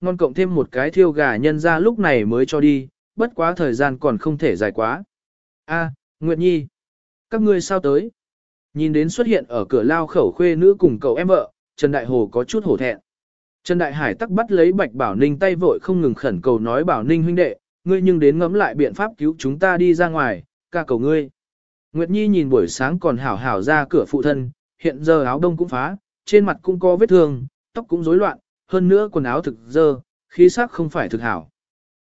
ngon cộng thêm một cái thiêu gà nhân ra lúc này mới cho đi, bất quá thời gian còn không thể dài quá. A, Nguyệt Nhi, các ngươi sao tới? Nhìn đến xuất hiện ở cửa lao khẩu khuê nữ cùng cậu em vợ, Trần Đại Hồ có chút hổ thẹn. Trần Đại Hải tắc bắt lấy Bạch Bảo Ninh tay vội không ngừng khẩn cầu nói Bảo Ninh huynh đệ, ngươi nhưng đến ngẫm lại biện pháp cứu chúng ta đi ra ngoài, ca cầu ngươi. Nguyệt Nhi nhìn buổi sáng còn hảo hảo ra cửa phụ thân, hiện giờ áo đông cũng phá, trên mặt cũng có vết thương, tóc cũng rối loạn, hơn nữa quần áo thực dơ, khí sắc không phải thực hảo.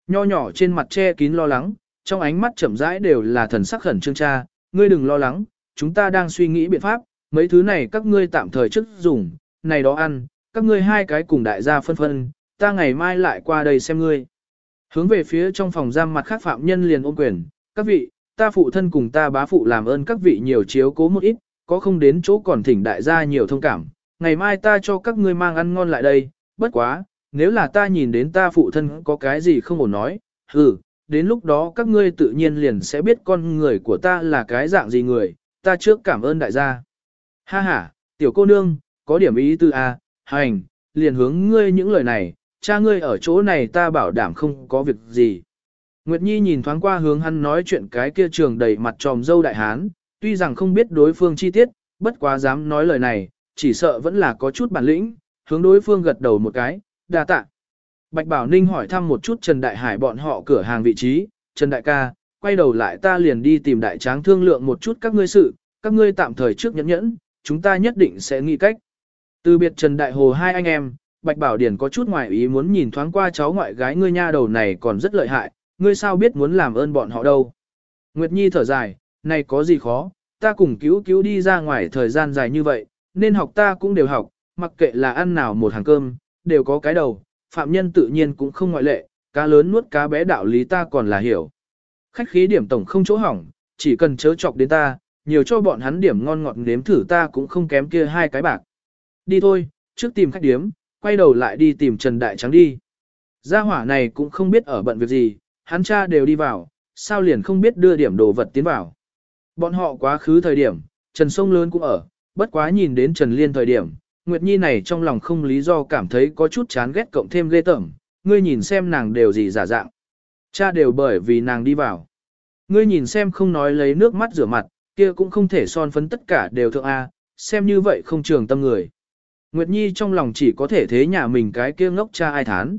Nho nhỏ trên mặt che kín lo lắng, trong ánh mắt chậm rãi đều là thần sắc khẩn trương cha, ngươi đừng lo lắng, chúng ta đang suy nghĩ biện pháp, mấy thứ này các ngươi tạm thời trước dùng, này đó ăn, các ngươi hai cái cùng đại gia phân phân, ta ngày mai lại qua đây xem ngươi. Hướng về phía trong phòng giam mặt khác phạm nhân liền ôm quyền, các vị, ta phụ thân cùng ta bá phụ làm ơn các vị nhiều chiếu cố một ít, có không đến chỗ còn thỉnh đại gia nhiều thông cảm, ngày mai ta cho các ngươi mang ăn ngon lại đây, bất quá, nếu là ta nhìn đến ta phụ thân có cái gì không ổn nói, hừ, đến lúc đó các ngươi tự nhiên liền sẽ biết con người của ta là cái dạng gì người, ta trước cảm ơn đại gia. Ha ha, tiểu cô nương, có điểm ý tư A, hành, liền hướng ngươi những lời này, cha ngươi ở chỗ này ta bảo đảm không có việc gì. Nguyệt Nhi nhìn thoáng qua hướng hắn nói chuyện cái kia trường đầy mặt tròm dâu đại hán, tuy rằng không biết đối phương chi tiết, bất quá dám nói lời này, chỉ sợ vẫn là có chút bản lĩnh, hướng đối phương gật đầu một cái, đa tạ. Bạch Bảo Ninh hỏi thăm một chút Trần Đại Hải bọn họ cửa hàng vị trí, Trần Đại ca, quay đầu lại ta liền đi tìm đại tráng thương lượng một chút các ngươi sự, các ngươi tạm thời trước nhẫn nhẫn, chúng ta nhất định sẽ nghĩ cách. Từ biệt Trần Đại Hồ hai anh em, Bạch Bảo Điển có chút ngoài ý muốn nhìn thoáng qua cháu ngoại gái ngươi nha đầu này còn rất lợi hại, ngươi sao biết muốn làm ơn bọn họ đâu. Nguyệt Nhi thở dài, này có gì khó, ta cùng cứu cứu đi ra ngoài thời gian dài như vậy, nên học ta cũng đều học, mặc kệ là ăn nào một hàng cơm, đều có cái đầu, phạm nhân tự nhiên cũng không ngoại lệ, cá lớn nuốt cá bé đạo lý ta còn là hiểu. Khách khí điểm tổng không chỗ hỏng, chỉ cần chớ chọc đến ta, nhiều cho bọn hắn điểm ngon ngọt nếm thử ta cũng không kém kia hai cái bạc. Đi thôi, trước tìm khách điếm, quay đầu lại đi tìm Trần Đại Trắng đi. Gia hỏa này cũng không biết ở bận việc gì, hắn cha đều đi vào, sao liền không biết đưa điểm đồ vật tiến vào. Bọn họ quá khứ thời điểm, Trần Sông Lớn cũng ở, bất quá nhìn đến Trần Liên thời điểm, Nguyệt Nhi này trong lòng không lý do cảm thấy có chút chán ghét cộng thêm ghê tởm, ngươi nhìn xem nàng đều gì giả dạng. Cha đều bởi vì nàng đi vào. Ngươi nhìn xem không nói lấy nước mắt rửa mặt, kia cũng không thể son phấn tất cả đều thượng A, xem như vậy không trường tâm người. Nguyệt Nhi trong lòng chỉ có thể thế nhà mình cái kia ngốc cha ai thán.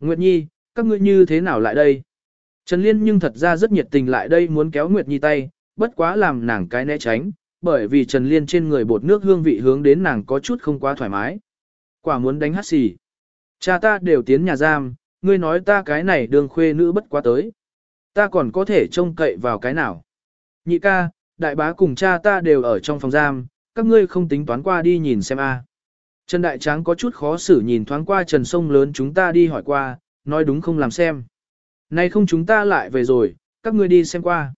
Nguyệt Nhi, các ngươi như thế nào lại đây? Trần Liên nhưng thật ra rất nhiệt tình lại đây muốn kéo Nguyệt Nhi tay, bất quá làm nàng cái né tránh, bởi vì Trần Liên trên người bột nước hương vị hướng đến nàng có chút không quá thoải mái. Quả muốn đánh hát xì. Cha ta đều tiến nhà giam, ngươi nói ta cái này đường khuê nữ bất quá tới. Ta còn có thể trông cậy vào cái nào. Nhị ca, đại bá cùng cha ta đều ở trong phòng giam, các ngươi không tính toán qua đi nhìn xem a. Trần Đại Tráng có chút khó xử nhìn thoáng qua Trần Sông lớn chúng ta đi hỏi qua, nói đúng không làm xem. Nay không chúng ta lại về rồi, các ngươi đi xem qua.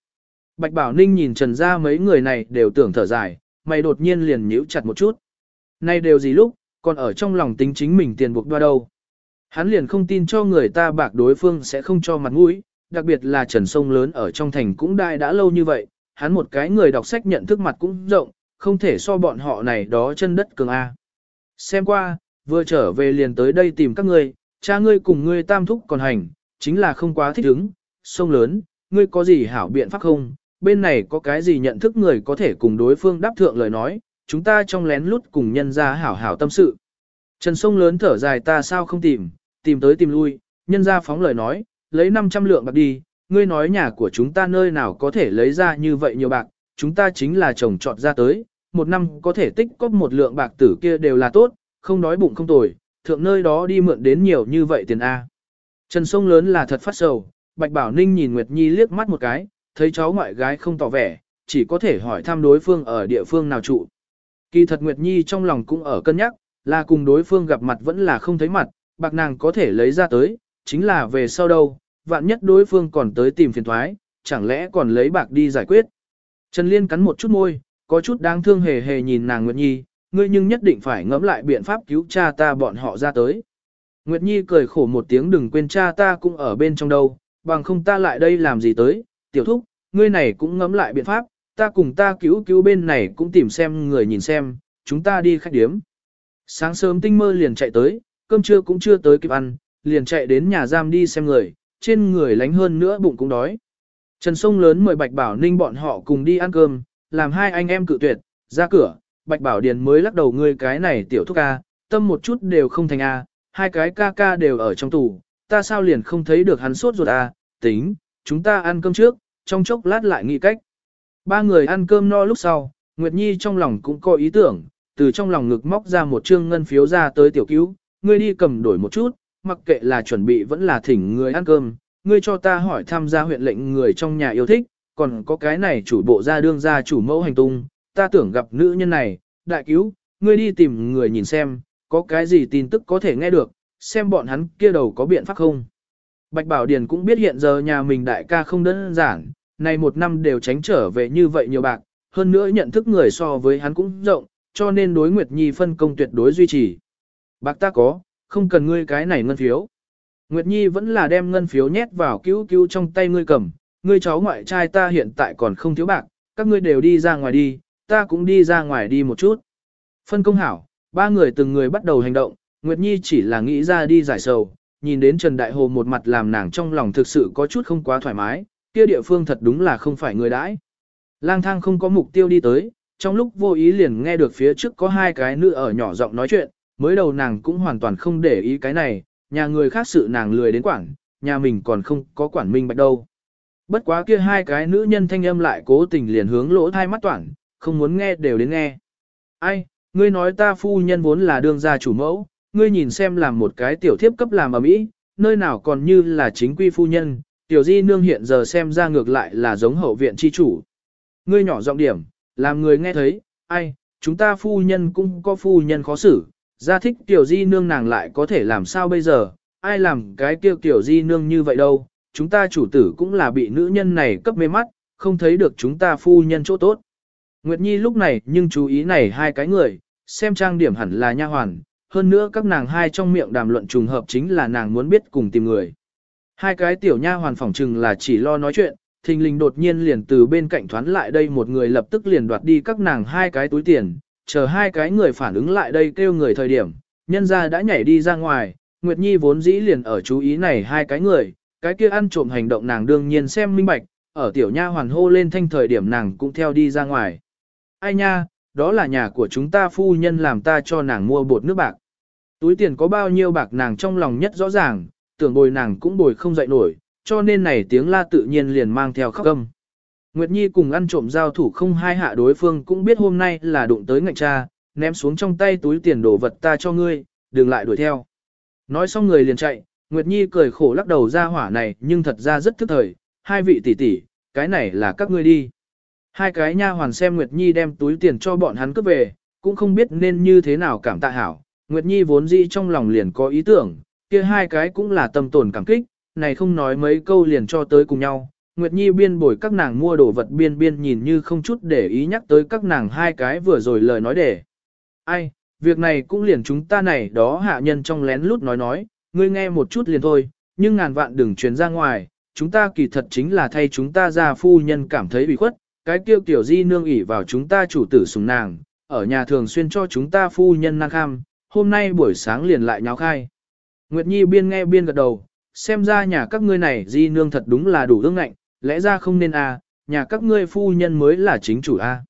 Bạch Bảo Ninh nhìn Trần ra mấy người này đều tưởng thở dài, mày đột nhiên liền nhíu chặt một chút. Nay đều gì lúc, còn ở trong lòng tính chính mình tiền buộc đoa đâu. Hắn liền không tin cho người ta bạc đối phương sẽ không cho mặt mũi, đặc biệt là Trần Sông lớn ở trong thành cũng đại đã lâu như vậy, hắn một cái người đọc sách nhận thức mặt cũng rộng, không thể so bọn họ này đó chân đất cường A. Xem qua, vừa trở về liền tới đây tìm các ngươi, cha ngươi cùng ngươi tam thúc còn hành, chính là không quá thích ứng, sông lớn, ngươi có gì hảo biện pháp không, bên này có cái gì nhận thức người có thể cùng đối phương đáp thượng lời nói, chúng ta trong lén lút cùng nhân ra hảo hảo tâm sự. Trần sông lớn thở dài ta sao không tìm, tìm tới tìm lui, nhân ra phóng lời nói, lấy 500 lượng bạc đi, ngươi nói nhà của chúng ta nơi nào có thể lấy ra như vậy nhiều bạc, chúng ta chính là chồng chọn ra tới, một năm có thể tích cóp một lượng bạc tử kia đều là tốt, không đói bụng không tồi, thượng nơi đó đi mượn đến nhiều như vậy tiền A. Trần sông lớn là thật phát sầu, Bạch Bảo Ninh nhìn Nguyệt Nhi liếc mắt một cái, thấy cháu ngoại gái không tỏ vẻ, chỉ có thể hỏi thăm đối phương ở địa phương nào trụ. Kỳ thật Nguyệt Nhi trong lòng cũng ở cân nhắc, là cùng đối phương gặp mặt vẫn là không thấy mặt, bạc nàng có thể lấy ra tới, chính là về sau đâu, vạn nhất đối phương còn tới tìm phiền thoái, chẳng lẽ còn lấy bạc đi giải quyết. Trần Liên cắn một chút môi, có chút đáng thương hề hề nhìn nàng Nguyệt Nhi, ngươi nhưng nhất định phải ngẫm lại biện pháp cứu cha ta bọn họ ra tới. Nguyệt Nhi cười khổ một tiếng đừng quên cha ta cũng ở bên trong đâu, bằng không ta lại đây làm gì tới, tiểu thúc, ngươi này cũng ngẫm lại biện pháp, ta cùng ta cứu cứu bên này cũng tìm xem người nhìn xem, chúng ta đi khách điếm. Sáng sớm tinh mơ liền chạy tới, cơm trưa cũng chưa tới kịp ăn, liền chạy đến nhà giam đi xem người, trên người lánh hơn nữa bụng cũng đói. Trần Sông lớn mời Bạch Bảo Ninh bọn họ cùng đi ăn cơm, làm hai anh em cự tuyệt, ra cửa, Bạch Bảo Điền mới lắc đầu ngươi cái này tiểu thúc ca, tâm một chút đều không thành a, hai cái ca ca đều ở trong tù, ta sao liền không thấy được hắn sốt ruột a, tính, chúng ta ăn cơm trước, trong chốc lát lại nghĩ cách. Ba người ăn cơm no lúc sau, Nguyệt Nhi trong lòng cũng có ý tưởng, từ trong lòng ngực móc ra một trương ngân phiếu ra tới tiểu cứu, ngươi đi cầm đổi một chút, mặc kệ là chuẩn bị vẫn là thỉnh người ăn cơm, ngươi cho ta hỏi tham gia huyện lệnh người trong nhà yêu thích, còn có cái này chủ bộ ra đương ra chủ mẫu hành tung, ta tưởng gặp nữ nhân này, đại cứu, ngươi đi tìm người nhìn xem, có cái gì tin tức có thể nghe được, xem bọn hắn kia đầu có biện pháp không. Bạch Bảo Điền cũng biết hiện giờ nhà mình đại ca không đơn giản, này một năm đều tránh trở về như vậy nhiều bạc, hơn nữa nhận thức người so với hắn cũng rộng, cho nên đối Nguyệt Nhi phân công tuyệt đối duy trì. Bạc ta có, không cần ngươi cái này ngân phiếu. Nguyệt Nhi vẫn là đem ngân phiếu nhét vào cứu cứu trong tay ngươi cầm, ngươi cháu ngoại trai ta hiện tại còn không thiếu bạc, các ngươi đều đi ra ngoài đi, ta cũng đi ra ngoài đi một chút. Phân công hảo, ba người từng người bắt đầu hành động, Nguyệt Nhi chỉ là nghĩ ra đi giải sầu, nhìn đến Trần Đại Hồ một mặt làm nàng trong lòng thực sự có chút không quá thoải mái, kia địa phương thật đúng là không phải người đãi. Lang thang không có mục tiêu đi tới, trong lúc vô ý liền nghe được phía trước có hai cái nữ ở nhỏ giọng nói chuyện, mới đầu nàng cũng hoàn toàn không để ý cái này, nhà người khác sự nàng lười đến quảng, nhà mình còn không có quản minh bạch đâu. Bất quá kia hai cái nữ nhân thanh âm lại cố tình liền hướng lỗ thai mắt toản, không muốn nghe đều đến nghe. Ai, ngươi nói ta phu nhân vốn là đương gia chủ mẫu, ngươi nhìn xem làm một cái tiểu thiếp cấp làm ở mỹ, nơi nào còn như là chính quy phu nhân, tiểu di nương hiện giờ xem ra ngược lại là giống hậu viện chi chủ. Ngươi nhỏ giọng điểm, làm người nghe thấy, ai, chúng ta phu nhân cũng có phu nhân khó xử, ra thích tiểu di nương nàng lại có thể làm sao bây giờ, ai làm cái kêu tiểu di nương như vậy đâu, chúng ta chủ tử cũng là bị nữ nhân này cấp mê mắt, không thấy được chúng ta phu nhân chỗ tốt. Nguyệt Nhi lúc này nhưng chú ý này hai cái người, xem trang điểm hẳn là nha hoàn, hơn nữa các nàng hai trong miệng đàm luận trùng hợp chính là nàng muốn biết cùng tìm người. Hai cái tiểu nha hoàn phỏng trừng là chỉ lo nói chuyện, thình lình đột nhiên liền từ bên cạnh thoán lại đây một người lập tức liền đoạt đi các nàng hai cái túi tiền, chờ hai cái người phản ứng lại đây kêu người thời điểm, nhân ra đã nhảy đi ra ngoài, Nguyệt Nhi vốn dĩ liền ở chú ý này hai cái người, cái kia ăn trộm hành động nàng đương nhiên xem minh bạch, ở tiểu nha hoàn hô lên thanh thời điểm nàng cũng theo đi ra ngoài. Ai nha, đó là nhà của chúng ta phu nhân làm ta cho nàng mua bột nước bạc. Túi tiền có bao nhiêu bạc nàng trong lòng nhất rõ ràng, tưởng bồi nàng cũng bồi không dậy nổi, cho nên này tiếng la tự nhiên liền mang theo khóc âm. Nguyệt Nhi cùng ăn trộm giao thủ không hai hạ đối phương cũng biết hôm nay là đụng tới ngạnh cha, ném xuống trong tay túi tiền đồ vật ta cho ngươi, đừng lại đuổi theo. Nói xong người liền chạy, Nguyệt Nhi cười khổ lắc đầu ra hỏa này nhưng thật ra rất thức thời, hai vị tỷ tỷ, cái này là các ngươi đi. Hai cái nha hoàn xem Nguyệt Nhi đem túi tiền cho bọn hắn cướp về, cũng không biết nên như thế nào cảm tạ hảo. Nguyệt Nhi vốn dĩ trong lòng liền có ý tưởng, kia hai cái cũng là tâm tổn cảm kích, này không nói mấy câu liền cho tới cùng nhau. Nguyệt Nhi biên bồi các nàng mua đồ vật biên biên nhìn như không chút để ý nhắc tới các nàng hai cái vừa rồi lời nói để. Ai, việc này cũng liền chúng ta này đó hạ nhân trong lén lút nói nói, ngươi nghe một chút liền thôi, nhưng ngàn vạn đừng truyền ra ngoài, chúng ta kỳ thật chính là thay chúng ta ra phu nhân cảm thấy bị khuất, cái kêu tiểu di nương ỉ vào chúng ta chủ tử sùng nàng, ở nhà thường xuyên cho chúng ta phu nhân năng kham, hôm nay buổi sáng liền lại nháo khai. Nguyệt Nhi biên nghe biên gật đầu, xem ra nhà các ngươi này di nương thật đúng là đủ ương ngạnh, lẽ ra không nên a, nhà các ngươi phu nhân mới là chính chủ a.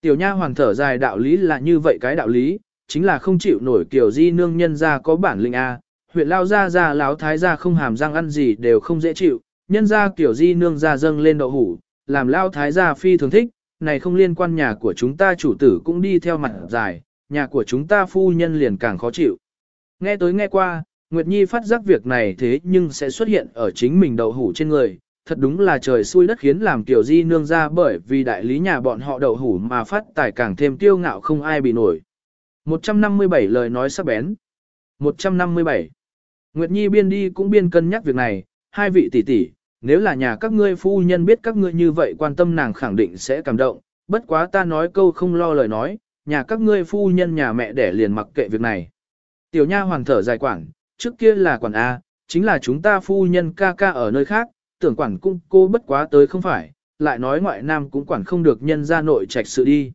Tiểu nha hoàng thở dài đạo lý là như vậy cái đạo lý, chính là không chịu nổi kiểu di nương nhân ra có bản lĩnh a, huyện lao ra ra láo thái ra không hàm răng ăn gì đều không dễ chịu, nhân ra kiểu di nương ra dâng lên đậu hủ, làm lao thái gia phi thường thích, này không liên quan nhà của chúng ta chủ tử cũng đi theo mặt dài, nhà của chúng ta phu nhân liền càng khó chịu. Nghe tới nghe qua, Nguyệt Nhi phát giác việc này thế nhưng sẽ xuất hiện ở chính mình đậu hủ trên người, thật đúng là trời xui đất khiến làm tiểu di nương ra bởi vì đại lý nhà bọn họ đậu hủ mà phát tài càng thêm tiêu ngạo không ai bị nổi. 157 lời nói sắc bén. 157. Nguyệt Nhi biên đi cũng biên cân nhắc việc này, hai vị tỷ tỷ, nếu là nhà các ngươi phu nhân biết các ngươi như vậy quan tâm nàng khẳng định sẽ cảm động, bất quá ta nói câu không lo lời nói, nhà các ngươi phu nhân nhà mẹ đẻ liền mặc kệ việc này. Tiểu nha hoàng thở dài quảng, trước kia là quản A, chính là chúng ta phu nhân ca ca ở nơi khác, tưởng quản cung cô bất quá tới không phải, lại nói ngoại nam cũng quản không được nhân ra nội trạch sự đi.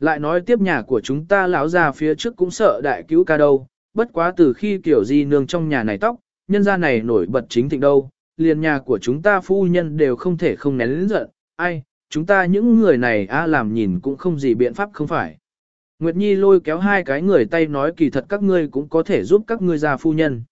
Lại nói tiếp nhà của chúng ta lão ra phía trước cũng sợ đại cứu ca đâu, bất quá từ khi kiểu di nương trong nhà này tóc, nhân gia này nổi bật chính thịnh đâu, liền nhà của chúng ta phu nhân đều không thể không nén lĩnh giận, ai, chúng ta những người này a làm nhìn cũng không gì biện pháp không phải. Nguyệt Nhi lôi kéo hai cái người tay nói kỳ thật các ngươi cũng có thể giúp các ngươi ra phu nhân.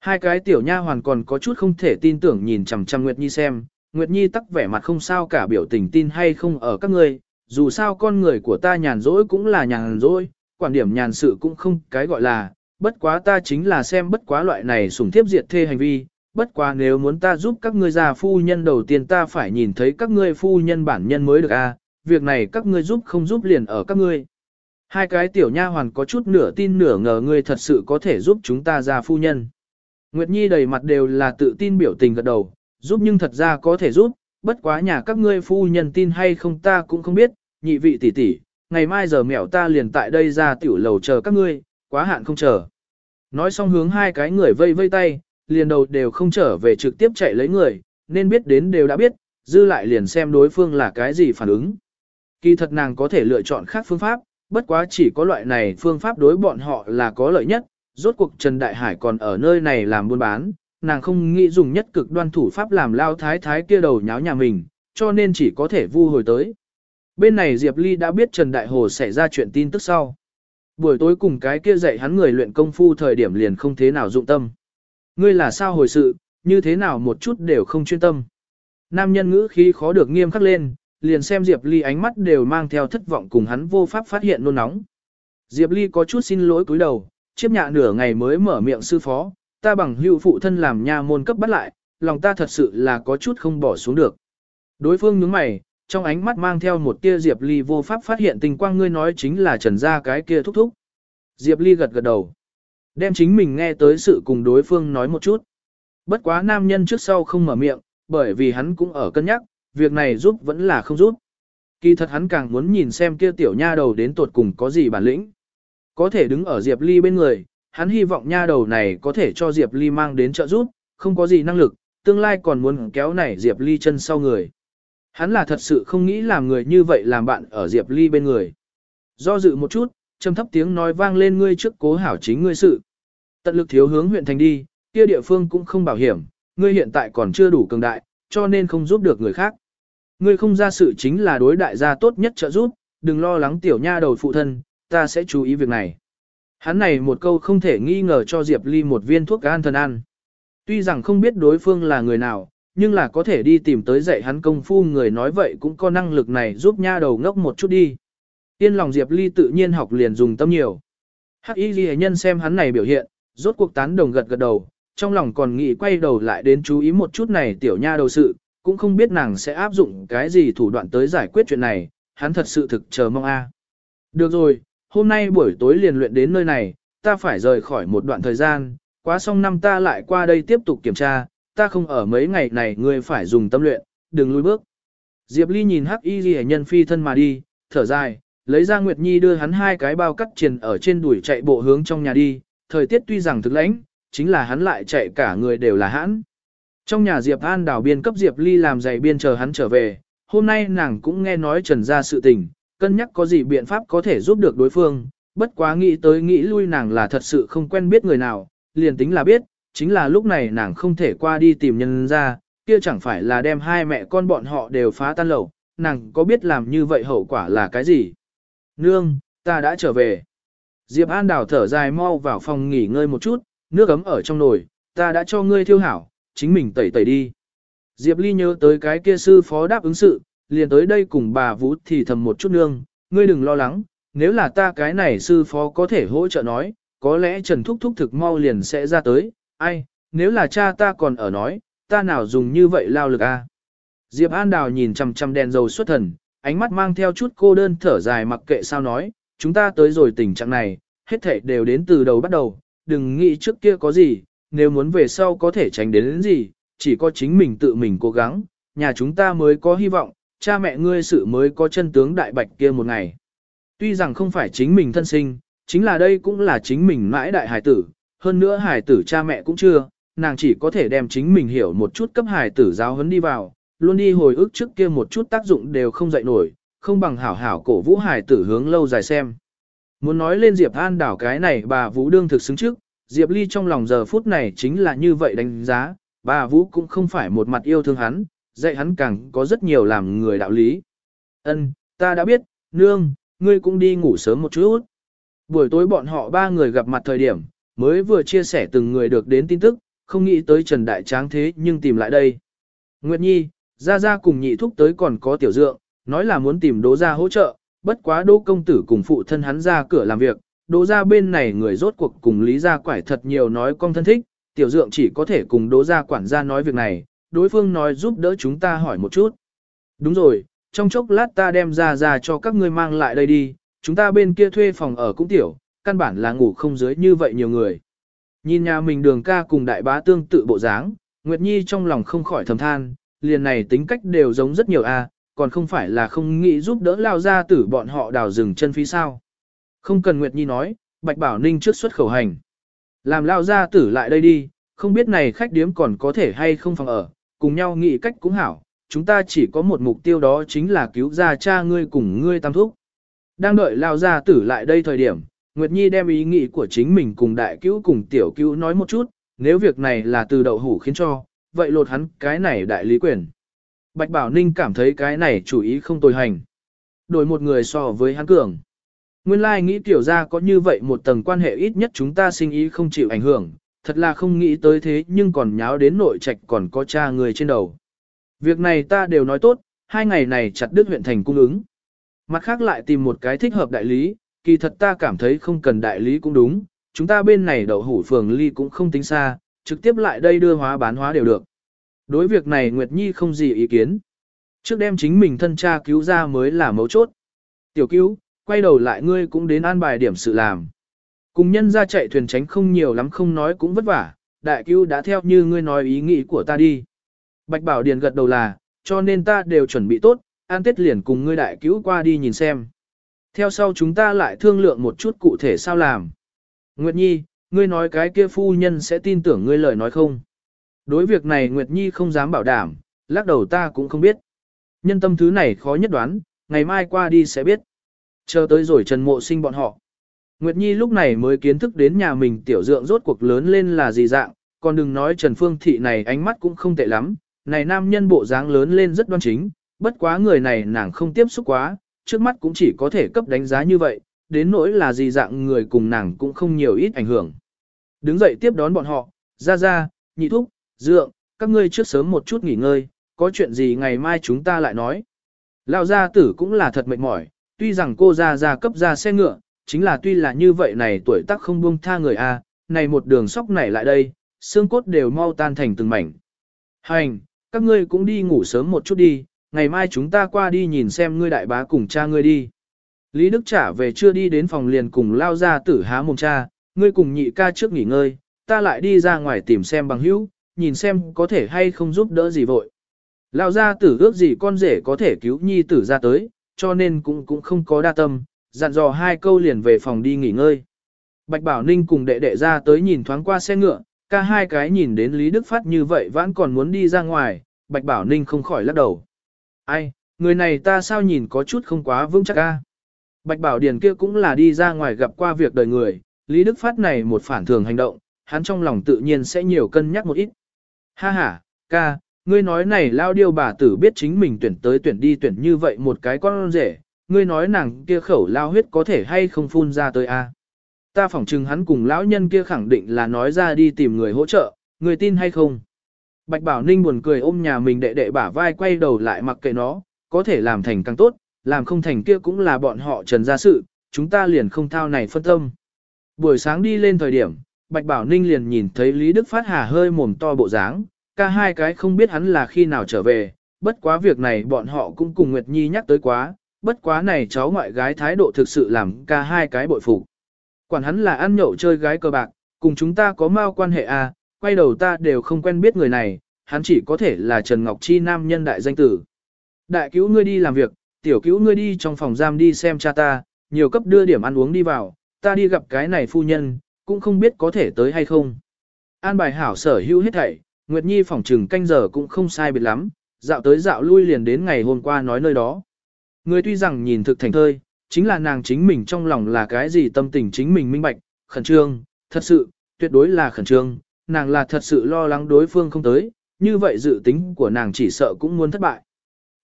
Hai cái tiểu nha hoàn còn có chút không thể tin tưởng nhìn chằm chằm Nguyệt Nhi xem, Nguyệt Nhi tắc vẻ mặt không sao cả biểu tình tin hay không ở các ngươi, dù sao con người của ta nhàn rỗi cũng là nhàn rỗi, quản điểm nhàn sự cũng không cái gọi là, bất quá ta chính là xem bất quá loại này sủng thiếp diệt thê hành vi, bất quá nếu muốn ta giúp các ngươi già phu nhân đầu tiên ta phải nhìn thấy các ngươi phu nhân bản nhân mới được a. việc này các ngươi giúp không giúp liền ở các ngươi. Hai cái tiểu nha hoàn có chút nửa tin nửa ngờ ngươi thật sự có thể giúp chúng ta ra phu nhân. Nguyệt Nhi đầy mặt đều là tự tin biểu tình gật đầu, giúp nhưng thật ra có thể giúp, bất quá nhà các ngươi phu nhân tin hay không ta cũng không biết, nhị vị tỷ tỷ, ngày mai giờ mẹo ta liền tại đây ra tiểu lầu chờ các ngươi, quá hạn không chờ. Nói xong hướng hai cái người vây vây tay, liền đầu đều không trở về trực tiếp chạy lấy người, nên biết đến đều đã biết, dư lại liền xem đối phương là cái gì phản ứng. Kỳ thật nàng có thể lựa chọn khác phương pháp, bất quá chỉ có loại này phương pháp đối bọn họ là có lợi nhất, rốt cuộc Trần Đại Hải còn ở nơi này làm buôn bán, nàng không nghĩ dùng nhất cực đoan thủ pháp làm lao thái thái kia đầu nháo nhà mình, cho nên chỉ có thể vu hồi tới. Bên này Diệp Ly đã biết Trần Đại Hồ xảy ra chuyện tin tức sau. Buổi tối cùng cái kia dạy hắn người luyện công phu thời điểm liền không thế nào dụng tâm. Ngươi là sao hồi sự, như thế nào một chút đều không chuyên tâm. Nam nhân ngữ khí khó được nghiêm khắc lên, liền xem Diệp Ly ánh mắt đều mang theo thất vọng cùng hắn vô pháp phát hiện nôn nóng. Diệp Ly có chút xin lỗi cúi đầu, chiếp nhạ nửa ngày mới mở miệng sư phó, ta bằng hữu phụ thân làm nha môn cấp bắt lại, lòng ta thật sự là có chút không bỏ xuống được. Đối phương nhướng mày, trong ánh mắt mang theo một tia Diệp Ly vô pháp phát hiện tình quang ngươi nói chính là trần gia cái kia thúc thúc. Diệp Ly gật gật đầu. Đem chính mình nghe tới sự cùng đối phương nói một chút. Bất quá nam nhân trước sau không mở miệng, bởi vì hắn cũng ở cân nhắc, việc này giúp vẫn là không giúp. Kỳ thật hắn càng muốn nhìn xem kia tiểu nha đầu đến tột cùng có gì bản lĩnh. Có thể đứng ở Diệp Ly bên người, hắn hy vọng nha đầu này có thể cho Diệp Ly mang đến trợ giúp, không có gì năng lực, tương lai còn muốn kéo nảy Diệp Ly chân sau người. Hắn là thật sự không nghĩ làm người như vậy làm bạn ở Diệp Ly bên người. Do dự một chút, trầm thấp tiếng nói vang lên ngươi trước cố hảo chính ngươi sự. Tận lực thiếu hướng huyện thành đi, kia địa phương cũng không bảo hiểm, ngươi hiện tại còn chưa đủ cường đại, cho nên không giúp được người khác. Ngươi không ra sự chính là đối đại gia tốt nhất trợ giúp, đừng lo lắng tiểu nha đầu phụ thân, ta sẽ chú ý việc này. Hắn này một câu không thể nghi ngờ cho Diệp Ly một viên thuốc an thần ăn. Tuy rằng không biết đối phương là người nào, nhưng là có thể đi tìm tới dạy hắn công phu người nói vậy cũng có năng lực này giúp nha đầu ngốc một chút đi. Yên lòng Diệp Ly tự nhiên học liền dùng tâm nhiều. Hắc Y Ghi nhân xem hắn này biểu hiện, rốt cuộc tán đồng gật gật đầu, trong lòng còn nghĩ quay đầu lại đến chú ý một chút này tiểu nha đầu sự, cũng không biết nàng sẽ áp dụng cái gì thủ đoạn tới giải quyết chuyện này, hắn thật sự thực chờ mong a. Được rồi, hôm nay buổi tối liền luyện đến nơi này, ta phải rời khỏi một đoạn thời gian, quá xong năm ta lại qua đây tiếp tục kiểm tra, ta không ở mấy ngày này ngươi phải dùng tâm luyện, đừng lùi bước. Diệp Ly nhìn Hắc Y Ghi nhân phi thân mà đi, thở dài, lấy ra Nguyệt Nhi đưa hắn hai cái bao cắt triền ở trên đuổi chạy bộ hướng trong nhà đi, thời tiết tuy rằng thực lãnh, chính là hắn lại chạy cả người đều là hãn. Trong nhà Diệp An đảo biên cấp Diệp Ly làm giày biên chờ hắn trở về, hôm nay nàng cũng nghe nói trần ra sự tình, cân nhắc có gì biện pháp có thể giúp được đối phương, bất quá nghĩ tới nghĩ lui nàng là thật sự không quen biết người nào, liền tính là biết, chính là lúc này nàng không thể qua đi tìm nhân ra, kia chẳng phải là đem hai mẹ con bọn họ đều phá tan lẩu, nàng có biết làm như vậy hậu quả là cái gì? Nương, ta đã trở về. Diệp An đảo thở dài mau vào phòng nghỉ ngơi một chút, nước ấm ở trong nồi, ta đã cho ngươi thiêu hảo, chính mình tẩy tẩy đi. Diệp Ly nhớ tới cái kia sư phó đáp ứng sự, liền tới đây cùng bà Vũ thì thầm một chút nương, ngươi đừng lo lắng, nếu là ta cái này sư phó có thể hỗ trợ nói, có lẽ Trần Thúc Thúc thực mau liền sẽ ra tới, ai, nếu là cha ta còn ở nói, ta nào dùng như vậy lao lực a? Diệp An Đào nhìn chằm chằm đèn dầu xuất thần, ánh mắt mang theo chút cô đơn thở dài mặc kệ sao nói, chúng ta tới rồi tình trạng này, hết thảy đều đến từ đầu bắt đầu, đừng nghĩ trước kia có gì, nếu muốn về sau có thể tránh đến, đến gì, chỉ có chính mình tự mình cố gắng, nhà chúng ta mới có hy vọng, cha mẹ ngươi sự mới có chân tướng đại bạch kia một ngày. Tuy rằng không phải chính mình thân sinh, chính là đây cũng là chính mình mãi đại hải tử, hơn nữa hải tử cha mẹ cũng chưa, nàng chỉ có thể đem chính mình hiểu một chút cấp hải tử giáo huấn đi vào, luôn đi hồi ức trước kia một chút tác dụng đều không dậy nổi, không bằng hảo hảo cổ vũ hải tử hướng lâu dài xem. Muốn nói lên Diệp An đảo cái này bà Vũ đương thực xứng trước, Diệp Ly trong lòng giờ phút này chính là như vậy đánh giá, bà Vũ cũng không phải một mặt yêu thương hắn, dạy hắn càng có rất nhiều làm người đạo lý. Ân, ta đã biết, nương, ngươi cũng đi ngủ sớm một chút. Buổi tối bọn họ ba người gặp mặt thời điểm, mới vừa chia sẻ từng người được đến tin tức, không nghĩ tới Trần Đại Tráng thế nhưng tìm lại đây. Nguyệt Nhi, ra ra cùng nhị thúc tới còn có tiểu dượng, nói là muốn tìm đỗ ra hỗ trợ, bất quá đỗ công tử cùng phụ thân hắn ra cửa làm việc, đỗ ra bên này người rốt cuộc cùng lý gia quải thật nhiều nói con thân thích, tiểu dượng chỉ có thể cùng đỗ ra quản gia nói việc này, đối phương nói giúp đỡ chúng ta hỏi một chút. Đúng rồi, trong chốc lát ta đem ra ra cho các ngươi mang lại đây đi, chúng ta bên kia thuê phòng ở cũng tiểu, căn bản là ngủ không dưới như vậy nhiều người. Nhìn nhà mình đường ca cùng đại bá tương tự bộ dáng, Nguyệt Nhi trong lòng không khỏi thầm than, liền này tính cách đều giống rất nhiều a, còn không phải là không nghĩ giúp đỡ lao ra tử bọn họ đào rừng chân phí sao. Không cần Nguyệt Nhi nói, Bạch Bảo Ninh trước xuất khẩu hành. Làm lao ra tử lại đây đi, không biết này khách điếm còn có thể hay không phòng ở, cùng nhau nghĩ cách cũng hảo, chúng ta chỉ có một mục tiêu đó chính là cứu ra cha ngươi cùng ngươi tam thúc. Đang đợi lao ra tử lại đây thời điểm, Nguyệt Nhi đem ý nghĩ của chính mình cùng đại cứu cùng tiểu cứu nói một chút, nếu việc này là từ đậu hủ khiến cho, vậy lột hắn cái này đại lý quyền. Bạch Bảo Ninh cảm thấy cái này chủ ý không tồi hành. Đổi một người so với hắn cường. Nguyên lai like nghĩ tiểu ra có như vậy một tầng quan hệ ít nhất chúng ta sinh ý không chịu ảnh hưởng, thật là không nghĩ tới thế nhưng còn nháo đến nội trạch còn có cha người trên đầu. Việc này ta đều nói tốt, hai ngày này chặt đứt huyện thành cung ứng. Mặt khác lại tìm một cái thích hợp đại lý, kỳ thật ta cảm thấy không cần đại lý cũng đúng, chúng ta bên này đậu hủ phường ly cũng không tính xa, trực tiếp lại đây đưa hóa bán hóa đều được. Đối việc này Nguyệt Nhi không gì ý kiến. Trước đem chính mình thân cha cứu ra mới là mấu chốt. Tiểu cứu, quay đầu lại ngươi cũng đến an bài điểm sự làm. Cùng nhân ra chạy thuyền tránh không nhiều lắm không nói cũng vất vả, đại cứu đã theo như ngươi nói ý nghĩ của ta đi. Bạch Bảo Điền gật đầu là, cho nên ta đều chuẩn bị tốt, an tết liền cùng ngươi đại cứu qua đi nhìn xem. Theo sau chúng ta lại thương lượng một chút cụ thể sao làm. Nguyệt Nhi, ngươi nói cái kia phu nhân sẽ tin tưởng ngươi lời nói không? Đối việc này Nguyệt Nhi không dám bảo đảm, lắc đầu ta cũng không biết. Nhân tâm thứ này khó nhất đoán, ngày mai qua đi sẽ biết. Chờ tới rồi Trần Mộ sinh bọn họ. Nguyệt Nhi lúc này mới kiến thức đến nhà mình tiểu dượng rốt cuộc lớn lên là gì dạng, còn đừng nói Trần Phương Thị này ánh mắt cũng không tệ lắm, này nam nhân bộ dáng lớn lên rất đoan chính, bất quá người này nàng không tiếp xúc quá, trước mắt cũng chỉ có thể cấp đánh giá như vậy, đến nỗi là gì dạng người cùng nàng cũng không nhiều ít ảnh hưởng. Đứng dậy tiếp đón bọn họ, ra ra, nhị thúc, dượng, các ngươi trước sớm một chút nghỉ ngơi, có chuyện gì ngày mai chúng ta lại nói. Lão gia tử cũng là thật mệt mỏi, tuy rằng cô ra ra cấp ra xe ngựa, chính là tuy là như vậy này tuổi tác không buông tha người a, này một đường sóc này lại đây, xương cốt đều mau tan thành từng mảnh. Hành, các ngươi cũng đi ngủ sớm một chút đi, ngày mai chúng ta qua đi nhìn xem ngươi đại bá cùng cha ngươi đi. Lý Đức trả về chưa đi đến phòng liền cùng lao ra tử há mồm cha, ngươi cùng nhị ca trước nghỉ ngơi, ta lại đi ra ngoài tìm xem bằng hữu, nhìn xem có thể hay không giúp đỡ gì vội. Lao ra tử ước gì con rể có thể cứu nhi tử ra tới, cho nên cũng cũng không có đa tâm, dặn dò hai câu liền về phòng đi nghỉ ngơi. Bạch Bảo Ninh cùng đệ đệ ra tới nhìn thoáng qua xe ngựa, ca hai cái nhìn đến Lý Đức Phát như vậy vẫn còn muốn đi ra ngoài, Bạch Bảo Ninh không khỏi lắc đầu. Ai, người này ta sao nhìn có chút không quá vững chắc ca. Bạch Bảo Điền kia cũng là đi ra ngoài gặp qua việc đời người, Lý Đức Phát này một phản thường hành động, hắn trong lòng tự nhiên sẽ nhiều cân nhắc một ít. Ha ha, ca, ngươi nói này lao điêu bà tử biết chính mình tuyển tới tuyển đi tuyển như vậy một cái con rể, ngươi nói nàng kia khẩu lao huyết có thể hay không phun ra tới a? Ta phỏng chừng hắn cùng lão nhân kia khẳng định là nói ra đi tìm người hỗ trợ, người tin hay không? Bạch Bảo Ninh buồn cười ôm nhà mình đệ đệ bả vai quay đầu lại mặc kệ nó, có thể làm thành càng tốt, làm không thành kia cũng là bọn họ trần ra sự, chúng ta liền không thao này phân tâm. Buổi sáng đi lên thời điểm, Bạch Bảo Ninh liền nhìn thấy Lý Đức Phát Hà hơi mồm to bộ dáng, ca hai cái không biết hắn là khi nào trở về, bất quá việc này bọn họ cũng cùng Nguyệt Nhi nhắc tới quá, bất quá này cháu ngoại gái thái độ thực sự làm ca hai cái bội phục. Quản hắn là ăn nhậu chơi gái cờ bạc, cùng chúng ta có mao quan hệ à, quay đầu ta đều không quen biết người này, hắn chỉ có thể là Trần Ngọc Chi nam nhân đại danh tử. Đại cứu ngươi đi làm việc, tiểu cứu ngươi đi trong phòng giam đi xem cha ta, nhiều cấp đưa điểm ăn uống đi vào, ta đi gặp cái này phu nhân, cũng không biết có thể tới hay không. An bài hảo sở hữu hết thảy, Nguyệt Nhi phỏng trừng canh giờ cũng không sai biệt lắm, dạo tới dạo lui liền đến ngày hôm qua nói nơi đó. Người tuy rằng nhìn thực thành thơi, chính là nàng chính mình trong lòng là cái gì tâm tình chính mình minh bạch, khẩn trương, thật sự, tuyệt đối là khẩn trương, nàng là thật sự lo lắng đối phương không tới, như vậy dự tính của nàng chỉ sợ cũng muốn thất bại.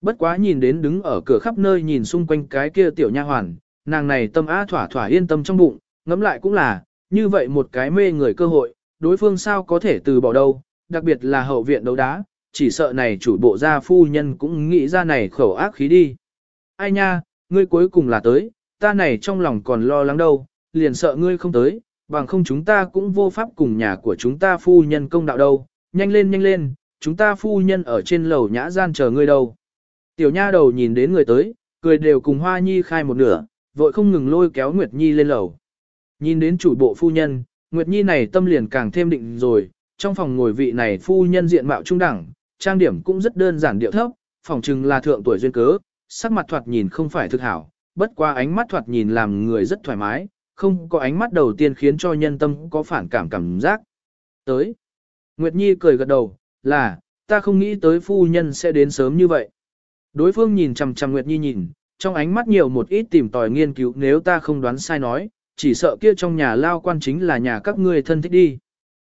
Bất quá nhìn đến đứng ở cửa khắp nơi nhìn xung quanh cái kia tiểu nha hoàn, nàng này tâm á thỏa thỏa yên tâm trong bụng, ngẫm lại cũng là, như vậy một cái mê người cơ hội, đối phương sao có thể từ bỏ đâu, đặc biệt là hậu viện đấu đá, chỉ sợ này chủ bộ gia phu nhân cũng nghĩ ra này khẩu ác khí đi. Ai nha, ngươi cuối cùng là tới, ta này trong lòng còn lo lắng đâu, liền sợ ngươi không tới, bằng không chúng ta cũng vô pháp cùng nhà của chúng ta phu nhân công đạo đâu, nhanh lên nhanh lên, chúng ta phu nhân ở trên lầu nhã gian chờ ngươi đâu. Tiểu nha đầu nhìn đến người tới, cười đều cùng Hoa Nhi khai một nửa, vội không ngừng lôi kéo Nguyệt Nhi lên lầu. Nhìn đến chủ bộ phu nhân, Nguyệt Nhi này tâm liền càng thêm định rồi, trong phòng ngồi vị này phu nhân diện mạo trung đẳng, trang điểm cũng rất đơn giản điệu thấp, phòng trừng là thượng tuổi duyên cớ, sắc mặt thoạt nhìn không phải thực hảo, bất qua ánh mắt thoạt nhìn làm người rất thoải mái, không có ánh mắt đầu tiên khiến cho nhân tâm có phản cảm cảm giác. Tới. Nguyệt Nhi cười gật đầu, là, ta không nghĩ tới phu nhân sẽ đến sớm như vậy. Đối phương nhìn chằm chằm Nguyệt Nhi nhìn, trong ánh mắt nhiều một ít tìm tòi nghiên cứu nếu ta không đoán sai nói, chỉ sợ kia trong nhà lao quan chính là nhà các ngươi thân thích đi.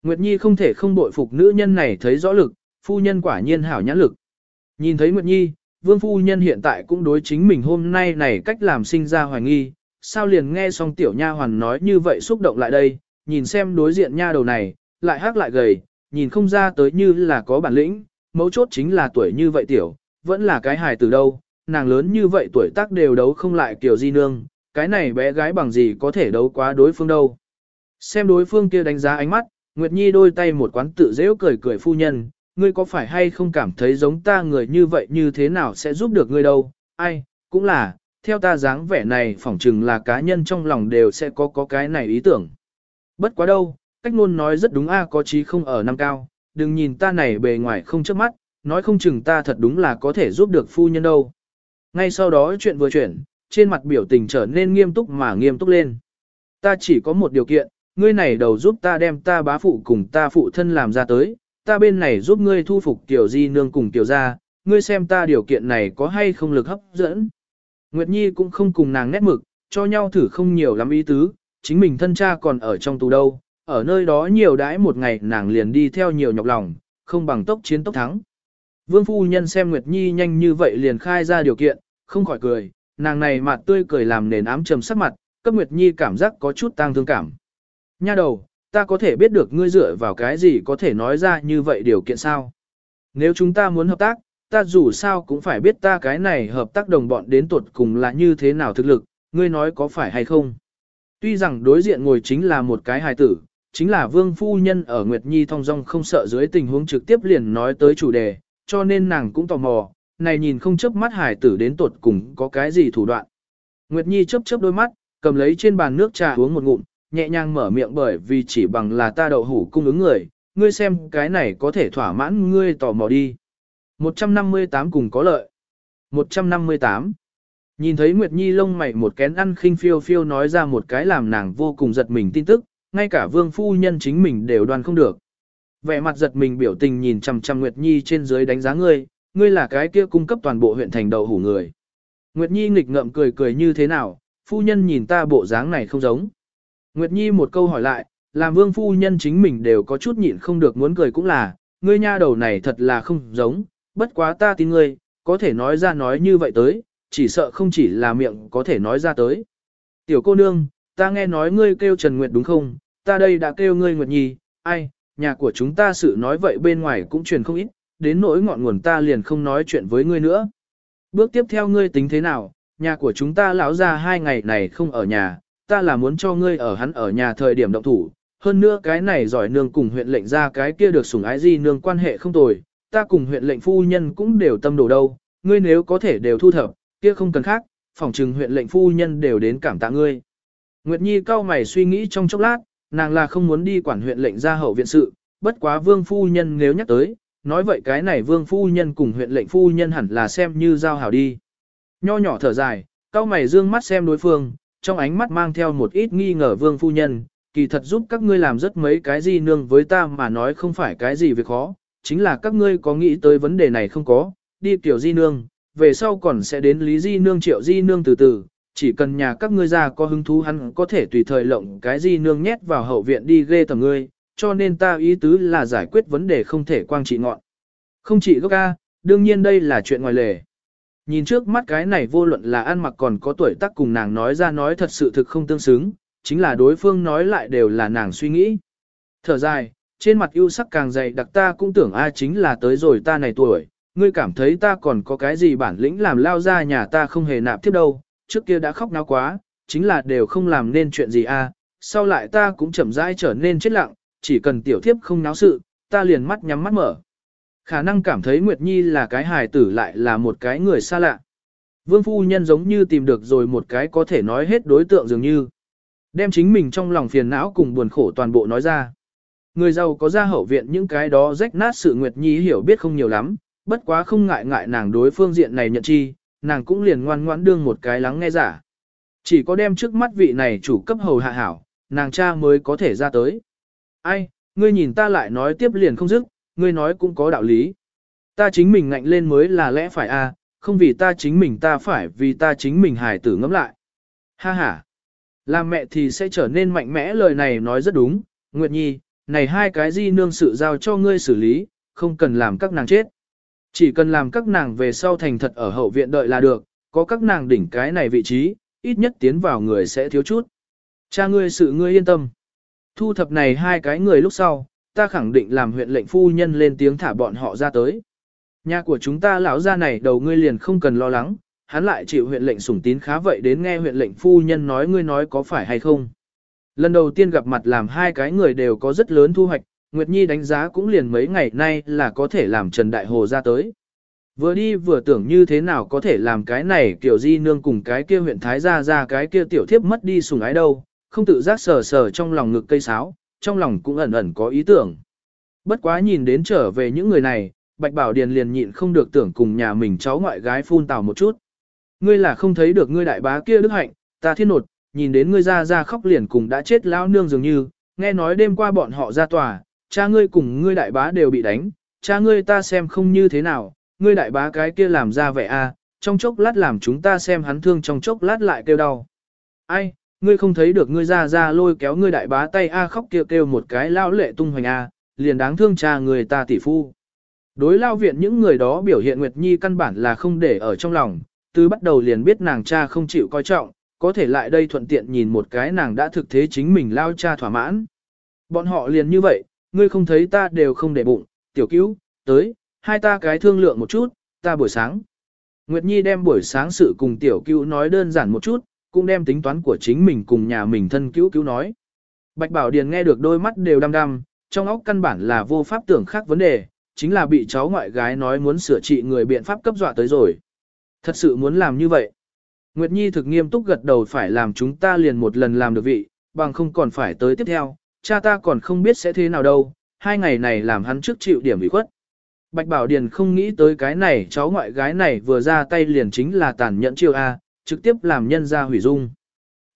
Nguyệt Nhi không thể không bội phục nữ nhân này thấy rõ lực, phu nhân quả nhiên hảo nhãn lực. Nhìn thấy Nguyệt Nhi, vương phu nhân hiện tại cũng đối chính mình hôm nay này cách làm sinh ra hoài nghi, sao liền nghe xong tiểu nha hoàn nói như vậy xúc động lại đây, nhìn xem đối diện nha đầu này, lại hát lại gầy, nhìn không ra tới như là có bản lĩnh, mấu chốt chính là tuổi như vậy tiểu, vẫn là cái hài từ đâu, nàng lớn như vậy tuổi tác đều đấu không lại kiểu di nương, cái này bé gái bằng gì có thể đấu quá đối phương đâu. Xem đối phương kia đánh giá ánh mắt, Nguyệt Nhi đôi tay một quán tự dễ cười cười phu nhân, ngươi có phải hay không cảm thấy giống ta người như vậy như thế nào sẽ giúp được ngươi đâu, ai, cũng là, theo ta dáng vẻ này phỏng chừng là cá nhân trong lòng đều sẽ có có cái này ý tưởng. Bất quá đâu, cách luôn nói rất đúng a có chí không ở năm cao, đừng nhìn ta này bề ngoài không trước mắt, nói không chừng ta thật đúng là có thể giúp được phu nhân đâu. Ngay sau đó chuyện vừa chuyển, trên mặt biểu tình trở nên nghiêm túc mà nghiêm túc lên. Ta chỉ có một điều kiện, ngươi này đầu giúp ta đem ta bá phụ cùng ta phụ thân làm ra tới, ta bên này giúp ngươi thu phục tiểu di nương cùng tiểu gia, ngươi xem ta điều kiện này có hay không lực hấp dẫn. Nguyệt Nhi cũng không cùng nàng nét mực, cho nhau thử không nhiều lắm ý tứ, chính mình thân cha còn ở trong tù đâu, ở nơi đó nhiều đãi một ngày nàng liền đi theo nhiều nhọc lòng, không bằng tốc chiến tốc thắng. Vương phu nhân xem Nguyệt Nhi nhanh như vậy liền khai ra điều kiện, không khỏi cười, nàng này mặt tươi cười làm nền ám trầm sắc mặt, cấp Nguyệt Nhi cảm giác có chút tang thương cảm. Nha đầu, ta có thể biết được ngươi dựa vào cái gì có thể nói ra như vậy điều kiện sao? Nếu chúng ta muốn hợp tác, ta dù sao cũng phải biết ta cái này hợp tác đồng bọn đến tuột cùng là như thế nào thực lực, ngươi nói có phải hay không? Tuy rằng đối diện ngồi chính là một cái hài tử, chính là vương phu nhân ở Nguyệt Nhi thong dong không sợ dưới tình huống trực tiếp liền nói tới chủ đề, cho nên nàng cũng tò mò, này nhìn không chớp mắt hài tử đến tuột cùng có cái gì thủ đoạn. Nguyệt Nhi chớp chớp đôi mắt, cầm lấy trên bàn nước trà uống một ngụm, nhẹ nhàng mở miệng bởi vì chỉ bằng là ta đậu hủ cung ứng người, ngươi xem cái này có thể thỏa mãn ngươi tò mò đi. 158 cùng có lợi. 158. Nhìn thấy Nguyệt Nhi lông mày một kén ăn khinh phiêu phiêu nói ra một cái làm nàng vô cùng giật mình tin tức, ngay cả vương phu nhân chính mình đều đoán không được. Vẻ mặt giật mình biểu tình nhìn chằm chằm Nguyệt Nhi trên dưới đánh giá ngươi, ngươi là cái kia cung cấp toàn bộ huyện thành đầu hủ người. Nguyệt Nhi nghịch ngợm cười cười như thế nào, phu nhân nhìn ta bộ dáng này không giống. Nguyệt Nhi một câu hỏi lại, làm vương phu nhân chính mình đều có chút nhịn không được muốn cười cũng là, ngươi nha đầu này thật là không giống, bất quá ta tin ngươi, có thể nói ra nói như vậy tới, chỉ sợ không chỉ là miệng có thể nói ra tới. Tiểu cô nương, ta nghe nói ngươi kêu Trần Nguyệt đúng không, ta đây đã kêu ngươi Nguyệt Nhi, ai, nhà của chúng ta sự nói vậy bên ngoài cũng truyền không ít, đến nỗi ngọn nguồn ta liền không nói chuyện với ngươi nữa. Bước tiếp theo ngươi tính thế nào, nhà của chúng ta lão ra hai ngày này không ở nhà, ta là muốn cho ngươi ở hắn ở nhà thời điểm động thủ, hơn nữa cái này giỏi nương cùng huyện lệnh ra cái kia được sủng ái gì nương quan hệ không tồi, ta cùng huyện lệnh phu nhân cũng đều tâm đồ đâu, ngươi nếu có thể đều thu thập, kia không cần khác, phòng trừng huyện lệnh phu nhân đều đến cảm tạ ngươi. Nguyệt Nhi cao mày suy nghĩ trong chốc lát, nàng là không muốn đi quản huyện lệnh ra hậu viện sự, bất quá vương phu nhân nếu nhắc tới, nói vậy cái này vương phu nhân cùng huyện lệnh phu nhân hẳn là xem như giao hảo đi. Nho nhỏ thở dài, cao mày dương mắt xem đối phương, trong ánh mắt mang theo một ít nghi ngờ vương phu nhân, kỳ thật giúp các ngươi làm rất mấy cái gì nương với ta mà nói không phải cái gì việc khó, chính là các ngươi có nghĩ tới vấn đề này không có, đi tiểu di nương, về sau còn sẽ đến lý di nương triệu di nương từ từ, chỉ cần nhà các ngươi ra có hứng thú hắn có thể tùy thời lộng cái di nương nhét vào hậu viện đi ghê tầm ngươi, cho nên ta ý tứ là giải quyết vấn đề không thể quang trị ngọn. Không chỉ gốc ca, đương nhiên đây là chuyện ngoài lề. Nhìn trước mắt cái này vô luận là ăn mặc còn có tuổi tác cùng nàng nói ra nói thật sự thực không tương xứng, chính là đối phương nói lại đều là nàng suy nghĩ. Thở dài, trên mặt ưu sắc càng dày đặc ta cũng tưởng a chính là tới rồi ta này tuổi, ngươi cảm thấy ta còn có cái gì bản lĩnh làm lao ra nhà ta không hề nạp tiếp đâu, trước kia đã khóc náo quá, chính là đều không làm nên chuyện gì a. sau lại ta cũng chậm rãi trở nên chết lặng, chỉ cần tiểu thiếp không náo sự, ta liền mắt nhắm mắt mở. Khả năng cảm thấy Nguyệt Nhi là cái hài tử lại là một cái người xa lạ. Vương phu nhân giống như tìm được rồi một cái có thể nói hết đối tượng dường như. Đem chính mình trong lòng phiền não cùng buồn khổ toàn bộ nói ra. Người giàu có ra hậu viện những cái đó rách nát sự Nguyệt Nhi hiểu biết không nhiều lắm, bất quá không ngại ngại nàng đối phương diện này nhận chi, nàng cũng liền ngoan ngoãn đương một cái lắng nghe giả. Chỉ có đem trước mắt vị này chủ cấp hầu hạ hảo, nàng cha mới có thể ra tới. Ai, ngươi nhìn ta lại nói tiếp liền không dứt, ngươi nói cũng có đạo lý. Ta chính mình ngạnh lên mới là lẽ phải a, không vì ta chính mình ta phải vì ta chính mình hài tử ngẫm lại. Ha ha. Làm mẹ thì sẽ trở nên mạnh mẽ lời này nói rất đúng, Nguyệt Nhi, này hai cái di nương sự giao cho ngươi xử lý, không cần làm các nàng chết. Chỉ cần làm các nàng về sau thành thật ở hậu viện đợi là được, có các nàng đỉnh cái này vị trí, ít nhất tiến vào người sẽ thiếu chút. Cha ngươi sự ngươi yên tâm. Thu thập này hai cái người lúc sau, ta khẳng định làm huyện lệnh phu nhân lên tiếng thả bọn họ ra tới. Nhà của chúng ta lão gia này đầu ngươi liền không cần lo lắng, hắn lại chịu huyện lệnh sủng tín khá vậy đến nghe huyện lệnh phu nhân nói ngươi nói có phải hay không. Lần đầu tiên gặp mặt làm hai cái người đều có rất lớn thu hoạch, Nguyệt Nhi đánh giá cũng liền mấy ngày nay là có thể làm Trần Đại Hồ ra tới. Vừa đi vừa tưởng như thế nào có thể làm cái này kiểu di nương cùng cái kia huyện Thái gia ra cái kia tiểu thiếp mất đi sùng ái đâu, không tự giác sờ sờ trong lòng ngực cây sáo, trong lòng cũng ẩn ẩn có ý tưởng. Bất quá nhìn đến trở về những người này, Bạch Bảo Điền liền nhịn không được tưởng cùng nhà mình cháu ngoại gái phun tào một chút. Ngươi là không thấy được ngươi đại bá kia đức hạnh, ta thiên nột, nhìn đến ngươi ra ra khóc liền cùng đã chết lão nương dường như, nghe nói đêm qua bọn họ ra tòa, cha ngươi cùng ngươi đại bá đều bị đánh, cha ngươi ta xem không như thế nào, ngươi đại bá cái kia làm ra vẻ a, trong chốc lát làm chúng ta xem hắn thương trong chốc lát lại kêu đau. Ai, ngươi không thấy được ngươi ra ra lôi kéo ngươi đại bá tay a khóc kêu kêu một cái lao lệ tung hoành a, liền đáng thương cha người ta tỷ phu. Đối lao viện những người đó biểu hiện Nguyệt Nhi căn bản là không để ở trong lòng, từ bắt đầu liền biết nàng cha không chịu coi trọng, có thể lại đây thuận tiện nhìn một cái nàng đã thực thế chính mình lao cha thỏa mãn. Bọn họ liền như vậy, ngươi không thấy ta đều không để bụng, tiểu cứu, tới, hai ta cái thương lượng một chút, ta buổi sáng. Nguyệt Nhi đem buổi sáng sự cùng tiểu cứu nói đơn giản một chút, cũng đem tính toán của chính mình cùng nhà mình thân cứu cứu nói. Bạch Bảo Điền nghe được đôi mắt đều đăm đăm, trong óc căn bản là vô pháp tưởng khác vấn đề, chính là bị cháu ngoại gái nói muốn sửa trị người biện pháp cấp dọa tới rồi. Thật sự muốn làm như vậy. Nguyệt Nhi thực nghiêm túc gật đầu phải làm chúng ta liền một lần làm được vị, bằng không còn phải tới tiếp theo, cha ta còn không biết sẽ thế nào đâu, hai ngày này làm hắn trước chịu điểm bị khuất. Bạch Bảo Điền không nghĩ tới cái này cháu ngoại gái này vừa ra tay liền chính là tàn nhẫn chiêu A, trực tiếp làm nhân ra hủy dung.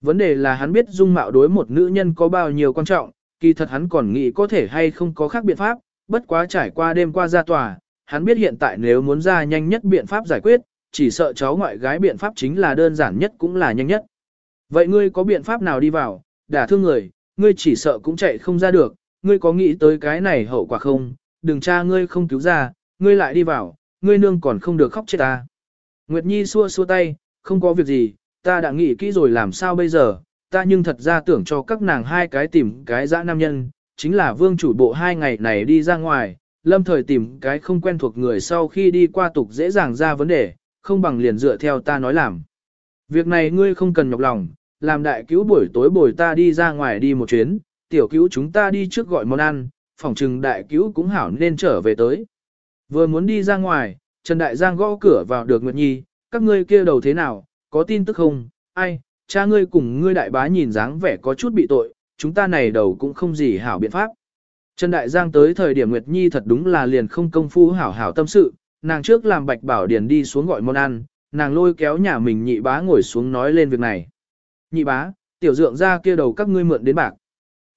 Vấn đề là hắn biết dung mạo đối một nữ nhân có bao nhiêu quan trọng, kỳ thật hắn còn nghĩ có thể hay không có khác biện pháp, bất quá trải qua đêm qua ra tòa, hắn biết hiện tại nếu muốn ra nhanh nhất biện pháp giải quyết, chỉ sợ cháu ngoại gái biện pháp chính là đơn giản nhất cũng là nhanh nhất. Vậy ngươi có biện pháp nào đi vào, đả thương người, ngươi chỉ sợ cũng chạy không ra được, ngươi có nghĩ tới cái này hậu quả không, đừng cha ngươi không cứu ra, ngươi lại đi vào, ngươi nương còn không được khóc chết ta. Nguyệt Nhi xua xua tay, không có việc gì, ta đã nghĩ kỹ rồi làm sao bây giờ, ta nhưng thật ra tưởng cho các nàng hai cái tìm cái dã nam nhân, chính là vương chủ bộ hai ngày này đi ra ngoài, lâm thời tìm cái không quen thuộc người sau khi đi qua tục dễ dàng ra vấn đề, không bằng liền dựa theo ta nói làm. Việc này ngươi không cần nhọc lòng, làm đại cứu buổi tối buổi ta đi ra ngoài đi một chuyến, tiểu cứu chúng ta đi trước gọi món ăn, phòng trừng đại cứu cũng hảo nên trở về tới. Vừa muốn đi ra ngoài, Trần Đại Giang gõ cửa vào được Nguyệt Nhi, các ngươi kia đầu thế nào, có tin tức không, ai, cha ngươi cùng ngươi đại bá nhìn dáng vẻ có chút bị tội, chúng ta này đầu cũng không gì hảo biện pháp. Trần Đại Giang tới thời điểm Nguyệt Nhi thật đúng là liền không công phu hảo hảo tâm sự, nàng trước làm bạch bảo điền đi xuống gọi món ăn, nàng lôi kéo nhà mình nhị bá ngồi xuống nói lên việc này. Nhị bá, tiểu dượng ra kia đầu các ngươi mượn đến bạc.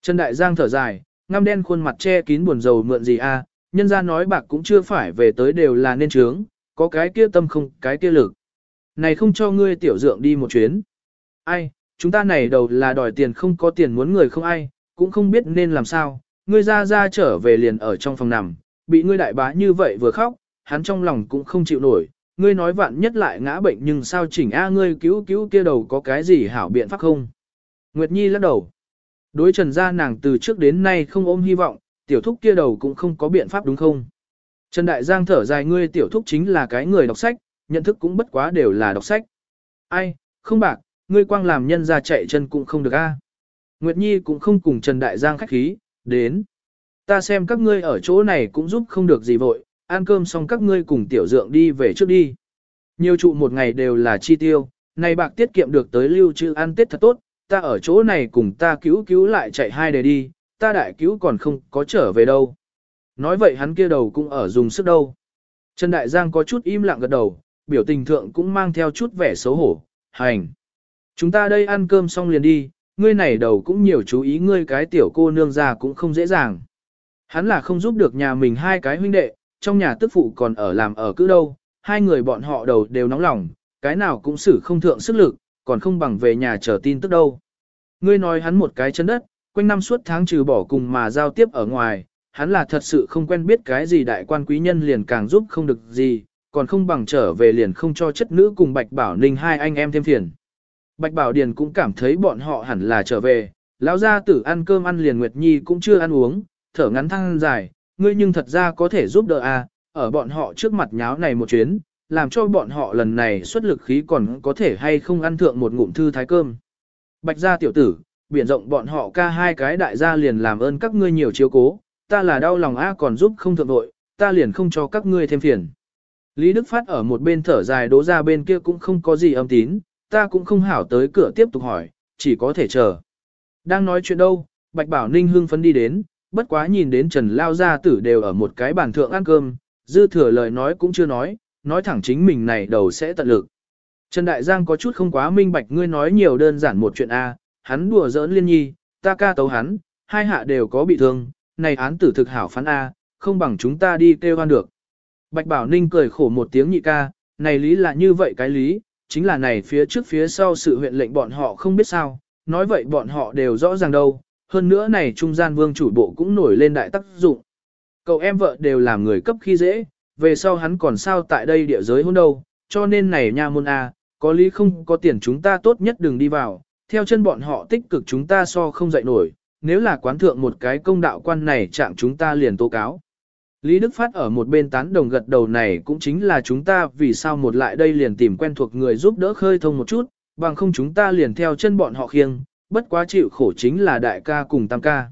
Trần Đại Giang thở dài, ngăm đen khuôn mặt che kín buồn rầu mượn gì a? nhân ra nói bạc cũng chưa phải về tới đều là nên trướng, có cái kia tâm không cái kia lực. Này không cho ngươi tiểu dượng đi một chuyến. ai, chúng ta này đầu là đòi tiền không có tiền muốn người không ai, cũng không biết nên làm sao, ngươi ra ra trở về liền ở trong phòng nằm, bị ngươi đại bá như vậy vừa khóc, hắn trong lòng cũng không chịu nổi, ngươi nói vạn nhất lại ngã bệnh nhưng sao chỉnh a ngươi cứu cứu kia đầu có cái gì hảo biện pháp không? Nguyệt Nhi lắc đầu. Đối trần gia nàng từ trước đến nay không ôm hy vọng, tiểu thúc kia đầu cũng không có biện pháp đúng không? Trần Đại Giang thở dài ngươi tiểu thúc chính là cái người đọc sách, nhận thức cũng bất quá đều là đọc sách. Ai, không bạc, ngươi quang làm nhân ra chạy chân cũng không được a. Nguyệt Nhi cũng không cùng Trần Đại Giang khách khí, đến. Ta xem các ngươi ở chỗ này cũng giúp không được gì vội, ăn cơm xong các ngươi cùng tiểu dượng đi về trước đi. Nhiều trụ một ngày đều là chi tiêu, này bạc tiết kiệm được tới lưu trữ ăn tết thật tốt, ta ở chỗ này cùng ta cứu cứu lại chạy hai đề đi, ta đại cứu còn không có trở về đâu. Nói vậy hắn kia đầu cũng ở dùng sức đâu. Trần Đại Giang có chút im lặng gật đầu, biểu tình thượng cũng mang theo chút vẻ xấu hổ, hành. Chúng ta đây ăn cơm xong liền đi, ngươi này đầu cũng nhiều chú ý ngươi cái tiểu cô nương già cũng không dễ dàng. Hắn là không giúp được nhà mình hai cái huynh đệ, trong nhà tức phụ còn ở làm ở cứ đâu, hai người bọn họ đầu đều nóng lòng, cái nào cũng xử không thượng sức lực, còn không bằng về nhà chờ tin tức đâu. Ngươi nói hắn một cái chân đất, quanh năm suốt tháng trừ bỏ cùng mà giao tiếp ở ngoài, hắn là thật sự không quen biết cái gì đại quan quý nhân liền càng giúp không được gì, còn không bằng trở về liền không cho chất nữ cùng Bạch Bảo Ninh hai anh em thêm phiền. Bạch Bảo Điền cũng cảm thấy bọn họ hẳn là trở về, lão gia tử ăn cơm ăn liền Nguyệt Nhi cũng chưa ăn uống, thở ngắn thăng dài, ngươi nhưng thật ra có thể giúp đỡ à, ở bọn họ trước mặt nháo này một chuyến, làm cho bọn họ lần này xuất lực khí còn có thể hay không ăn thượng một ngụm thư thái cơm. Bạch gia tiểu tử, biển rộng bọn họ ca hai cái đại gia liền làm ơn các ngươi nhiều chiếu cố, ta là đau lòng a còn giúp không thượng vội, ta liền không cho các ngươi thêm phiền. Lý Đức Phát ở một bên thở dài đố ra bên kia cũng không có gì âm tín, ta cũng không hảo tới cửa tiếp tục hỏi, chỉ có thể chờ. Đang nói chuyện đâu, Bạch Bảo Ninh hưng phấn đi đến, bất quá nhìn đến Trần Lao Gia Tử đều ở một cái bàn thượng ăn cơm, dư thừa lời nói cũng chưa nói, nói thẳng chính mình này đầu sẽ tận lực. Trần Đại Giang có chút không quá minh bạch ngươi nói nhiều đơn giản một chuyện A, hắn đùa giỡn liên nhi, ta ca tấu hắn, hai hạ đều có bị thương, này án tử thực hảo phán A, không bằng chúng ta đi kêu hoan được. Bạch Bảo Ninh cười khổ một tiếng nhị ca, này lý là như vậy cái lý, chính là này phía trước phía sau sự huyện lệnh bọn họ không biết sao, nói vậy bọn họ đều rõ ràng đâu, hơn nữa này trung gian vương chủ bộ cũng nổi lên đại tác dụng. Cậu em vợ đều làm người cấp khi dễ, về sau hắn còn sao tại đây địa giới hôn đâu, cho nên này nha môn A, có lý không có tiền chúng ta tốt nhất đừng đi vào, theo chân bọn họ tích cực chúng ta so không dậy nổi, nếu là quán thượng một cái công đạo quan này chạm chúng ta liền tố cáo. Lý Đức Phát ở một bên tán đồng gật đầu này cũng chính là chúng ta vì sao một lại đây liền tìm quen thuộc người giúp đỡ khơi thông một chút, bằng không chúng ta liền theo chân bọn họ khiêng, bất quá chịu khổ chính là đại ca cùng tam ca.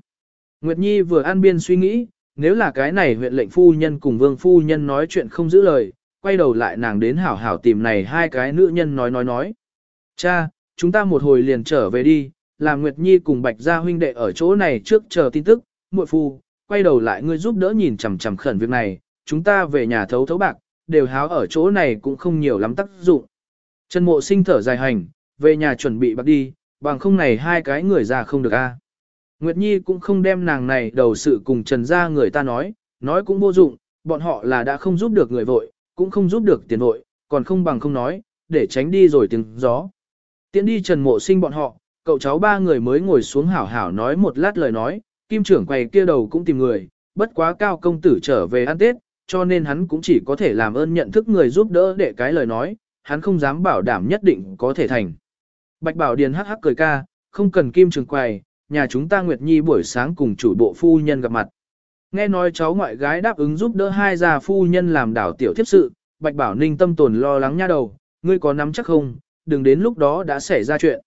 Nguyệt Nhi vừa an biên suy nghĩ, nếu là cái này huyện lệnh phu nhân cùng vương phu nhân nói chuyện không giữ lời, quay đầu lại nàng đến hảo hảo tìm này hai cái nữ nhân nói nói nói. Cha, chúng ta một hồi liền trở về đi, làm Nguyệt Nhi cùng Bạch Gia huynh đệ ở chỗ này trước chờ tin tức, muội phu, quay đầu lại ngươi giúp đỡ nhìn chằm chằm khẩn việc này, chúng ta về nhà thấu thấu bạc, đều háo ở chỗ này cũng không nhiều lắm tác dụng. Trần mộ sinh thở dài hành, về nhà chuẩn bị bạc đi, bằng không này hai cái người già không được a. Nguyệt Nhi cũng không đem nàng này đầu sự cùng Trần gia người ta nói, nói cũng vô dụng, bọn họ là đã không giúp được người vội, cũng không giúp được tiền vội, còn không bằng không nói, để tránh đi rồi tiếng gió. Tiến đi Trần Mộ Sinh bọn họ, cậu cháu ba người mới ngồi xuống hảo hảo nói một lát lời nói, kim trưởng quầy kia đầu cũng tìm người, bất quá cao công tử trở về ăn Tết, cho nên hắn cũng chỉ có thể làm ơn nhận thức người giúp đỡ để cái lời nói, hắn không dám bảo đảm nhất định có thể thành. Bạch Bảo Điền hắc hắc cười ca, không cần kim trưởng quầy, nhà chúng ta Nguyệt Nhi buổi sáng cùng chủ bộ phu nhân gặp mặt. Nghe nói cháu ngoại gái đáp ứng giúp đỡ hai già phu nhân làm đảo tiểu thiếp sự, Bạch Bảo Ninh tâm tồn lo lắng nha đầu, ngươi có nắm chắc không, đừng đến lúc đó đã xảy ra chuyện.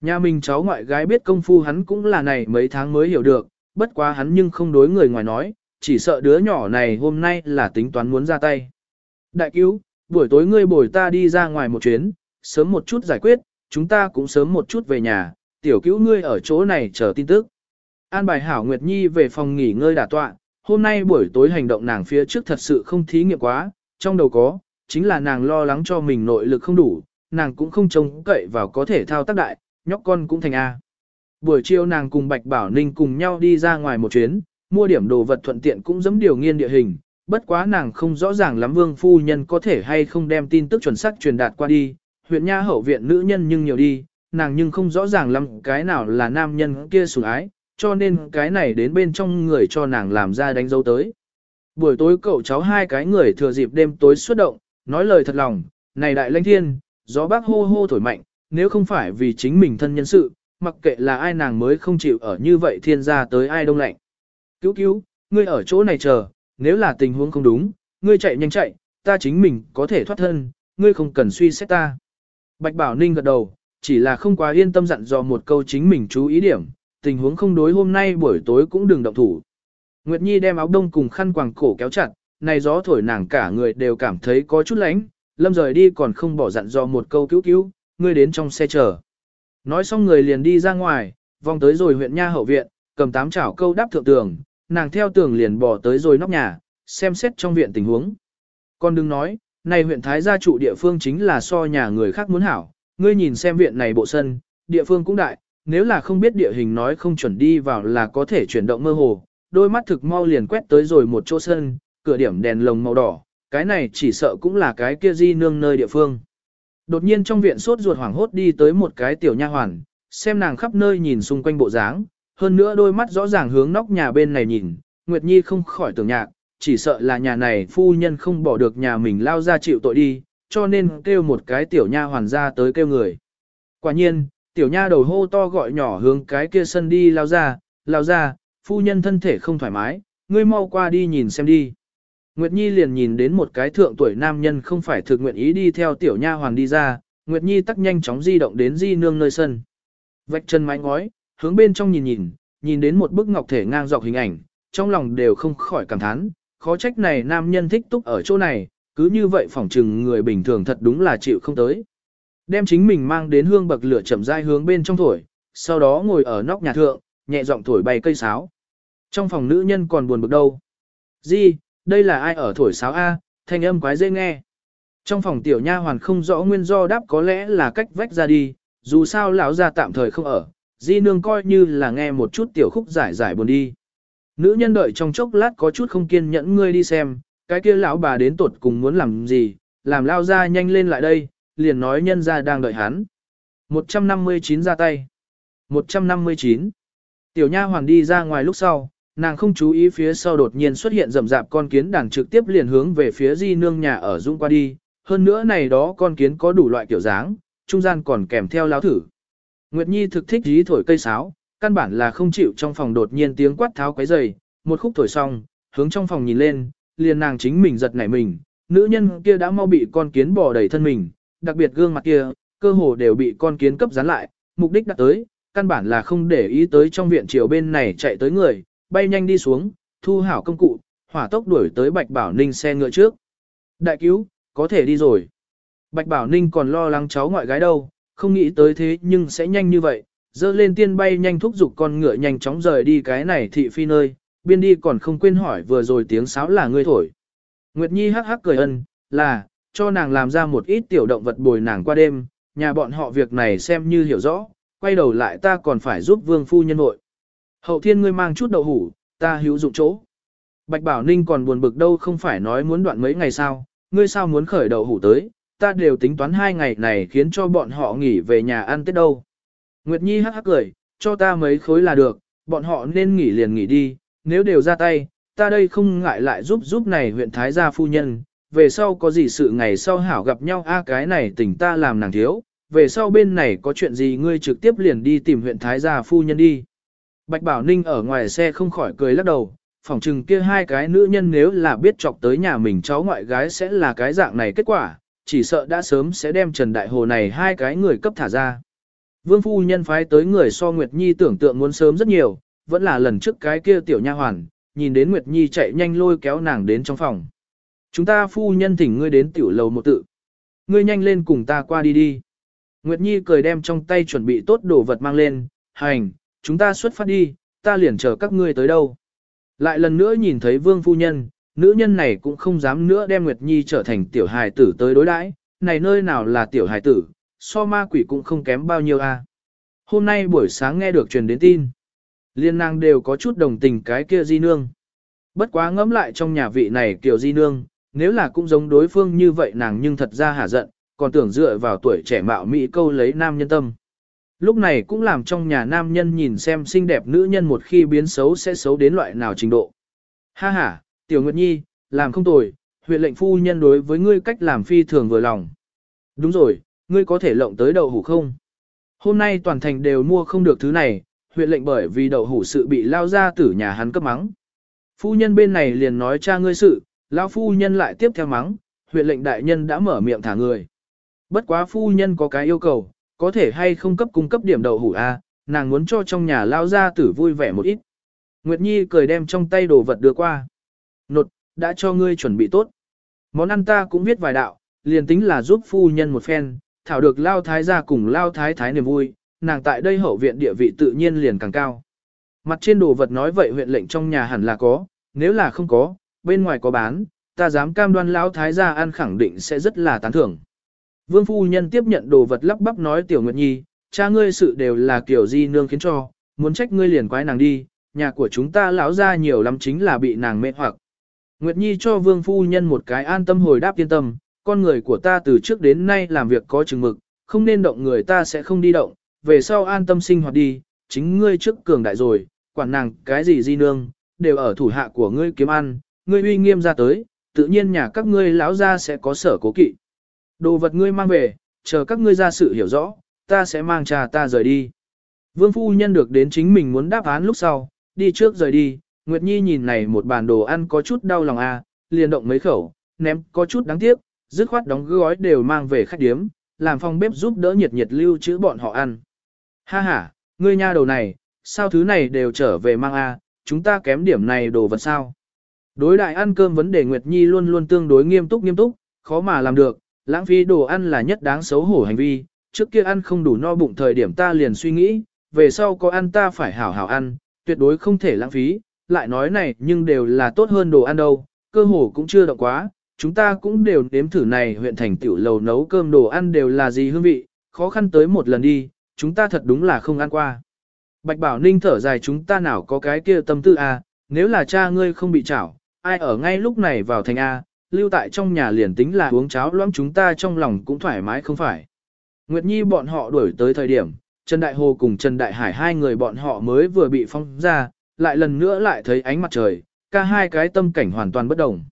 Nhà mình cháu ngoại gái biết công phu hắn cũng là này mấy tháng mới hiểu được, bất quá hắn nhưng không đối người ngoài nói, chỉ sợ đứa nhỏ này hôm nay là tính toán muốn ra tay. Đại cứu, buổi tối ngươi bồi ta đi ra ngoài một chuyến, sớm một chút giải quyết, chúng ta cũng sớm một chút về nhà, tiểu cứu ngươi ở chỗ này chờ tin tức. An bài hảo Nguyệt Nhi về phòng nghỉ ngơi đả tọa, hôm nay buổi tối hành động nàng phía trước thật sự không thí nghiệm quá, trong đầu có, chính là nàng lo lắng cho mình nội lực không đủ, nàng cũng không trông cậy vào có thể thao tác đại, nhóc con cũng thành A. Buổi chiều nàng cùng Bạch Bảo Ninh cùng nhau đi ra ngoài một chuyến, mua điểm đồ vật thuận tiện cũng giống điều nghiên địa hình, bất quá nàng không rõ ràng lắm vương phu nhân có thể hay không đem tin tức chuẩn xác truyền đạt qua đi, huyện nha hậu viện nữ nhân nhưng nhiều đi, nàng nhưng không rõ ràng lắm cái nào là nam nhân kia sủng ái, cho nên cái này đến bên trong người cho nàng làm ra đánh dấu tới. Buổi tối cậu cháu hai cái người thừa dịp đêm tối xuất động, nói lời thật lòng, này đại lãnh thiên, gió bác hô hô thổi mạnh, nếu không phải vì chính mình thân nhân sự, mặc kệ là ai nàng mới không chịu ở như vậy thiên gia tới ai đông lạnh. Cứu cứu, ngươi ở chỗ này chờ, nếu là tình huống không đúng, ngươi chạy nhanh chạy, ta chính mình có thể thoát thân, ngươi không cần suy xét ta. Bạch Bảo Ninh gật đầu, chỉ là không quá yên tâm dặn dò một câu chính mình chú ý điểm, tình huống không đối hôm nay buổi tối cũng đừng động thủ. Nguyệt Nhi đem áo đông cùng khăn quàng cổ kéo chặt, này gió thổi nàng cả người đều cảm thấy có chút lạnh, lâm rời đi còn không bỏ dặn dò một câu cứu cứu, ngươi đến trong xe chờ. Nói xong người liền đi ra ngoài, vòng tới rồi huyện nha hậu viện, cầm tám chảo câu đáp thượng tường, nàng theo tường liền bỏ tới rồi nóc nhà, xem xét trong viện tình huống. Con đừng nói, này huyện Thái gia trụ địa phương chính là so nhà người khác muốn hảo, ngươi nhìn xem viện này bộ sân, địa phương cũng đại, nếu là không biết địa hình nói không chuẩn đi vào là có thể chuyển động mơ hồ, đôi mắt thực mau liền quét tới rồi một chỗ sân, cửa điểm đèn lồng màu đỏ, cái này chỉ sợ cũng là cái kia di nương nơi địa phương. Đột nhiên trong viện sốt ruột hoảng hốt đi tới một cái tiểu nha hoàn, xem nàng khắp nơi nhìn xung quanh bộ dáng, hơn nữa đôi mắt rõ ràng hướng nóc nhà bên này nhìn, Nguyệt Nhi không khỏi tưởng nhạc, chỉ sợ là nhà này phu nhân không bỏ được nhà mình lao ra chịu tội đi, cho nên kêu một cái tiểu nha hoàn ra tới kêu người. Quả nhiên, tiểu nha đầu hô to gọi nhỏ hướng cái kia sân đi lao ra, lao ra, phu nhân thân thể không thoải mái, ngươi mau qua đi nhìn xem đi. Nguyệt Nhi liền nhìn đến một cái thượng tuổi nam nhân không phải thực nguyện ý đi theo tiểu nha hoàng đi ra, Nguyệt Nhi tắc nhanh chóng di động đến di nương nơi sân. Vạch chân mái ngói, hướng bên trong nhìn nhìn, nhìn đến một bức ngọc thể ngang dọc hình ảnh, trong lòng đều không khỏi cảm thán, khó trách này nam nhân thích túc ở chỗ này, cứ như vậy phỏng chừng người bình thường thật đúng là chịu không tới. Đem chính mình mang đến hương bậc lửa chậm rãi hướng bên trong thổi, sau đó ngồi ở nóc nhà thượng, nhẹ giọng thổi bay cây sáo. Trong phòng nữ nhân còn buồn bực đâu. Di, đây là ai ở thổi sáo A, thanh âm quái dễ nghe. Trong phòng tiểu nha hoàn không rõ nguyên do đáp có lẽ là cách vách ra đi, dù sao lão gia tạm thời không ở, di nương coi như là nghe một chút tiểu khúc giải giải buồn đi. Nữ nhân đợi trong chốc lát có chút không kiên nhẫn ngươi đi xem, cái kia lão bà đến tuột cùng muốn làm gì, làm lao ra nhanh lên lại đây, liền nói nhân ra đang đợi hắn. 159 ra tay. 159. Tiểu nha hoàn đi ra ngoài lúc sau, nàng không chú ý phía sau đột nhiên xuất hiện rầm rạp con kiến đàn trực tiếp liền hướng về phía di nương nhà ở dung qua đi, hơn nữa này đó con kiến có đủ loại kiểu dáng, trung gian còn kèm theo láo thử. Nguyệt Nhi thực thích dí thổi cây sáo, căn bản là không chịu trong phòng đột nhiên tiếng quát tháo quấy dày, một khúc thổi xong, hướng trong phòng nhìn lên, liền nàng chính mình giật nảy mình, nữ nhân kia đã mau bị con kiến bò đầy thân mình, đặc biệt gương mặt kia, cơ hồ đều bị con kiến cấp dán lại, mục đích đã tới, căn bản là không để ý tới trong viện chiều bên này chạy tới người, bay nhanh đi xuống, thu hảo công cụ, hỏa tốc đuổi tới Bạch Bảo Ninh xe ngựa trước. Đại cứu, có thể đi rồi. Bạch Bảo Ninh còn lo lắng cháu ngoại gái đâu, không nghĩ tới thế nhưng sẽ nhanh như vậy, dơ lên tiên bay nhanh thúc giục con ngựa nhanh chóng rời đi cái này thị phi nơi, biên đi còn không quên hỏi vừa rồi tiếng sáo là ngươi thổi. Nguyệt Nhi hắc hắc cười ân, là, cho nàng làm ra một ít tiểu động vật bồi nàng qua đêm, nhà bọn họ việc này xem như hiểu rõ, quay đầu lại ta còn phải giúp vương phu nhân nội. Hậu thiên ngươi mang chút đậu hủ, ta hữu dụng chỗ. Bạch Bảo Ninh còn buồn bực đâu không phải nói muốn đoạn mấy ngày sao, ngươi sao muốn khởi đậu hủ tới, ta đều tính toán hai ngày này khiến cho bọn họ nghỉ về nhà ăn tết đâu. Nguyệt Nhi hắc hắc cười, cho ta mấy khối là được, bọn họ nên nghỉ liền nghỉ đi, nếu đều ra tay, ta đây không ngại lại giúp giúp này huyện Thái gia phu nhân, về sau có gì sự ngày sau hảo gặp nhau a cái này tỉnh ta làm nàng thiếu, về sau bên này có chuyện gì ngươi trực tiếp liền đi tìm huyện Thái gia phu nhân đi. Bạch Bảo Ninh ở ngoài xe không khỏi cười lắc đầu, phỏng chừng kia hai cái nữ nhân nếu là biết chọc tới nhà mình cháu ngoại gái sẽ là cái dạng này kết quả, chỉ sợ đã sớm sẽ đem Trần Đại Hồ này hai cái người cấp thả ra. Vương phu nhân phái tới người so Nguyệt Nhi tưởng tượng muốn sớm rất nhiều, vẫn là lần trước cái kia tiểu nha hoàn, nhìn đến Nguyệt Nhi chạy nhanh lôi kéo nàng đến trong phòng. Chúng ta phu nhân thỉnh ngươi đến tiểu lầu một tự. Ngươi nhanh lên cùng ta qua đi đi. Nguyệt Nhi cười đem trong tay chuẩn bị tốt đồ vật mang lên, hành, chúng ta xuất phát đi, ta liền chờ các ngươi tới đâu. Lại lần nữa nhìn thấy vương phu nhân, nữ nhân này cũng không dám nữa đem Nguyệt Nhi trở thành tiểu hài tử tới đối đãi, này nơi nào là tiểu hài tử, so ma quỷ cũng không kém bao nhiêu a. Hôm nay buổi sáng nghe được truyền đến tin. Liên nàng đều có chút đồng tình cái kia di nương. Bất quá ngẫm lại trong nhà vị này kiểu di nương, nếu là cũng giống đối phương như vậy nàng nhưng thật ra hả giận, còn tưởng dựa vào tuổi trẻ mạo mỹ câu lấy nam nhân tâm lúc này cũng làm trong nhà nam nhân nhìn xem xinh đẹp nữ nhân một khi biến xấu sẽ xấu đến loại nào trình độ. Ha ha, Tiểu Nguyệt Nhi, làm không tồi, huyện lệnh phu nhân đối với ngươi cách làm phi thường vừa lòng. Đúng rồi, ngươi có thể lộng tới đậu hủ không? Hôm nay toàn thành đều mua không được thứ này, huyện lệnh bởi vì đậu hủ sự bị lao ra tử nhà hắn cấp mắng. Phu nhân bên này liền nói cha ngươi sự, lao phu nhân lại tiếp theo mắng, huyện lệnh đại nhân đã mở miệng thả người. Bất quá phu nhân có cái yêu cầu, có thể hay không cấp cung cấp điểm đậu hủ A, nàng muốn cho trong nhà lao ra tử vui vẻ một ít. Nguyệt Nhi cười đem trong tay đồ vật đưa qua. Nột, đã cho ngươi chuẩn bị tốt. Món ăn ta cũng viết vài đạo, liền tính là giúp phu nhân một phen, thảo được lao thái gia cùng lao thái thái niềm vui, nàng tại đây hậu viện địa vị tự nhiên liền càng cao. Mặt trên đồ vật nói vậy huyện lệnh trong nhà hẳn là có, nếu là không có, bên ngoài có bán, ta dám cam đoan lão thái gia ăn khẳng định sẽ rất là tán thưởng. Vương phu nhân tiếp nhận đồ vật lắp bắp nói tiểu nguyệt nhi, cha ngươi sự đều là kiểu di nương khiến cho, muốn trách ngươi liền quái nàng đi, nhà của chúng ta lão ra nhiều lắm chính là bị nàng mê hoặc. Nguyệt nhi cho vương phu nhân một cái an tâm hồi đáp yên tâm, con người của ta từ trước đến nay làm việc có chừng mực, không nên động người ta sẽ không đi động, về sau an tâm sinh hoạt đi, chính ngươi trước cường đại rồi, quản nàng cái gì di nương, đều ở thủ hạ của ngươi kiếm ăn, ngươi uy nghiêm ra tới, tự nhiên nhà các ngươi lão ra sẽ có sở cố kỵ. Đồ vật ngươi mang về, chờ các ngươi ra sự hiểu rõ, ta sẽ mang trà ta rời đi. Vương phu nhân được đến chính mình muốn đáp án lúc sau, đi trước rời đi, Nguyệt Nhi nhìn này một bàn đồ ăn có chút đau lòng à, liền động mấy khẩu, ném có chút đáng tiếc, dứt khoát đóng gói đều mang về khách điếm, làm phòng bếp giúp đỡ nhiệt nhiệt lưu trữ bọn họ ăn. Ha ha, ngươi nha đầu này, sao thứ này đều trở về mang a, à, chúng ta kém điểm này đồ vật sao? Đối đại ăn cơm vấn đề Nguyệt Nhi luôn luôn tương đối nghiêm túc nghiêm túc, khó mà làm được, lãng phí đồ ăn là nhất đáng xấu hổ hành vi, trước kia ăn không đủ no bụng thời điểm ta liền suy nghĩ, về sau có ăn ta phải hảo hảo ăn, tuyệt đối không thể lãng phí, lại nói này nhưng đều là tốt hơn đồ ăn đâu, cơ hồ cũng chưa động quá, chúng ta cũng đều nếm thử này huyện thành tiểu lầu nấu cơm đồ ăn đều là gì hương vị, khó khăn tới một lần đi, chúng ta thật đúng là không ăn qua. Bạch Bảo Ninh thở dài chúng ta nào có cái kia tâm tư à nếu là cha ngươi không bị chảo, ai ở ngay lúc này vào thành A, lưu tại trong nhà liền tính là uống cháo loãng chúng ta trong lòng cũng thoải mái không phải. Nguyệt Nhi bọn họ đuổi tới thời điểm, Trần Đại Hồ cùng Trần Đại Hải hai người bọn họ mới vừa bị phong ra, lại lần nữa lại thấy ánh mặt trời, ca hai cái tâm cảnh hoàn toàn bất đồng.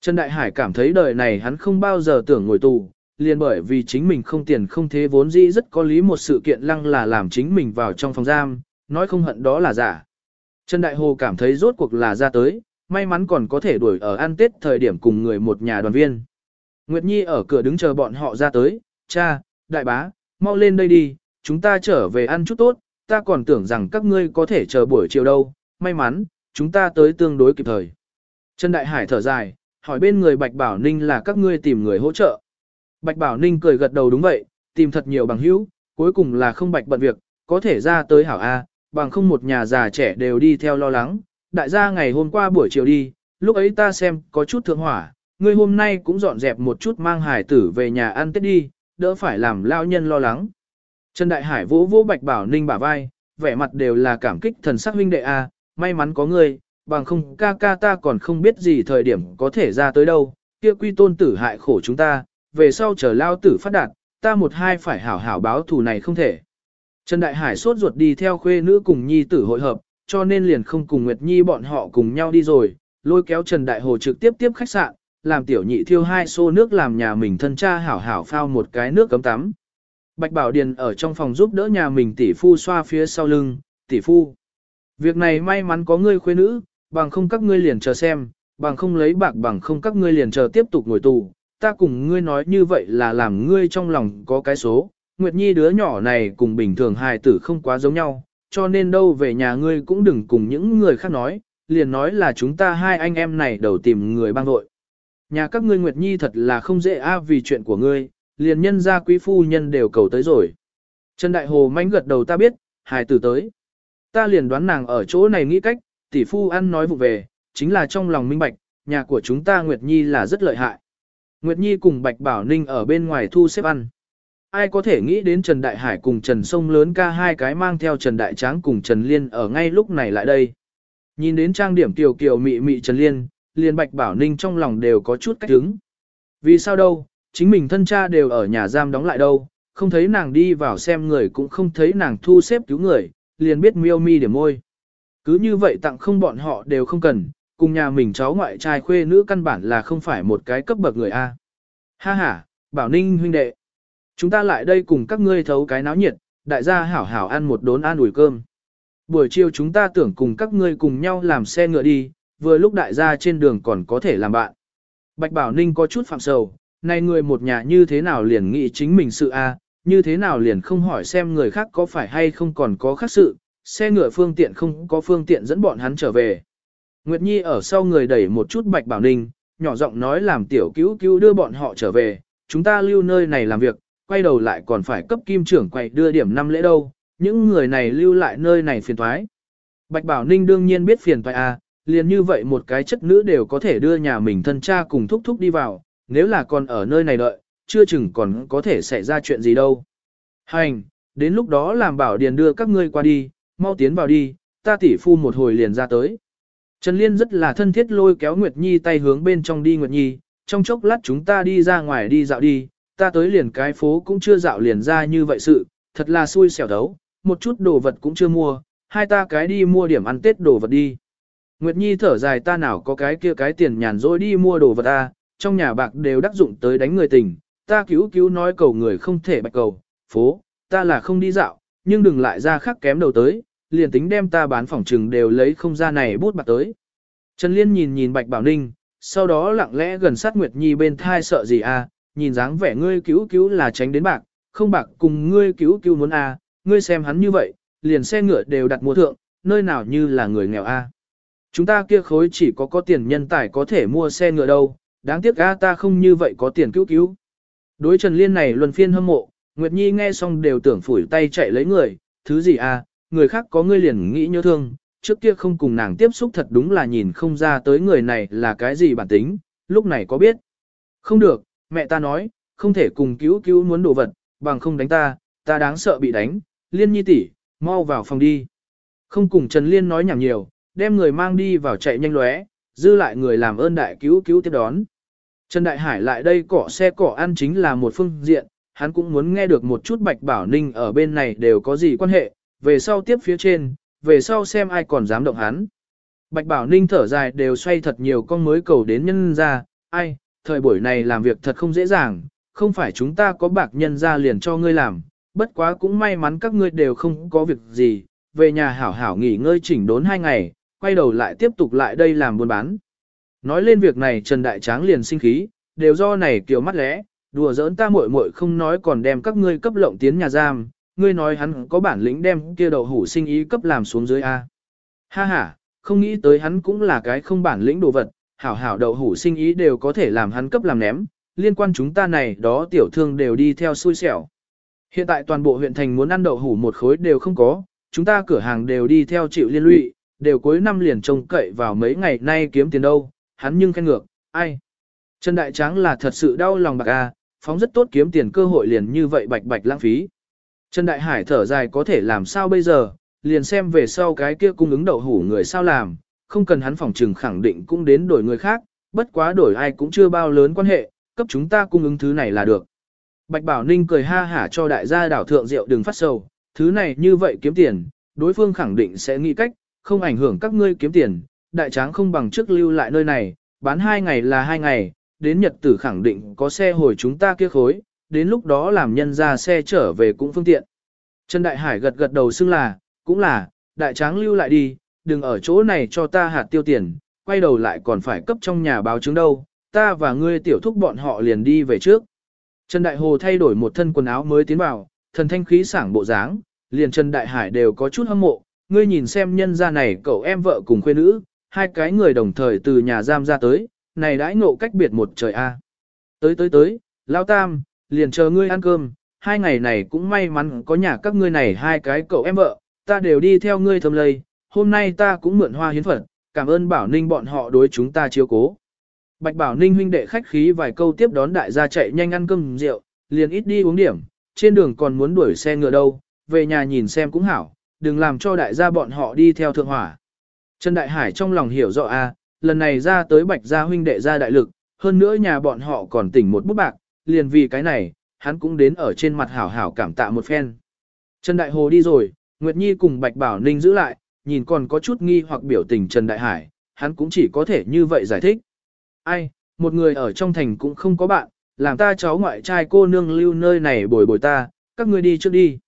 Trần Đại Hải cảm thấy đời này hắn không bao giờ tưởng ngồi tù, liền bởi vì chính mình không tiền không thế vốn dĩ rất có lý một sự kiện lăng là làm chính mình vào trong phòng giam, nói không hận đó là giả. Trần Đại Hồ cảm thấy rốt cuộc là ra tới, may mắn còn có thể đuổi ở ăn tết thời điểm cùng người một nhà đoàn viên. Nguyệt Nhi ở cửa đứng chờ bọn họ ra tới, cha, đại bá, mau lên đây đi, chúng ta trở về ăn chút tốt, ta còn tưởng rằng các ngươi có thể chờ buổi chiều đâu, may mắn, chúng ta tới tương đối kịp thời. Trần Đại Hải thở dài, hỏi bên người Bạch Bảo Ninh là các ngươi tìm người hỗ trợ. Bạch Bảo Ninh cười gật đầu đúng vậy, tìm thật nhiều bằng hữu, cuối cùng là không bạch bận việc, có thể ra tới hảo A, bằng không một nhà già trẻ đều đi theo lo lắng. Đại gia ngày hôm qua buổi chiều đi, lúc ấy ta xem có chút thượng hỏa, ngươi hôm nay cũng dọn dẹp một chút mang hải tử về nhà ăn tết đi, đỡ phải làm lao nhân lo lắng. Trần Đại Hải vỗ vỗ Bạch Bảo Ninh bả vai, vẻ mặt đều là cảm kích thần sắc huynh đệ a, may mắn có ngươi, bằng không ca ca ta còn không biết gì thời điểm có thể ra tới đâu, kia quy tôn tử hại khổ chúng ta, về sau chờ lao tử phát đạt, ta một hai phải hảo hảo báo thù này không thể. Trần Đại Hải sốt ruột đi theo khuê nữ cùng nhi tử hội hợp, cho nên liền không cùng Nguyệt Nhi bọn họ cùng nhau đi rồi, lôi kéo Trần Đại Hồ trực tiếp tiếp khách sạn, làm tiểu nhị thiêu hai xô nước làm nhà mình thân cha hảo hảo phao một cái nước cấm tắm. Bạch Bảo Điền ở trong phòng giúp đỡ nhà mình tỷ phu xoa phía sau lưng, tỷ phu. Việc này may mắn có ngươi khuê nữ, bằng không các ngươi liền chờ xem, bằng không lấy bạc bằng không các ngươi liền chờ tiếp tục ngồi tù. Ta cùng ngươi nói như vậy là làm ngươi trong lòng có cái số, Nguyệt Nhi đứa nhỏ này cùng bình thường hài tử không quá giống nhau, cho nên đâu về nhà ngươi cũng đừng cùng những người khác nói, liền nói là chúng ta hai anh em này đầu tìm người bang vội. Nhà các ngươi Nguyệt Nhi thật là không dễ a vì chuyện của ngươi, liền nhân gia quý phu nhân đều cầu tới rồi. Trần Đại Hồ mánh gật đầu ta biết, hài tử tới. Ta liền đoán nàng ở chỗ này nghĩ cách, tỷ phu ăn nói vụ về, chính là trong lòng minh bạch, nhà của chúng ta Nguyệt Nhi là rất lợi hại. Nguyệt Nhi cùng Bạch Bảo Ninh ở bên ngoài thu xếp ăn. Ai có thể nghĩ đến Trần Đại Hải cùng Trần Sông Lớn ca hai cái mang theo Trần Đại Tráng cùng Trần Liên ở ngay lúc này lại đây. Nhìn đến trang điểm tiểu kiều mị mị Trần Liên, liền Bạch Bảo Ninh trong lòng đều có chút cách hứng. Vì sao đâu, chính mình thân cha đều ở nhà giam đóng lại đâu, không thấy nàng đi vào xem người cũng không thấy nàng thu xếp cứu người, liền biết miêu mi điểm môi. Cứ như vậy tặng không bọn họ đều không cần, cùng nhà mình cháu ngoại trai khuê nữ căn bản là không phải một cái cấp bậc người A. Ha ha, bảo ninh huynh đệ. Chúng ta lại đây cùng các ngươi thấu cái náo nhiệt, đại gia hảo hảo ăn một đốn ăn ủi cơm. Buổi chiều chúng ta tưởng cùng các ngươi cùng nhau làm xe ngựa đi, vừa lúc đại gia trên đường còn có thể làm bạn. Bạch Bảo Ninh có chút phạm sầu, này người một nhà như thế nào liền nghĩ chính mình sự a, như thế nào liền không hỏi xem người khác có phải hay không còn có khác sự, xe ngựa phương tiện không có phương tiện dẫn bọn hắn trở về. Nguyệt Nhi ở sau người đẩy một chút Bạch Bảo Ninh, nhỏ giọng nói làm tiểu cứu cứu đưa bọn họ trở về, chúng ta lưu nơi này làm việc, quay đầu lại còn phải cấp kim trưởng quay đưa điểm năm lễ đâu, những người này lưu lại nơi này phiền thoái. Bạch Bảo Ninh đương nhiên biết phiền thoái à liền như vậy một cái chất nữ đều có thể đưa nhà mình thân cha cùng thúc thúc đi vào, nếu là còn ở nơi này đợi, chưa chừng còn có thể xảy ra chuyện gì đâu. Hành, đến lúc đó làm bảo điền đưa các ngươi qua đi, mau tiến vào đi, ta tỷ phu một hồi liền ra tới. Trần Liên rất là thân thiết lôi kéo Nguyệt Nhi tay hướng bên trong đi Nguyệt Nhi, trong chốc lát chúng ta đi ra ngoài đi dạo đi, ta tới liền cái phố cũng chưa dạo liền ra như vậy sự, thật là xui xẻo đấu, một chút đồ vật cũng chưa mua, hai ta cái đi mua điểm ăn Tết đồ vật đi. Nguyệt Nhi thở dài ta nào có cái kia cái tiền nhàn rỗi đi mua đồ vật ta, trong nhà bạc đều đắc dụng tới đánh người tình, ta cứu cứu nói cầu người không thể bạch cầu, phố, ta là không đi dạo, nhưng đừng lại ra khắc kém đầu tới, liền tính đem ta bán phòng trừng đều lấy không ra này bút bạc tới. Trần Liên nhìn nhìn Bạch Bảo Ninh, sau đó lặng lẽ gần sát Nguyệt Nhi bên thai sợ gì à, nhìn dáng vẻ ngươi cứu cứu là tránh đến bạc, không bạc cùng ngươi cứu cứu muốn à, ngươi xem hắn như vậy, liền xe ngựa đều đặt mua thượng, nơi nào như là người nghèo a. À. Chúng ta kia khối chỉ có có tiền nhân tài có thể mua xe ngựa đâu, đáng tiếc a ta không như vậy có tiền cứu cứu. Đối Trần Liên này luân phiên hâm mộ, Nguyệt Nhi nghe xong đều tưởng phủi tay chạy lấy người, thứ gì à, người khác có ngươi liền nghĩ nhớ thương, trước kia không cùng nàng tiếp xúc thật đúng là nhìn không ra tới người này là cái gì bản tính, lúc này có biết. Không được, mẹ ta nói, không thể cùng cứu cứu muốn đồ vật, bằng không đánh ta, ta đáng sợ bị đánh, Liên Nhi tỷ, mau vào phòng đi. Không cùng Trần Liên nói nhảm nhiều, đem người mang đi vào chạy nhanh lóe, dư lại người làm ơn đại cứu cứu tiếp đón. Trần Đại Hải lại đây cỏ xe cỏ ăn chính là một phương diện, hắn cũng muốn nghe được một chút Bạch Bảo Ninh ở bên này đều có gì quan hệ, về sau tiếp phía trên, về sau xem ai còn dám động hắn. Bạch Bảo Ninh thở dài đều xoay thật nhiều con mới cầu đến nhân ra, ai, thời buổi này làm việc thật không dễ dàng, không phải chúng ta có bạc nhân ra liền cho ngươi làm, bất quá cũng may mắn các ngươi đều không có việc gì, về nhà hảo hảo nghỉ ngơi chỉnh đốn hai ngày, quay đầu lại tiếp tục lại đây làm buôn bán. Nói lên việc này Trần Đại Tráng liền sinh khí, đều do này kiểu mắt lẽ, đùa giỡn ta muội muội không nói còn đem các ngươi cấp lộng tiến nhà giam, ngươi nói hắn có bản lĩnh đem kia đậu hủ sinh ý cấp làm xuống dưới A. Ha ha, không nghĩ tới hắn cũng là cái không bản lĩnh đồ vật, hảo hảo đậu hủ sinh ý đều có thể làm hắn cấp làm ném, liên quan chúng ta này đó tiểu thương đều đi theo xui xẻo. Hiện tại toàn bộ huyện thành muốn ăn đậu hủ một khối đều không có, chúng ta cửa hàng đều đi theo chịu liên lụy, đều cuối năm liền trông cậy vào mấy ngày nay kiếm tiền đâu, hắn nhưng khen ngược, ai. Trần Đại Tráng là thật sự đau lòng bạc a, phóng rất tốt kiếm tiền cơ hội liền như vậy bạch bạch lãng phí. Trần Đại Hải thở dài có thể làm sao bây giờ, liền xem về sau cái kia cung ứng đậu hủ người sao làm, không cần hắn phòng trừng khẳng định cũng đến đổi người khác, bất quá đổi ai cũng chưa bao lớn quan hệ, cấp chúng ta cung ứng thứ này là được. Bạch Bảo Ninh cười ha hả cho đại gia đảo thượng rượu đừng phát sầu, thứ này như vậy kiếm tiền, đối phương khẳng định sẽ nghĩ cách, không ảnh hưởng các ngươi kiếm tiền, đại tráng không bằng trước lưu lại nơi này, bán hai ngày là hai ngày, đến nhật tử khẳng định có xe hồi chúng ta kia khối, đến lúc đó làm nhân ra xe trở về cũng phương tiện. Trần Đại Hải gật gật đầu xưng là, cũng là, đại tráng lưu lại đi, đừng ở chỗ này cho ta hạt tiêu tiền, quay đầu lại còn phải cấp trong nhà báo chứng đâu, ta và ngươi tiểu thúc bọn họ liền đi về trước. Trần Đại Hồ thay đổi một thân quần áo mới tiến vào, thần thanh khí sảng bộ dáng, liền Trần Đại Hải đều có chút hâm mộ, ngươi nhìn xem nhân gia này cậu em vợ cùng khuê nữ, hai cái người đồng thời từ nhà giam ra tới, này đãi ngộ cách biệt một trời a. Tới tới tới, Lao Tam, liền chờ ngươi ăn cơm, hai ngày này cũng may mắn có nhà các ngươi này hai cái cậu em vợ, ta đều đi theo ngươi thầm lây, hôm nay ta cũng mượn hoa hiến phật, cảm ơn Bảo Ninh bọn họ đối chúng ta chiếu cố. Bạch Bảo Ninh huynh đệ khách khí vài câu tiếp đón đại gia chạy nhanh ăn cơm rượu, liền ít đi uống điểm, trên đường còn muốn đuổi xe ngựa đâu, về nhà nhìn xem cũng hảo, đừng làm cho đại gia bọn họ đi theo thượng hỏa. Trần Đại Hải trong lòng hiểu rõ a, lần này ra tới Bạch gia huynh đệ ra đại lực, hơn nữa nhà bọn họ còn tỉnh một bút bạc, liền vì cái này, hắn cũng đến ở trên mặt hảo hảo cảm tạ một phen. Trần Đại Hồ đi rồi, Nguyệt Nhi cùng Bạch Bảo Ninh giữ lại, nhìn còn có chút nghi hoặc biểu tình Trần Đại Hải, hắn cũng chỉ có thể như vậy giải thích. Ai, một người ở trong thành cũng không có bạn, làm ta cháu ngoại trai cô nương lưu nơi này bồi bồi ta, các ngươi đi trước đi.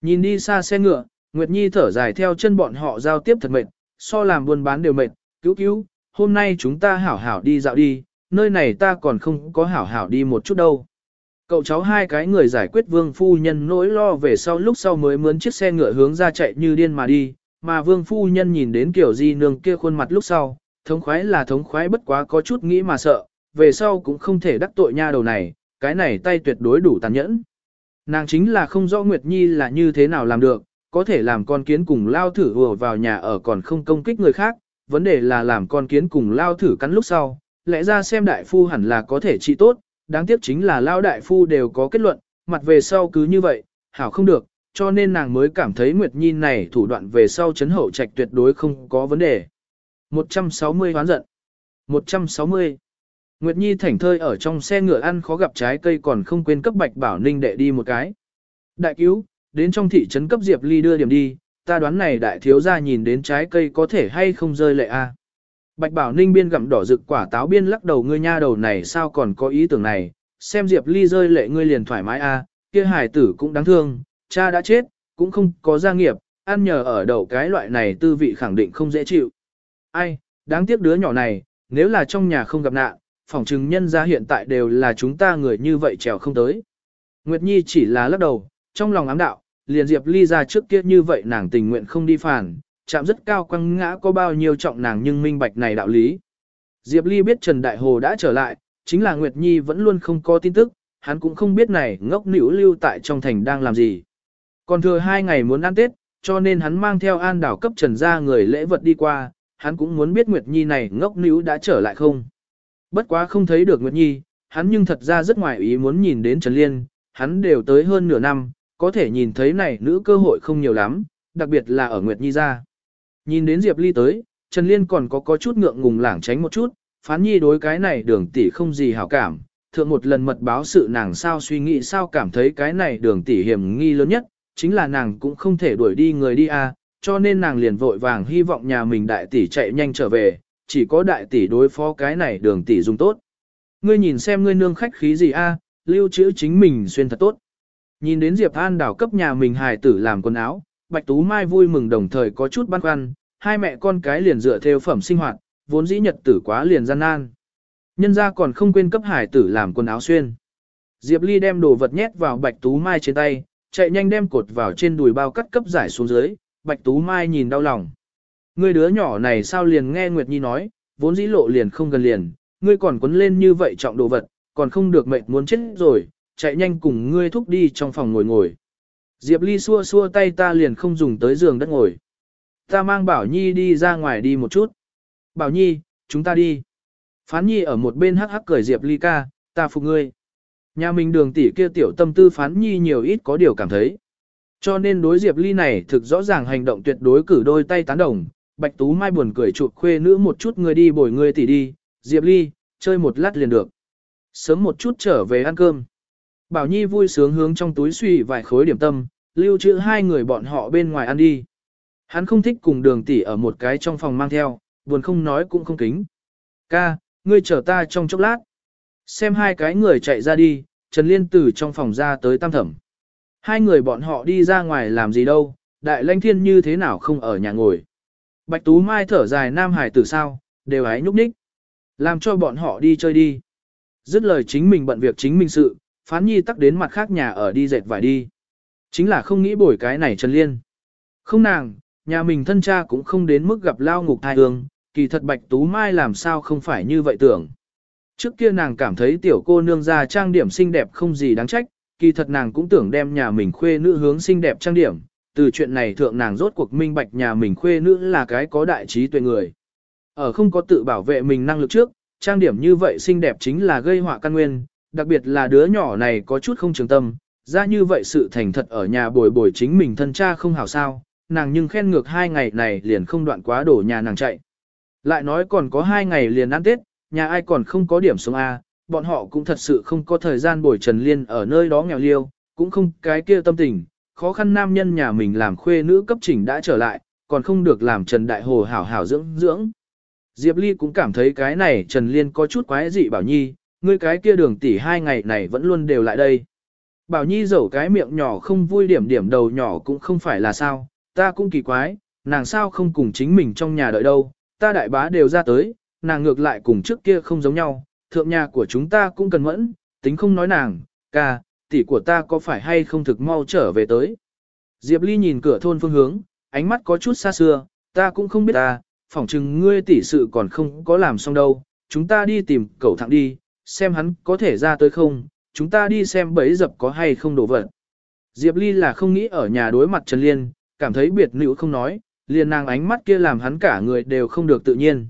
Nhìn đi xa xe ngựa, Nguyệt Nhi thở dài theo chân bọn họ giao tiếp thật mệt, so làm buôn bán đều mệt, cứu cứu, hôm nay chúng ta hảo hảo đi dạo đi, nơi này ta còn không có hảo hảo đi một chút đâu. Cậu cháu hai cái người giải quyết vương phu nhân nỗi lo về sau lúc sau mới mướn chiếc xe ngựa hướng ra chạy như điên mà đi, mà vương phu nhân nhìn đến kiểu di nương kia khuôn mặt lúc sau, thống khoái là thống khoái bất quá có chút nghĩ mà sợ, về sau cũng không thể đắc tội nha đầu này, cái này tay tuyệt đối đủ tàn nhẫn. Nàng chính là không rõ Nguyệt Nhi là như thế nào làm được, có thể làm con kiến cùng lao thử vừa vào nhà ở còn không công kích người khác, vấn đề là làm con kiến cùng lao thử cắn lúc sau, lẽ ra xem đại phu hẳn là có thể trị tốt, đáng tiếc chính là lao đại phu đều có kết luận, mặt về sau cứ như vậy, hảo không được, cho nên nàng mới cảm thấy Nguyệt Nhi này thủ đoạn về sau chấn hậu trạch tuyệt đối không có vấn đề. 160 hoán giận 160 Nguyệt Nhi thảnh thơi ở trong xe ngựa ăn khó gặp trái cây còn không quên cấp Bạch Bảo Ninh đệ đi một cái. Đại cứu, đến trong thị trấn cấp Diệp Ly đưa điểm đi, ta đoán này đại thiếu gia nhìn đến trái cây có thể hay không rơi lệ a. Bạch Bảo Ninh biên gặm đỏ rực quả táo biên lắc đầu ngươi nha đầu này sao còn có ý tưởng này, xem Diệp Ly rơi lệ ngươi liền thoải mái a, kia hải tử cũng đáng thương, cha đã chết, cũng không có gia nghiệp, ăn nhờ ở đậu cái loại này tư vị khẳng định không dễ chịu. Ai, đáng tiếc đứa nhỏ này, nếu là trong nhà không gặp nạn, phỏng chừng nhân ra hiện tại đều là chúng ta người như vậy trèo không tới. Nguyệt Nhi chỉ là lắc đầu, trong lòng ám đạo, liền Diệp Ly ra trước kia như vậy nàng tình nguyện không đi phản, chạm rất cao quăng ngã có bao nhiêu trọng nàng nhưng minh bạch này đạo lý. Diệp Ly biết Trần Đại Hồ đã trở lại, chính là Nguyệt Nhi vẫn luôn không có tin tức, hắn cũng không biết này ngốc nữ lưu tại trong thành đang làm gì. Còn thừa hai ngày muốn ăn Tết, cho nên hắn mang theo an đảo cấp Trần ra người lễ vật đi qua, hắn cũng muốn biết Nguyệt Nhi này ngốc níu đã trở lại không. Bất quá không thấy được Nguyệt Nhi, hắn nhưng thật ra rất ngoài ý muốn nhìn đến Trần Liên, hắn đều tới hơn nửa năm, có thể nhìn thấy này nữ cơ hội không nhiều lắm, đặc biệt là ở Nguyệt Nhi ra. Nhìn đến Diệp Ly tới, Trần Liên còn có có chút ngượng ngùng lảng tránh một chút, phán nhi đối cái này đường tỷ không gì hảo cảm, thượng một lần mật báo sự nàng sao suy nghĩ sao cảm thấy cái này đường tỷ hiểm nghi lớn nhất, chính là nàng cũng không thể đuổi đi người đi à, cho nên nàng liền vội vàng hy vọng nhà mình đại tỷ chạy nhanh trở về, chỉ có đại tỷ đối phó cái này đường tỷ dùng tốt. Ngươi nhìn xem ngươi nương khách khí gì a, lưu trữ chính mình xuyên thật tốt. Nhìn đến Diệp An đảo cấp nhà mình hài tử làm quần áo, Bạch Tú Mai vui mừng đồng thời có chút băn khoăn, hai mẹ con cái liền dựa theo phẩm sinh hoạt, vốn dĩ nhật tử quá liền gian nan. Nhân ra còn không quên cấp hài tử làm quần áo xuyên. Diệp Ly đem đồ vật nhét vào Bạch Tú Mai trên tay, chạy nhanh đem cột vào trên đùi bao cắt cấp giải xuống dưới, Bạch Tú Mai nhìn đau lòng. Ngươi đứa nhỏ này sao liền nghe Nguyệt Nhi nói, vốn dĩ lộ liền không gần liền, ngươi còn quấn lên như vậy trọng đồ vật, còn không được mệt muốn chết rồi, chạy nhanh cùng ngươi thúc đi trong phòng ngồi ngồi. Diệp Ly xua xua tay ta liền không dùng tới giường đất ngồi. Ta mang Bảo Nhi đi ra ngoài đi một chút. Bảo Nhi, chúng ta đi. Phán Nhi ở một bên hắc hắc cười Diệp Ly ca, ta phục ngươi. Nhà mình đường tỷ kia tiểu tâm tư Phán Nhi nhiều ít có điều cảm thấy. Cho nên đối Diệp Ly này thực rõ ràng hành động tuyệt đối cử đôi tay tán đồng, Bạch Tú Mai buồn cười chụp khuê nữ một chút người đi bồi người tỷ đi, Diệp Ly, chơi một lát liền được. Sớm một chút trở về ăn cơm. Bảo Nhi vui sướng hướng trong túi suy vài khối điểm tâm, lưu trữ hai người bọn họ bên ngoài ăn đi. Hắn không thích cùng đường tỷ ở một cái trong phòng mang theo, buồn không nói cũng không kính. Ca, ngươi chờ ta trong chốc lát. Xem hai cái người chạy ra đi, Trần Liên từ trong phòng ra tới tam thẩm. Hai người bọn họ đi ra ngoài làm gì đâu, đại lãnh thiên như thế nào không ở nhà ngồi. Bạch Tú Mai thở dài Nam Hải tử sao, đều hãy nhúc nhích. Làm cho bọn họ đi chơi đi. Dứt lời chính mình bận việc chính mình sự, phán nhi tắc đến mặt khác nhà ở đi dệt vải đi. Chính là không nghĩ bổi cái này Trần Liên. Không nàng, nhà mình thân cha cũng không đến mức gặp lao ngục thai hương, kỳ thật Bạch Tú Mai làm sao không phải như vậy tưởng. Trước kia nàng cảm thấy tiểu cô nương ra trang điểm xinh đẹp không gì đáng trách, kỳ thật nàng cũng tưởng đem nhà mình khuê nữ hướng xinh đẹp trang điểm, từ chuyện này thượng nàng rốt cuộc minh bạch nhà mình khuê nữ là cái có đại trí tuệ người. Ở không có tự bảo vệ mình năng lực trước, trang điểm như vậy xinh đẹp chính là gây họa căn nguyên, đặc biệt là đứa nhỏ này có chút không trường tâm, ra như vậy sự thành thật ở nhà bồi bồi chính mình thân cha không hảo sao, nàng nhưng khen ngược hai ngày này liền không đoạn quá đổ nhà nàng chạy. Lại nói còn có hai ngày liền ăn Tết, nhà ai còn không có điểm sống A, bọn họ cũng thật sự không có thời gian bồi Trần Liên ở nơi đó nghèo liêu, cũng không cái kia tâm tình, khó khăn nam nhân nhà mình làm khuê nữ cấp chỉnh đã trở lại, còn không được làm Trần Đại Hồ hảo hảo dưỡng dưỡng. Diệp Ly cũng cảm thấy cái này Trần Liên có chút quái dị Bảo Nhi, ngươi cái kia đường tỷ hai ngày này vẫn luôn đều lại đây. Bảo Nhi dẫu cái miệng nhỏ không vui điểm điểm đầu nhỏ cũng không phải là sao, ta cũng kỳ quái, nàng sao không cùng chính mình trong nhà đợi đâu, ta đại bá đều ra tới, nàng ngược lại cùng trước kia không giống nhau, thượng nhà của chúng ta cũng cần mẫn, tính không nói nàng, ca, tỷ của ta có phải hay không thực mau trở về tới. Diệp Ly nhìn cửa thôn phương hướng, ánh mắt có chút xa xưa, ta cũng không biết ta, phỏng chừng ngươi tỷ sự còn không có làm xong đâu, chúng ta đi tìm cậu thẳng đi, xem hắn có thể ra tới không, chúng ta đi xem bẫy dập có hay không đổ vật. Diệp Ly là không nghĩ ở nhà đối mặt Trần Liên, cảm thấy biệt nữ không nói, liền nàng ánh mắt kia làm hắn cả người đều không được tự nhiên.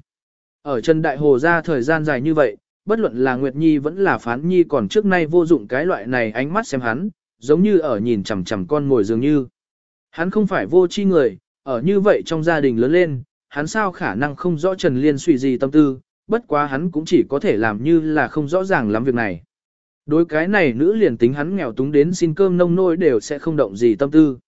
Ở Trần Đại Hồ ra thời gian dài như vậy, bất luận là Nguyệt Nhi vẫn là Phán Nhi còn trước nay vô dụng cái loại này ánh mắt xem hắn, giống như ở nhìn chằm chằm con ngồi dường như. Hắn không phải vô chi người, ở như vậy trong gia đình lớn lên, hắn sao khả năng không rõ Trần Liên suy gì tâm tư, bất quá hắn cũng chỉ có thể làm như là không rõ ràng lắm việc này. Đối cái này nữ liền tính hắn nghèo túng đến xin cơm nông nôi đều sẽ không động gì tâm tư.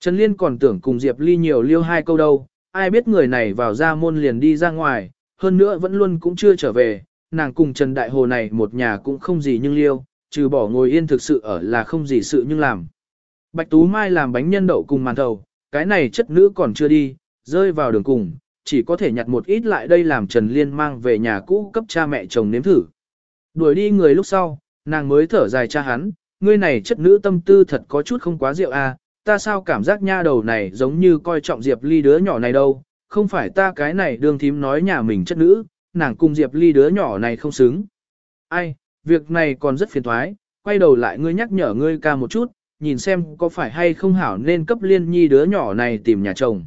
Trần Liên còn tưởng cùng Diệp Ly nhiều liêu hai câu đâu, ai biết người này vào ra môn liền đi ra ngoài, hơn nữa vẫn luôn cũng chưa trở về, nàng cùng Trần Đại Hồ này một nhà cũng không gì nhưng liêu, trừ bỏ ngồi yên thực sự ở là không gì sự nhưng làm. Bạch Tú Mai làm bánh nhân đậu cùng màn thầu, cái này chất nữ còn chưa đi, rơi vào đường cùng, chỉ có thể nhặt một ít lại đây làm Trần Liên mang về nhà cũ cấp cha mẹ chồng nếm thử. Đuổi đi người lúc sau, nàng mới thở dài cha hắn, ngươi này chất nữ tâm tư thật có chút không quá rượu a, à, ta sao cảm giác nha đầu này giống như coi trọng Diệp Ly đứa nhỏ này đâu, không phải ta cái này đương thím nói nhà mình chất nữ, nàng cùng Diệp Ly đứa nhỏ này không xứng. Ai, việc này còn rất phiền thoái, quay đầu lại ngươi nhắc nhở ngươi ca một chút, nhìn xem có phải hay không hảo nên cấp liên nhi đứa nhỏ này tìm nhà chồng.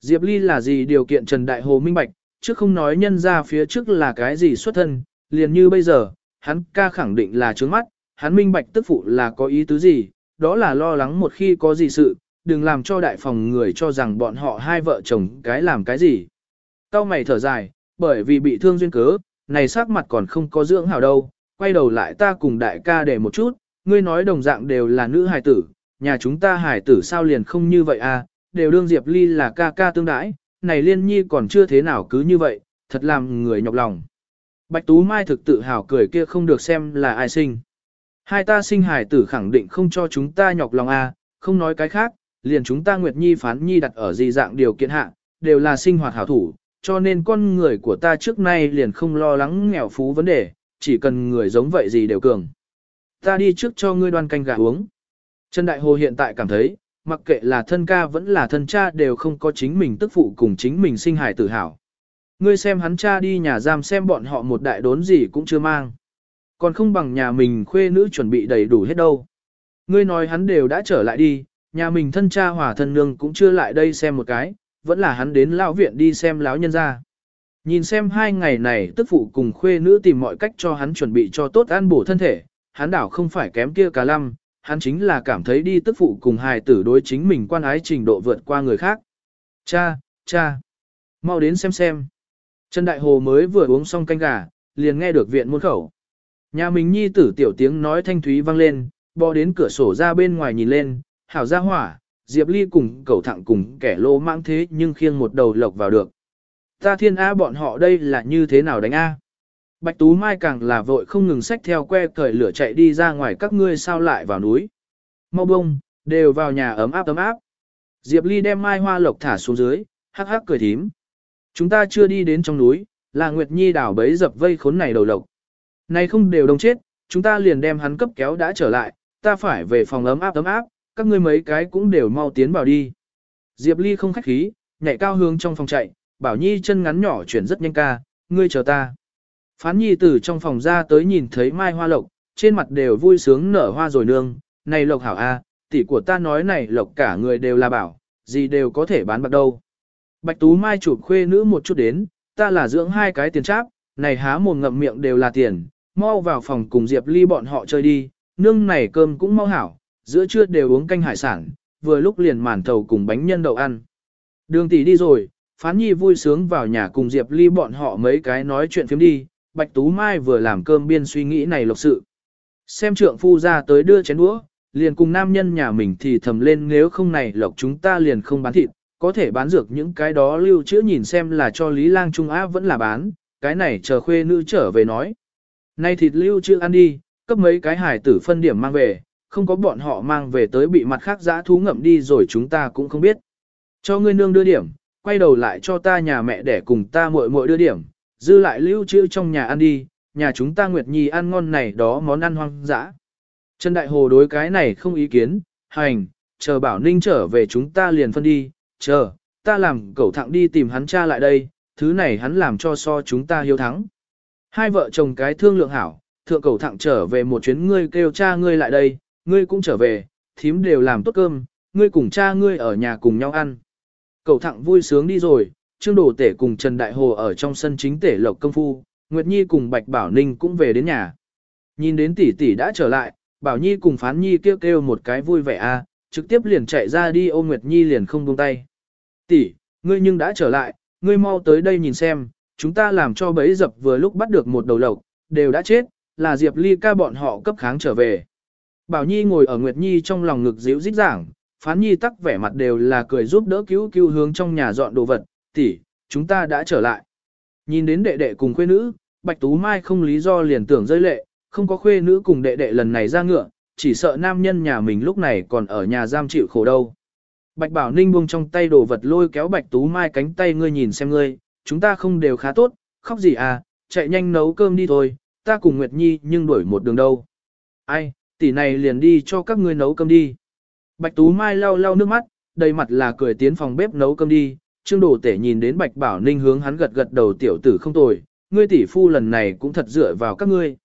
Diệp Ly là gì điều kiện Trần Đại Hồ minh bạch, trước không nói nhân ra phía trước là cái gì xuất thân, liền như bây giờ, hắn ca khẳng định là trướng mắt, hắn minh bạch tức phụ là có ý tứ gì, đó là lo lắng một khi có gì sự, đừng làm cho đại phòng người cho rằng bọn họ hai vợ chồng cái làm cái gì. Cao mày thở dài, bởi vì bị thương duyên cớ, này sắc mặt còn không có dưỡng hảo đâu, quay đầu lại ta cùng đại ca để một chút, ngươi nói đồng dạng đều là nữ hài tử, nhà chúng ta hài tử sao liền không như vậy à, đều đương Diệp Ly là ca ca tương đãi, này liên nhi còn chưa thế nào cứ như vậy, thật làm người nhọc lòng. Bạch Tú Mai thực tự hào cười kia không được xem là ai sinh. Hai ta sinh hài tử khẳng định không cho chúng ta nhọc lòng à, không nói cái khác, liền chúng ta Nguyệt Nhi phán Nhi đặt ở gì dạng điều kiện hạ, đều là sinh hoạt hảo thủ, cho nên con người của ta trước nay liền không lo lắng nghèo phú vấn đề, chỉ cần người giống vậy gì đều cường. Ta đi trước cho ngươi đoan canh gà uống. Trần Đại Hồ hiện tại cảm thấy, mặc kệ là thân ca vẫn là thân cha đều không có chính mình tức phụ cùng chính mình sinh hài tự hào. Ngươi xem hắn cha đi nhà giam xem bọn họ một đại đốn gì cũng chưa mang. Còn không bằng nhà mình khuê nữ chuẩn bị đầy đủ hết đâu. Ngươi nói hắn đều đã trở lại đi, nhà mình thân cha hòa thân nương cũng chưa lại đây xem một cái, vẫn là hắn đến lão viện đi xem lão nhân ra. Nhìn xem hai ngày này tức phụ cùng khuê nữ tìm mọi cách cho hắn chuẩn bị cho tốt an bổ thân thể, hắn đảo không phải kém kia cả lăm, hắn chính là cảm thấy đi tức phụ cùng hài tử đối chính mình quan ái trình độ vượt qua người khác. Cha, cha, mau đến xem xem. Trần Đại Hồ mới vừa uống xong canh gà, liền nghe được viện môn khẩu. Nhà mình nhi tử tiểu tiếng nói thanh thúy vang lên, bò đến cửa sổ ra bên ngoài nhìn lên, hảo gia hỏa, Diệp Ly cùng cậu thẳng cùng kẻ lô mãng thế nhưng khiêng một đầu lộc vào được. Ta thiên A bọn họ đây là như thế nào đánh A? Bạch Tú Mai càng là vội không ngừng xách theo que cởi lửa chạy đi ra ngoài các ngươi sao lại vào núi. Mau bông, đều vào nhà ấm áp ấm áp. Diệp Ly đem mai hoa lộc thả xuống dưới, hắc hắc cười thím. Chúng ta chưa đi đến trong núi, là Nguyệt Nhi đảo bấy dập vây khốn này đầu lộc. Này không đều đông chết, chúng ta liền đem hắn cấp kéo đã trở lại, ta phải về phòng ấm áp ấm áp, các ngươi mấy cái cũng đều mau tiến vào đi. Diệp Ly không khách khí, nhảy cao hướng trong phòng chạy, Bảo Nhi chân ngắn nhỏ chuyển rất nhanh ca, ngươi chờ ta. Phán Nhi từ trong phòng ra tới nhìn thấy mai hoa lộc, trên mặt đều vui sướng nở hoa rồi nương, này lộc hảo a, tỷ của ta nói này lộc cả người đều là bảo, gì đều có thể bán bạc đâu. Bạch Tú Mai chụp khuê nữ một chút đến, ta là dưỡng hai cái tiền tráp, này há mồm ngậm miệng đều là tiền, mau vào phòng cùng Diệp Ly bọn họ chơi đi, nương này cơm cũng mau hảo, giữa trưa đều uống canh hải sản, vừa lúc liền màn thầu cùng bánh nhân đậu ăn. Đường tỷ đi rồi, Phán Nhi vui sướng vào nhà cùng Diệp Ly bọn họ mấy cái nói chuyện phiếm đi, Bạch Tú Mai vừa làm cơm biên suy nghĩ này lộc sự. Xem trượng phu ra tới đưa chén đũa, liền cùng nam nhân nhà mình thì thầm lên nếu không này lộc chúng ta liền không bán thịt, có thể bán dược những cái đó lưu trữ nhìn xem là cho Lý Lang Trung Á vẫn là bán, cái này chờ khuê nữ trở về nói. Nay thịt lưu trữ ăn đi, cấp mấy cái hải tử phân điểm mang về, không có bọn họ mang về tới bị mặt khác giã thú ngậm đi rồi chúng ta cũng không biết. Cho ngươi nương đưa điểm, quay đầu lại cho ta nhà mẹ để cùng ta muội muội đưa điểm, dư lại lưu trữ trong nhà ăn đi, nhà chúng ta Nguyệt Nhi ăn ngon này đó món ăn hoang dã. Trần Đại Hồ đối cái này không ý kiến, hành, chờ Bảo Ninh trở về chúng ta liền phân đi, chờ, ta làm cẩu thẳng đi tìm hắn cha lại đây, thứ này hắn làm cho so chúng ta hiếu thắng. Hai vợ chồng cái thương lượng hảo, thượng cẩu thẳng trở về một chuyến ngươi kêu cha ngươi lại đây, ngươi cũng trở về, thím đều làm tốt cơm, ngươi cùng cha ngươi ở nhà cùng nhau ăn. Cậu thẳng vui sướng đi rồi, Trương Đồ Tể cùng Trần Đại Hồ ở trong sân chính tể lộc công phu, Nguyệt Nhi cùng Bạch Bảo Ninh cũng về đến nhà. Nhìn đến tỷ tỷ đã trở lại, Bảo Nhi cùng Phán Nhi kêu kêu một cái vui vẻ a, trực tiếp liền chạy ra đi ôm Nguyệt Nhi liền không buông tay. Tỷ, ngươi nhưng đã trở lại, ngươi mau tới đây nhìn xem, chúng ta làm cho bấy dập vừa lúc bắt được một đầu lộc, đều đã chết, là Diệp Ly ca bọn họ cấp kháng trở về. Bảo Nhi ngồi ở Nguyệt Nhi trong lòng ngực díu dít giảng, Phán Nhi tắc vẻ mặt đều là cười giúp đỡ cứu cứu hướng trong nhà dọn đồ vật, tỷ, chúng ta đã trở lại. Nhìn đến đệ đệ cùng khuê nữ, Bạch Tú Mai không lý do liền tưởng rơi lệ, không có khuê nữ cùng đệ đệ lần này ra ngựa, chỉ sợ nam nhân nhà mình lúc này còn ở nhà giam chịu khổ đâu. Bạch Bảo Ninh buông trong tay đồ vật lôi kéo Bạch Tú Mai cánh tay ngươi nhìn xem ngươi, chúng ta không đều khá tốt, khóc gì à, chạy nhanh nấu cơm đi thôi, ta cùng Nguyệt Nhi nhưng đuổi một đường đâu. Ai, tỷ này liền đi cho các ngươi nấu cơm đi. Bạch Tú Mai lau lau nước mắt, đầy mặt là cười tiến phòng bếp nấu cơm đi, Trương Đồ Tể nhìn đến Bạch Bảo Ninh hướng hắn gật gật đầu tiểu tử không tồi, ngươi tỷ phu lần này cũng thật dựa vào các ngươi.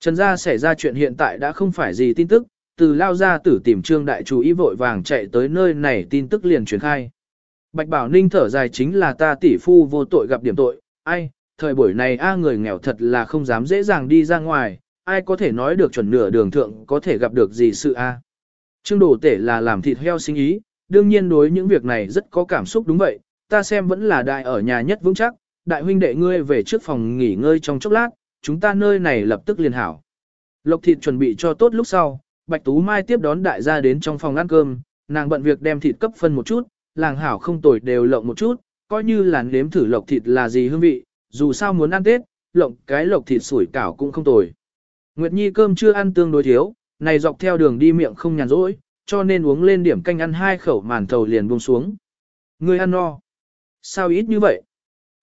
Trần gia xảy ra chuyện hiện tại đã không phải gì tin tức, từ lao ra tử tìm Trương Đại Chủ ý vội vàng chạy tới nơi này tin tức liền truyền khai. Bạch Bảo Ninh thở dài chính là ta tỷ phu vô tội gặp điểm tội, ai, thời buổi này a người nghèo thật là không dám dễ dàng đi ra ngoài, ai có thể nói được chuẩn nửa đường thượng có thể gặp được gì sự a. Trương Đồ Tể là làm thịt heo sinh ý, đương nhiên đối những việc này rất có cảm xúc đúng vậy, ta xem vẫn là đại ở nhà nhất vững chắc, đại huynh đệ ngươi về trước phòng nghỉ ngơi trong chốc lát, chúng ta nơi này lập tức liền hảo. Lộc thịt chuẩn bị cho tốt lúc sau, Bạch Tú Mai tiếp đón đại gia đến trong phòng ăn cơm, nàng bận việc đem thịt cấp phân một chút, làng hảo không tồi đều lộng một chút, coi như là nếm thử lộc thịt là gì hương vị, dù sao muốn ăn Tết, lộng cái lộc thịt sủi cảo cũng không tồi. Nguyệt Nhi cơm chưa ăn tương đối thiếu, này dọc theo đường đi miệng không nhàn rỗi, cho nên uống lên điểm canh ăn hai khẩu màn thầu liền buông xuống. Người ăn no. Sao ít như vậy?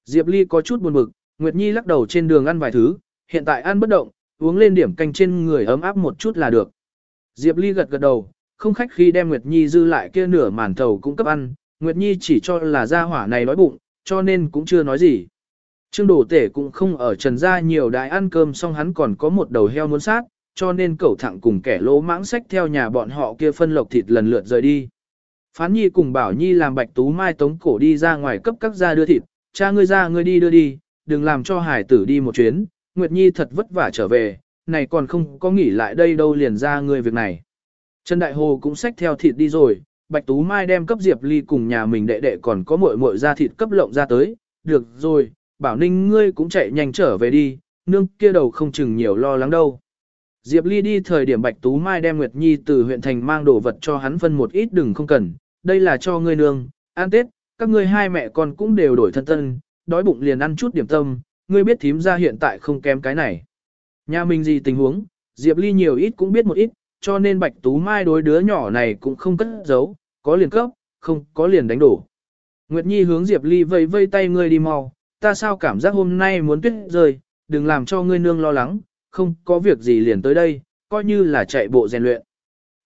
Diệp Ly có chút buồn bực, Nguyệt Nhi lắc đầu trên đường ăn vài thứ, hiện tại ăn bất động, uống lên điểm canh trên người ấm áp một chút là được. Diệp Ly gật gật đầu, không khách khi đem Nguyệt Nhi dư lại kia nửa màn thầu cũng cấp ăn, Nguyệt Nhi chỉ cho là gia hỏa này đói bụng, cho nên cũng chưa nói gì. Trương Đổ Tể cũng không ở trần gia nhiều đại ăn cơm xong hắn còn có một đầu heo muốn sát, cho nên cẩu thẳng cùng kẻ lỗ mãng sách theo nhà bọn họ kia phân lộc thịt lần lượt rời đi. Phán Nhi cùng Bảo Nhi làm bạch tú mai tống cổ đi ra ngoài cấp các gia đưa thịt, cha ngươi ra ngươi đi đưa đi, đừng làm cho hải tử đi một chuyến, Nguyệt Nhi thật vất vả trở về, này còn không có nghỉ lại đây đâu liền ra ngươi việc này. Trần Đại Hồ cũng xách theo thịt đi rồi, Bạch Tú Mai đem cấp Diệp Ly cùng nhà mình đệ đệ còn có muội muội ra thịt cấp lộng ra tới, được rồi, Bảo Ninh ngươi cũng chạy nhanh trở về đi, nương kia đầu không chừng nhiều lo lắng đâu. Diệp Ly đi thời điểm Bạch Tú Mai đem Nguyệt Nhi từ huyện thành mang đồ vật cho hắn phân một ít đừng không cần, đây là cho ngươi nương, ăn Tết, các ngươi hai mẹ con cũng đều đổi thân tân, đói bụng liền ăn chút điểm tâm, ngươi biết thím ra hiện tại không kém cái này. Nhà mình gì tình huống, Diệp Ly nhiều ít cũng biết một ít, cho nên Bạch Tú Mai đối đứa nhỏ này cũng không cất giấu, có liền cấp, không có liền đánh đổ. Nguyệt Nhi hướng Diệp Ly vây vây tay ngươi đi mau, ta sao cảm giác hôm nay muốn tuyết rơi, đừng làm cho ngươi nương lo lắng, không có việc gì liền tới đây, coi như là chạy bộ rèn luyện.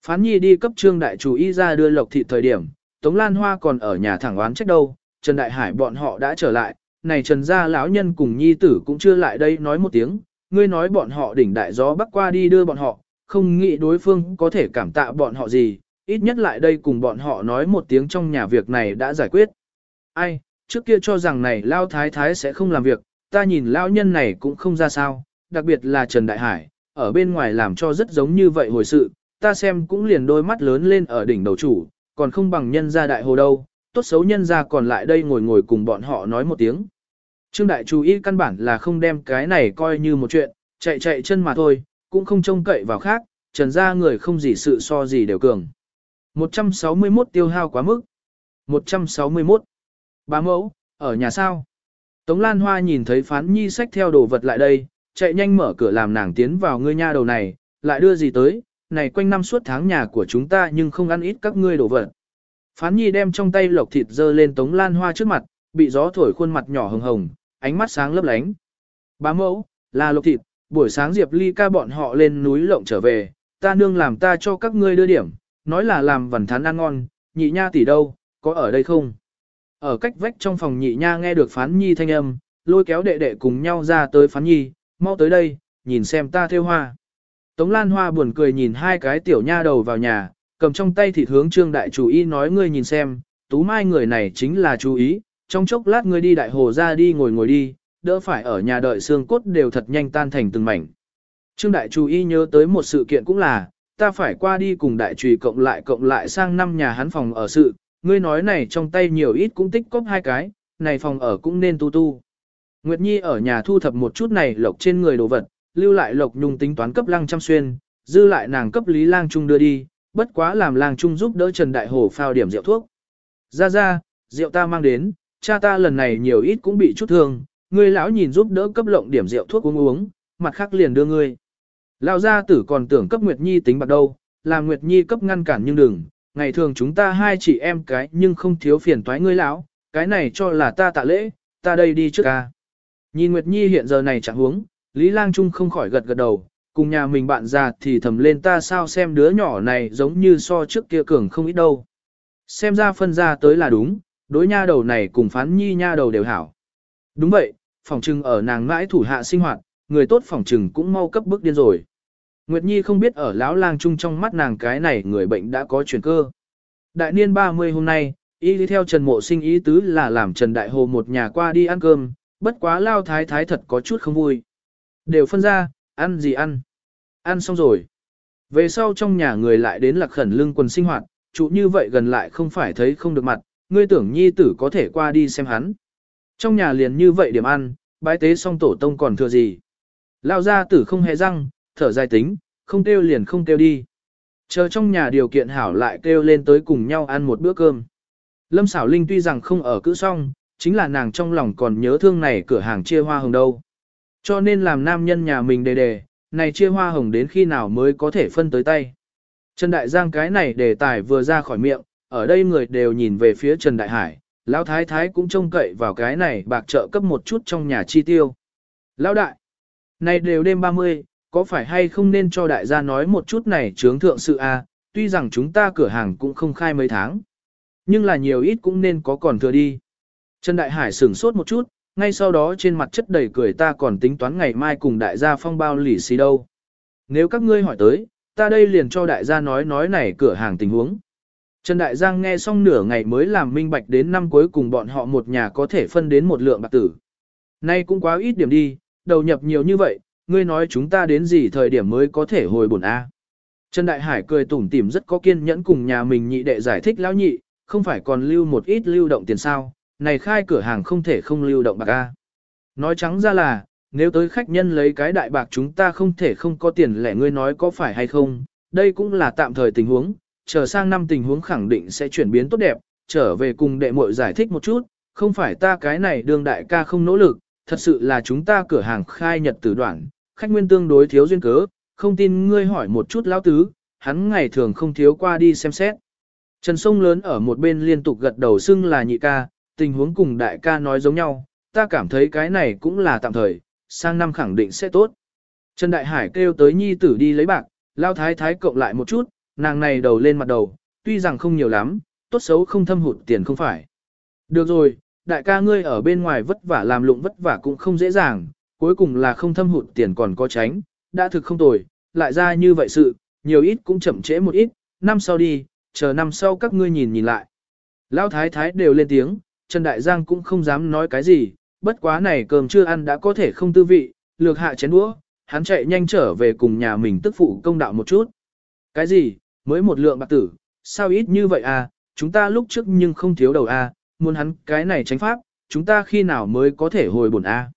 Phán Nhi đi cấp trương đại chủ y ra đưa lộc thị thời điểm, Tống Lan Hoa còn ở nhà thẳng oán trách đâu, Trần Đại Hải bọn họ đã trở lại, này Trần gia lão nhân cùng Nhi tử cũng chưa lại đây nói một tiếng, ngươi nói bọn họ đỉnh đại gió bắc qua đi đưa bọn họ, không nghĩ đối phương có thể cảm tạ bọn họ gì, ít nhất lại đây cùng bọn họ nói một tiếng trong nhà việc này đã giải quyết. Ai, trước kia cho rằng này lao thái thái sẽ không làm việc, ta nhìn lao nhân này cũng không ra sao, đặc biệt là Trần Đại Hải, ở bên ngoài làm cho rất giống như vậy hồi sự, ta xem cũng liền đôi mắt lớn lên ở đỉnh đầu chủ, còn không bằng nhân gia đại hồ đâu, tốt xấu nhân gia còn lại đây ngồi ngồi cùng bọn họ nói một tiếng. Trương Đại chú ý căn bản là không đem cái này coi như một chuyện, chạy chạy chân mà thôi, cũng không trông cậy vào khác, trần ra người không gì sự so gì đều cường. 161 tiêu hao quá mức. 161. Bá mẫu, ở nhà sao? Tống Lan Hoa nhìn thấy phán nhi sách theo đồ vật lại đây, chạy nhanh mở cửa làm nàng tiến vào ngươi nha đầu này, lại đưa gì tới, này quanh năm suốt tháng nhà của chúng ta nhưng không ăn ít các ngươi đồ vật. Phán nhi đem trong tay lộc thịt dơ lên Tống Lan Hoa trước mặt, bị gió thổi khuôn mặt nhỏ hồng hồng, ánh mắt sáng lấp lánh. Bá mẫu, là lộc thịt, buổi sáng Diệp Ly ca bọn họ lên núi lộng trở về, ta nương làm ta cho các ngươi đưa điểm, nói là làm vần thán ăn ngon, nhị nha tỷ đâu, có ở đây không? Ở cách vách trong phòng nhị nha nghe được phán nhi thanh âm, lôi kéo đệ đệ cùng nhau ra tới phán nhi, mau tới đây, nhìn xem ta theo hoa. Tống Lan Hoa buồn cười nhìn hai cái tiểu nha đầu vào nhà, cầm trong tay thịt hướng trương đại chủ y nói ngươi nhìn xem, tú mai người này chính là chú ý, trong chốc lát ngươi đi đại hồ ra đi ngồi ngồi đi, đỡ phải ở nhà đợi xương cốt đều thật nhanh tan thành từng mảnh. Trương đại chủ y nhớ tới một sự kiện cũng là, ta phải qua đi cùng đại trùy cộng lại cộng lại sang năm nhà hắn phòng ở sự, ngươi nói này trong tay nhiều ít cũng tích cóp hai cái, này phòng ở cũng nên tu tu. Nguyệt Nhi ở nhà thu thập một chút này lộc trên người đồ vật, lưu lại lộc nhung tính toán cấp lăng trăm xuyên, dư lại nàng cấp lý lang trung đưa đi, bất quá làm lang trung giúp đỡ Trần Đại Hồ phao điểm rượu thuốc. Ra ra, rượu ta mang đến, cha ta lần này nhiều ít cũng bị chút thương, ngươi lão nhìn giúp đỡ cấp lộng điểm rượu thuốc uống uống, mặt khác liền đưa ngươi. Lão gia tử còn tưởng cấp Nguyệt Nhi tính bạc đâu, làm Nguyệt Nhi cấp ngăn cản nhưng đừng, ngày thường chúng ta hai chị em cái nhưng không thiếu phiền toái ngươi lão, cái này cho là ta tạ lễ, ta đây đi trước ca. Nhìn Nguyệt Nhi hiện giờ này chẳng huống, Lý Lang Trung không khỏi gật gật đầu, cùng nhà mình bạn già thì thầm lên ta sao xem đứa nhỏ này giống như so trước kia cường không ít đâu. Xem ra phân ra tới là đúng, đối nha đầu này cùng phán nhi nha đầu đều hảo. Đúng vậy, phòng trừng ở nàng mãi thủ hạ sinh hoạt, người tốt phòng trừng cũng mau cấp bước điên rồi. Nguyệt Nhi không biết ở lão lang chung trong mắt nàng cái này người bệnh đã có chuyển cơ. Đại niên 30 hôm nay, y đi theo Trần Mộ Sinh ý tứ là làm Trần Đại Hồ một nhà qua đi ăn cơm, bất quá lao thái thái thật có chút không vui. Đều phân ra, ăn gì ăn. Ăn xong rồi. Về sau trong nhà người lại đến lạc khẩn lưng quần sinh hoạt, trụ như vậy gần lại không phải thấy không được mặt, ngươi tưởng nhi tử có thể qua đi xem hắn. Trong nhà liền như vậy điểm ăn, bái tế xong tổ tông còn thừa gì. Lao ra tử không hề răng, thở dài tính, không kêu liền không kêu đi. Chờ trong nhà điều kiện hảo lại kêu lên tới cùng nhau ăn một bữa cơm. Lâm xảo linh tuy rằng không ở cữ xong, chính là nàng trong lòng còn nhớ thương này cửa hàng chia hoa hồng đâu. Cho nên làm nam nhân nhà mình đề đề, này chia hoa hồng đến khi nào mới có thể phân tới tay. Trần Đại Giang cái này đề tài vừa ra khỏi miệng, ở đây người đều nhìn về phía Trần Đại Hải, Lão Thái Thái cũng trông cậy vào cái này bạc trợ cấp một chút trong nhà chi tiêu. Lão Đại, này đều đêm 30, có phải hay không nên cho đại gia nói một chút này chướng thượng sự a? tuy rằng chúng ta cửa hàng cũng không khai mấy tháng. Nhưng là nhiều ít cũng nên có còn thừa đi. Trần Đại Hải sửng sốt một chút, ngay sau đó trên mặt chất đầy cười ta còn tính toán ngày mai cùng đại gia phong bao lì xì đâu. Nếu các ngươi hỏi tới, ta đây liền cho đại gia nói nói này cửa hàng tình huống. Trần Đại Giang nghe xong nửa ngày mới làm minh bạch đến năm cuối cùng bọn họ một nhà có thể phân đến một lượng bạc tử. Nay cũng quá ít điểm đi, đầu nhập nhiều như vậy, ngươi nói chúng ta đến gì thời điểm mới có thể hồi bổn A. Trần Đại Hải cười tủm tỉm rất có kiên nhẫn cùng nhà mình nhị đệ giải thích lão nhị, không phải còn lưu một ít lưu động tiền sao, này khai cửa hàng không thể không lưu động bạc A. Nói trắng ra là, nếu tới khách nhân lấy cái đại bạc chúng ta không thể không có tiền lẻ ngươi nói có phải hay không, đây cũng là tạm thời tình huống, chờ sang năm tình huống khẳng định sẽ chuyển biến tốt đẹp, trở về cùng đệ muội giải thích một chút, không phải ta cái này đương đại ca không nỗ lực, thật sự là chúng ta cửa hàng khai nhật tử đoạn, khách nguyên tương đối thiếu duyên cớ, không tin ngươi hỏi một chút lão tứ, hắn ngày thường không thiếu qua đi xem xét. Trần Sông lớn ở một bên liên tục gật đầu xưng là nhị ca, tình huống cùng đại ca nói giống nhau, ta cảm thấy cái này cũng là tạm thời, sang năm khẳng định sẽ tốt. Trần Đại Hải kêu tới nhi tử đi lấy bạc, lao thái thái cộng lại một chút, nàng này đầu lên mặt đầu, tuy rằng không nhiều lắm, tốt xấu không thâm hụt tiền không phải. Được rồi, đại ca ngươi ở bên ngoài vất vả làm lụng vất vả cũng không dễ dàng, cuối cùng là không thâm hụt tiền còn có tránh, đã thực không tồi, lại ra như vậy sự, nhiều ít cũng chậm trễ một ít, năm sau đi, chờ năm sau các ngươi nhìn nhìn lại. Lão thái thái đều lên tiếng, Trần Đại Giang cũng không dám nói cái gì, bất quá này cơm chưa ăn đã có thể không tư vị, lược hạ chén đũa, hắn chạy nhanh trở về cùng nhà mình tức phụ công đạo một chút. Cái gì, mới một lượng bạc tử, sao ít như vậy à, chúng ta lúc trước nhưng không thiếu đầu à, muốn hắn cái này tránh pháp, chúng ta khi nào mới có thể hồi bổn à?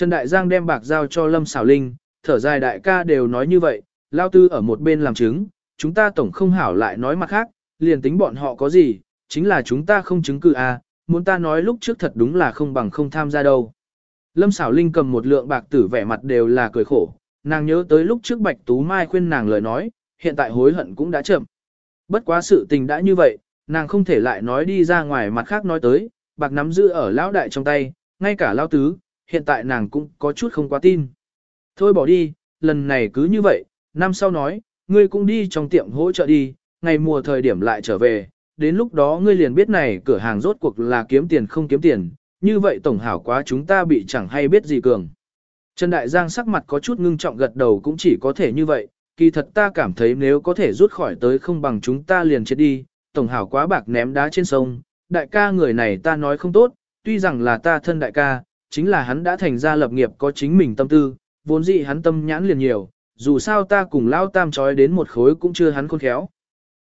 Trần Đại Giang đem bạc giao cho Lâm Sảo Linh, thở dài đại ca đều nói như vậy, lao tư ở một bên làm chứng, chúng ta tổng không hảo lại nói mặt khác, liền tính bọn họ có gì, chính là chúng ta không chứng cứ à? muốn ta nói lúc trước thật đúng là không bằng không tham gia đâu. Lâm Sảo Linh cầm một lượng bạc tử vẻ mặt đều là cười khổ, nàng nhớ tới lúc trước Bạch Tú Mai khuyên nàng lời nói, hiện tại hối hận cũng đã chậm. Bất quá sự tình đã như vậy, nàng không thể lại nói đi ra ngoài mặt khác nói tới, bạc nắm giữ ở lão đại trong tay, ngay cả lão tứ, hiện tại nàng cũng có chút không quá tin. Thôi bỏ đi, lần này cứ như vậy, năm sau nói, ngươi cũng đi trong tiệm hỗ trợ đi, ngày mùa thời điểm lại trở về, đến lúc đó ngươi liền biết này cửa hàng rốt cuộc là kiếm tiền không kiếm tiền, như vậy tổng hảo quá chúng ta bị chẳng hay biết gì cường. Trần Đại Giang sắc mặt có chút ngưng trọng gật đầu cũng chỉ có thể như vậy, kỳ thật ta cảm thấy nếu có thể rút khỏi tới không bằng chúng ta liền chết đi, tổng hảo quá bạc ném đá trên sông, đại ca người này ta nói không tốt, tuy rằng là ta thân đại ca, chính là hắn đã thành ra lập nghiệp có chính mình tâm tư, vốn dĩ hắn tâm nhãn liền nhiều, dù sao ta cùng lao tam trói đến một khối cũng chưa hắn khôn khéo.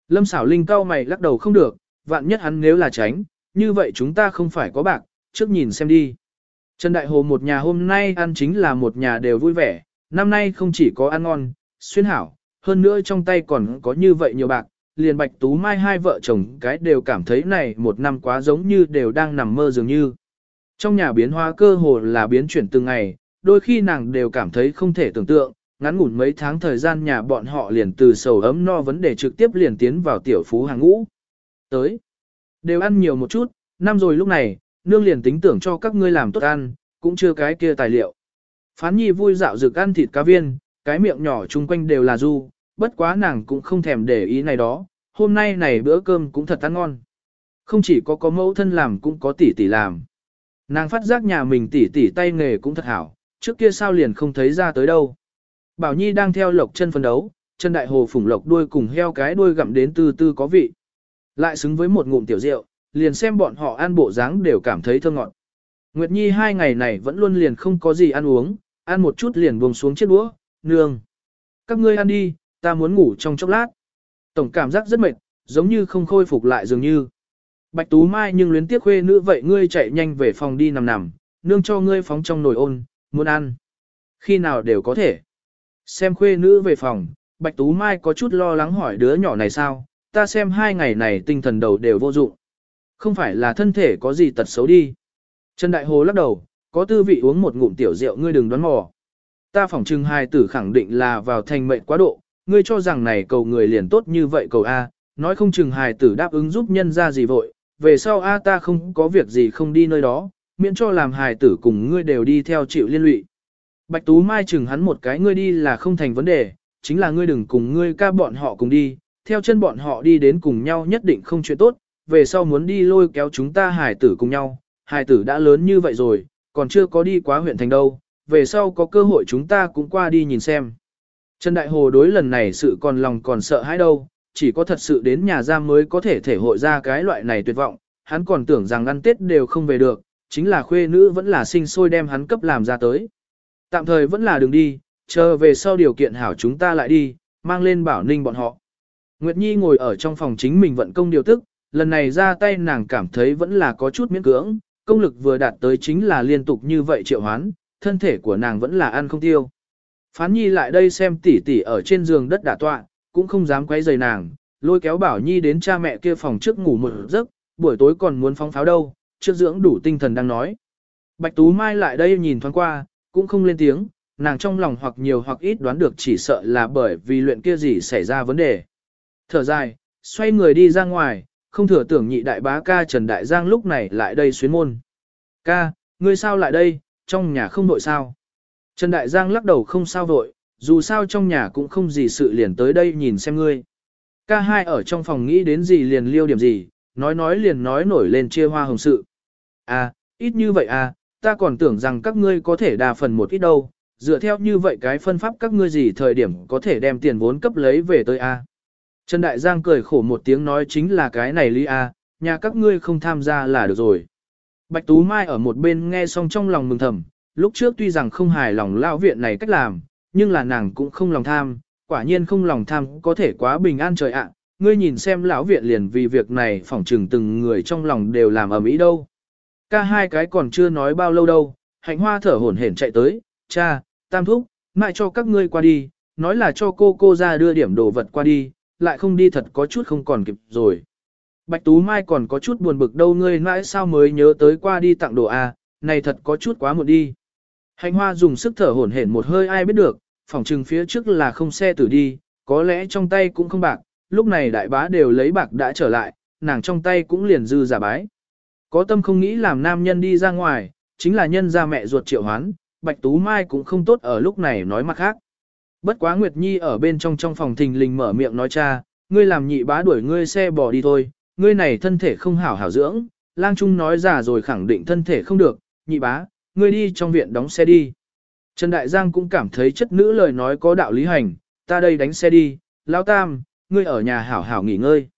Lâm xảo linh cao mày lắc đầu không được, vạn nhất hắn nếu là tránh, như vậy chúng ta không phải có bạc, trước nhìn xem đi. Trần Đại Hồ một nhà hôm nay ăn chính là một nhà đều vui vẻ, năm nay không chỉ có ăn ngon, xuyên hảo, hơn nữa trong tay còn có như vậy nhiều bạc, liền Bạch Tú Mai hai vợ chồng cái đều cảm thấy này một năm quá giống như đều đang nằm mơ dường như. Trong nhà biến hóa cơ hồ là biến chuyển từng ngày, đôi khi nàng đều cảm thấy không thể tưởng tượng, ngắn ngủn mấy tháng thời gian nhà bọn họ liền từ sầu ấm no vấn đề trực tiếp liền tiến vào tiểu phú hàng ngũ. Tới, đều ăn nhiều một chút, năm rồi lúc này, nương liền tính tưởng cho các ngươi làm tốt ăn, cũng chưa cái kia tài liệu. Phán nhi vui dạo dược ăn thịt cá viên, cái miệng nhỏ chung quanh đều là du, bất quá nàng cũng không thèm để ý này đó, hôm nay này bữa cơm cũng thật ăn ngon. Không chỉ có có mẫu thân làm cũng có tỷ tỷ làm. Nàng phát giác nhà mình tỷ tỷ tay nghề cũng thật hảo, trước kia sao liền không thấy ra tới đâu. Bảo Nhi đang theo lộc chân phân đấu, chân đại hồ phủng lộc đuôi cùng heo cái đuôi gặm đến từ từ có vị. Lại xứng với một ngụm tiểu rượu, liền xem bọn họ ăn bộ dáng đều cảm thấy thơm ngọt. Nguyệt Nhi hai ngày này vẫn luôn liền không có gì ăn uống, ăn một chút liền buông xuống chiếc đũa, nương. Các ngươi ăn đi, ta muốn ngủ trong chốc lát. Tổng cảm giác rất mệt, giống như không khôi phục lại dường như. Bạch Tú Mai nhưng luyến tiếc khuê nữ vậy ngươi chạy nhanh về phòng đi nằm nằm, nương cho ngươi phóng trong nồi ôn, muốn ăn. Khi nào đều có thể. Xem khuê nữ về phòng, Bạch Tú Mai có chút lo lắng hỏi đứa nhỏ này sao, ta xem hai ngày này tinh thần đầu đều vô dụng. Không phải là thân thể có gì tật xấu đi. Trần Đại Hồ lắc đầu, có tư vị uống một ngụm tiểu rượu ngươi đừng đoán mò. Ta phỏng trưng hai tử khẳng định là vào thành mệnh quá độ, ngươi cho rằng này cầu người liền tốt như vậy cầu A, nói không chừng hài tử đáp ứng giúp nhân ra gì vội, về sau A ta không có việc gì không đi nơi đó, miễn cho làm hài tử cùng ngươi đều đi theo chịu liên lụy. Bạch Tú Mai chừng hắn một cái ngươi đi là không thành vấn đề, chính là ngươi đừng cùng ngươi ca bọn họ cùng đi, theo chân bọn họ đi đến cùng nhau nhất định không chuyện tốt, về sau muốn đi lôi kéo chúng ta hài tử cùng nhau, hài tử đã lớn như vậy rồi, còn chưa có đi quá huyện thành đâu, về sau có cơ hội chúng ta cũng qua đi nhìn xem. Trần Đại Hồ đối lần này sự còn lòng còn sợ hãi đâu, chỉ có thật sự đến nhà giam mới có thể thể hội ra cái loại này tuyệt vọng, hắn còn tưởng rằng ăn Tết đều không về được, chính là khuê nữ vẫn là sinh sôi đem hắn cấp làm ra tới. Tạm thời vẫn là đường đi, chờ về sau điều kiện hảo chúng ta lại đi, mang lên bảo ninh bọn họ. Nguyệt Nhi ngồi ở trong phòng chính mình vận công điều tức, lần này ra tay nàng cảm thấy vẫn là có chút miễn cưỡng, công lực vừa đạt tới chính là liên tục như vậy triệu hoán, thân thể của nàng vẫn là ăn không tiêu. Phán Nhi lại đây xem tỷ tỷ ở trên giường đất đả tọa, cũng không dám quấy rầy nàng, lôi kéo Bảo Nhi đến cha mẹ kia phòng trước ngủ một giấc, buổi tối còn muốn phóng pháo đâu, trước dưỡng đủ tinh thần đang nói. Bạch Tú Mai lại đây nhìn thoáng qua, cũng không lên tiếng, nàng trong lòng hoặc nhiều hoặc ít đoán được chỉ sợ là bởi vì luyện kia gì xảy ra vấn đề. Thở dài, xoay người đi ra ngoài, không thừa tưởng nhị đại bá ca Trần Đại Giang lúc này lại đây xuyến môn. Ca, ngươi sao lại đây, trong nhà không đội sao? Trần Đại Giang lắc đầu không sao vội, dù sao trong nhà cũng không gì sự liền tới đây nhìn xem ngươi. Ca hai ở trong phòng nghĩ đến gì liền liêu điểm gì, nói nói liền nói nổi lên chia hoa hồng sự. À, ít như vậy à, ta còn tưởng rằng các ngươi có thể đa phần một ít đâu, dựa theo như vậy cái phân pháp các ngươi gì thời điểm có thể đem tiền vốn cấp lấy về tới a. À. Trần Đại Giang cười khổ một tiếng nói chính là cái này lý a, à, nhà các ngươi không tham gia là được rồi. Bạch Tú Mai ở một bên nghe xong trong lòng mừng thầm, lúc trước tuy rằng không hài lòng lão viện này cách làm, nhưng là nàng cũng không lòng tham, quả nhiên không lòng tham có thể quá bình an trời ạ. Ngươi nhìn xem lão viện liền vì việc này phỏng trừng từng người trong lòng đều làm ở mỹ đâu. Ca hai cái còn chưa nói bao lâu đâu, hạnh hoa thở hổn hển chạy tới, cha, tam thúc, mại cho các ngươi qua đi, nói là cho cô cô ra đưa điểm đồ vật qua đi, lại không đi thật có chút không còn kịp rồi. Bạch Tú Mai còn có chút buồn bực đâu ngươi mãi sao mới nhớ tới qua đi tặng đồ a, này thật có chút quá muộn đi. Hạnh hoa dùng sức thở hổn hển một hơi ai biết được, phòng trừng phía trước là không xe tử đi, có lẽ trong tay cũng không bạc, lúc này đại bá đều lấy bạc đã trở lại, nàng trong tay cũng liền dư giả bái. Có tâm không nghĩ làm nam nhân đi ra ngoài, chính là nhân ra mẹ ruột triệu hoán, Bạch Tú Mai cũng không tốt ở lúc này nói mặt khác. Bất quá Nguyệt Nhi ở bên trong trong phòng thình lình mở miệng nói cha, ngươi làm nhị bá đuổi ngươi xe bỏ đi thôi, ngươi này thân thể không hảo hảo dưỡng, lang trung nói già rồi khẳng định thân thể không được, nhị bá, ngươi đi trong viện đóng xe đi. Trần Đại Giang cũng cảm thấy chất nữ lời nói có đạo lý hành, ta đây đánh xe đi, lão tam, ngươi ở nhà hảo hảo nghỉ ngơi.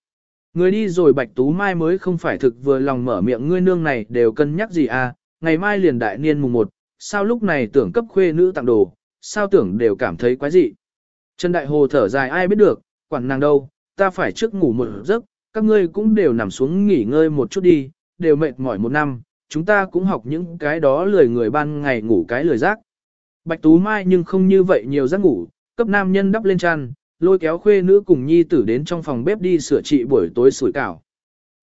Ngươi đi rồi Bạch Tú Mai mới không phải thực vừa lòng mở miệng ngươi nương này đều cân nhắc gì à, ngày mai liền đại niên mùng 1, sao lúc này tưởng cấp khuê nữ tặng đồ, sao tưởng đều cảm thấy quái dị. Trần Đại Hồ thở dài ai biết được, quản nàng đâu, ta phải trước ngủ một giấc, các ngươi cũng đều nằm xuống nghỉ ngơi một chút đi, đều mệt mỏi một năm, chúng ta cũng học những cái đó lười người ban ngày ngủ cái lười rác. Bạch Tú Mai nhưng không như vậy nhiều giấc ngủ, cấp nam nhân đắp lên chăn, lôi kéo khuê nữ cùng nhi tử đến trong phòng bếp đi sửa trị buổi tối sủi cảo.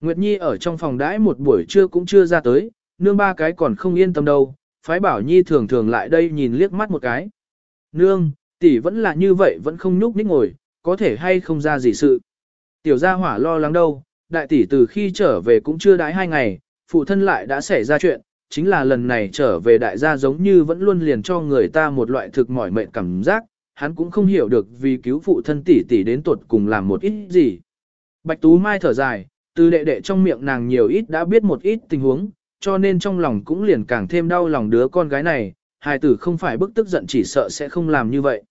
Nguyệt Nhi ở trong phòng đãi một buổi trưa cũng chưa ra tới, nương ba cái còn không yên tâm đâu, phái bảo Nhi thường thường lại đây nhìn liếc mắt một cái. Nương, tỷ vẫn là như vậy vẫn không nhúc nhích ngồi, có thể hay không ra gì sự. Tiểu gia hỏa lo lắng đâu, đại tỷ từ khi trở về cũng chưa đãi hai ngày, phụ thân lại đã xảy ra chuyện, chính là lần này trở về đại gia giống như vẫn luôn liền cho người ta một loại thực mỏi mệt cảm giác, hắn cũng không hiểu được vì cứu phụ thân tỷ tỷ đến tuột cùng làm một ít gì. Bạch Tú Mai thở dài, từ đệ đệ trong miệng nàng nhiều ít đã biết một ít tình huống, cho nên trong lòng cũng liền càng thêm đau lòng đứa con gái này, hài tử không phải bức tức giận chỉ sợ sẽ không làm như vậy.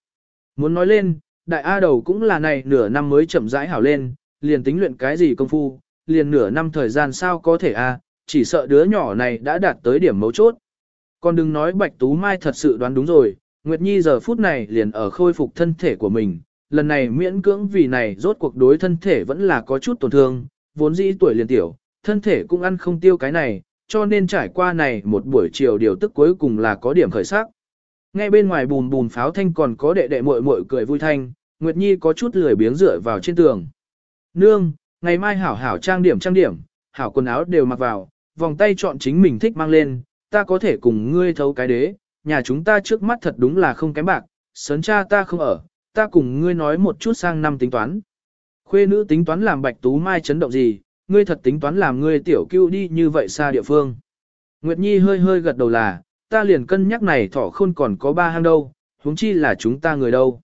Muốn nói lên, đại A đầu cũng là này nửa năm mới chậm rãi hảo lên, liền tính luyện cái gì công phu, liền nửa năm thời gian sao có thể A, chỉ sợ đứa nhỏ này đã đạt tới điểm mấu chốt. Còn đừng nói Bạch Tú Mai thật sự đoán đúng rồi, Nguyệt Nhi giờ phút này liền ở khôi phục thân thể của mình, lần này miễn cưỡng vì này rốt cuộc đối thân thể vẫn là có chút tổn thương, vốn dĩ tuổi liền tiểu, thân thể cũng ăn không tiêu cái này, cho nên trải qua này một buổi chiều điều tức cuối cùng là có điểm khởi sắc. Ngay bên ngoài bùn bùn pháo thanh còn có đệ đệ muội muội cười vui thanh, Nguyệt Nhi có chút lười biếng dựa vào trên tường. Nương, ngày mai hảo hảo trang điểm trang điểm, hảo quần áo đều mặc vào, vòng tay chọn chính mình thích mang lên, ta có thể cùng ngươi thấu cái đế, nhà chúng ta trước mắt thật đúng là không kém bạc, sớn cha ta không ở, ta cùng ngươi nói một chút sang năm tính toán. Khuê nữ tính toán làm bạch tú mai chấn động gì, ngươi thật tính toán làm ngươi tiểu cưu đi như vậy xa địa phương. Nguyệt Nhi hơi hơi gật đầu là, ta liền cân nhắc này thỏ khôn còn có ba hang đâu, huống chi là chúng ta người đâu.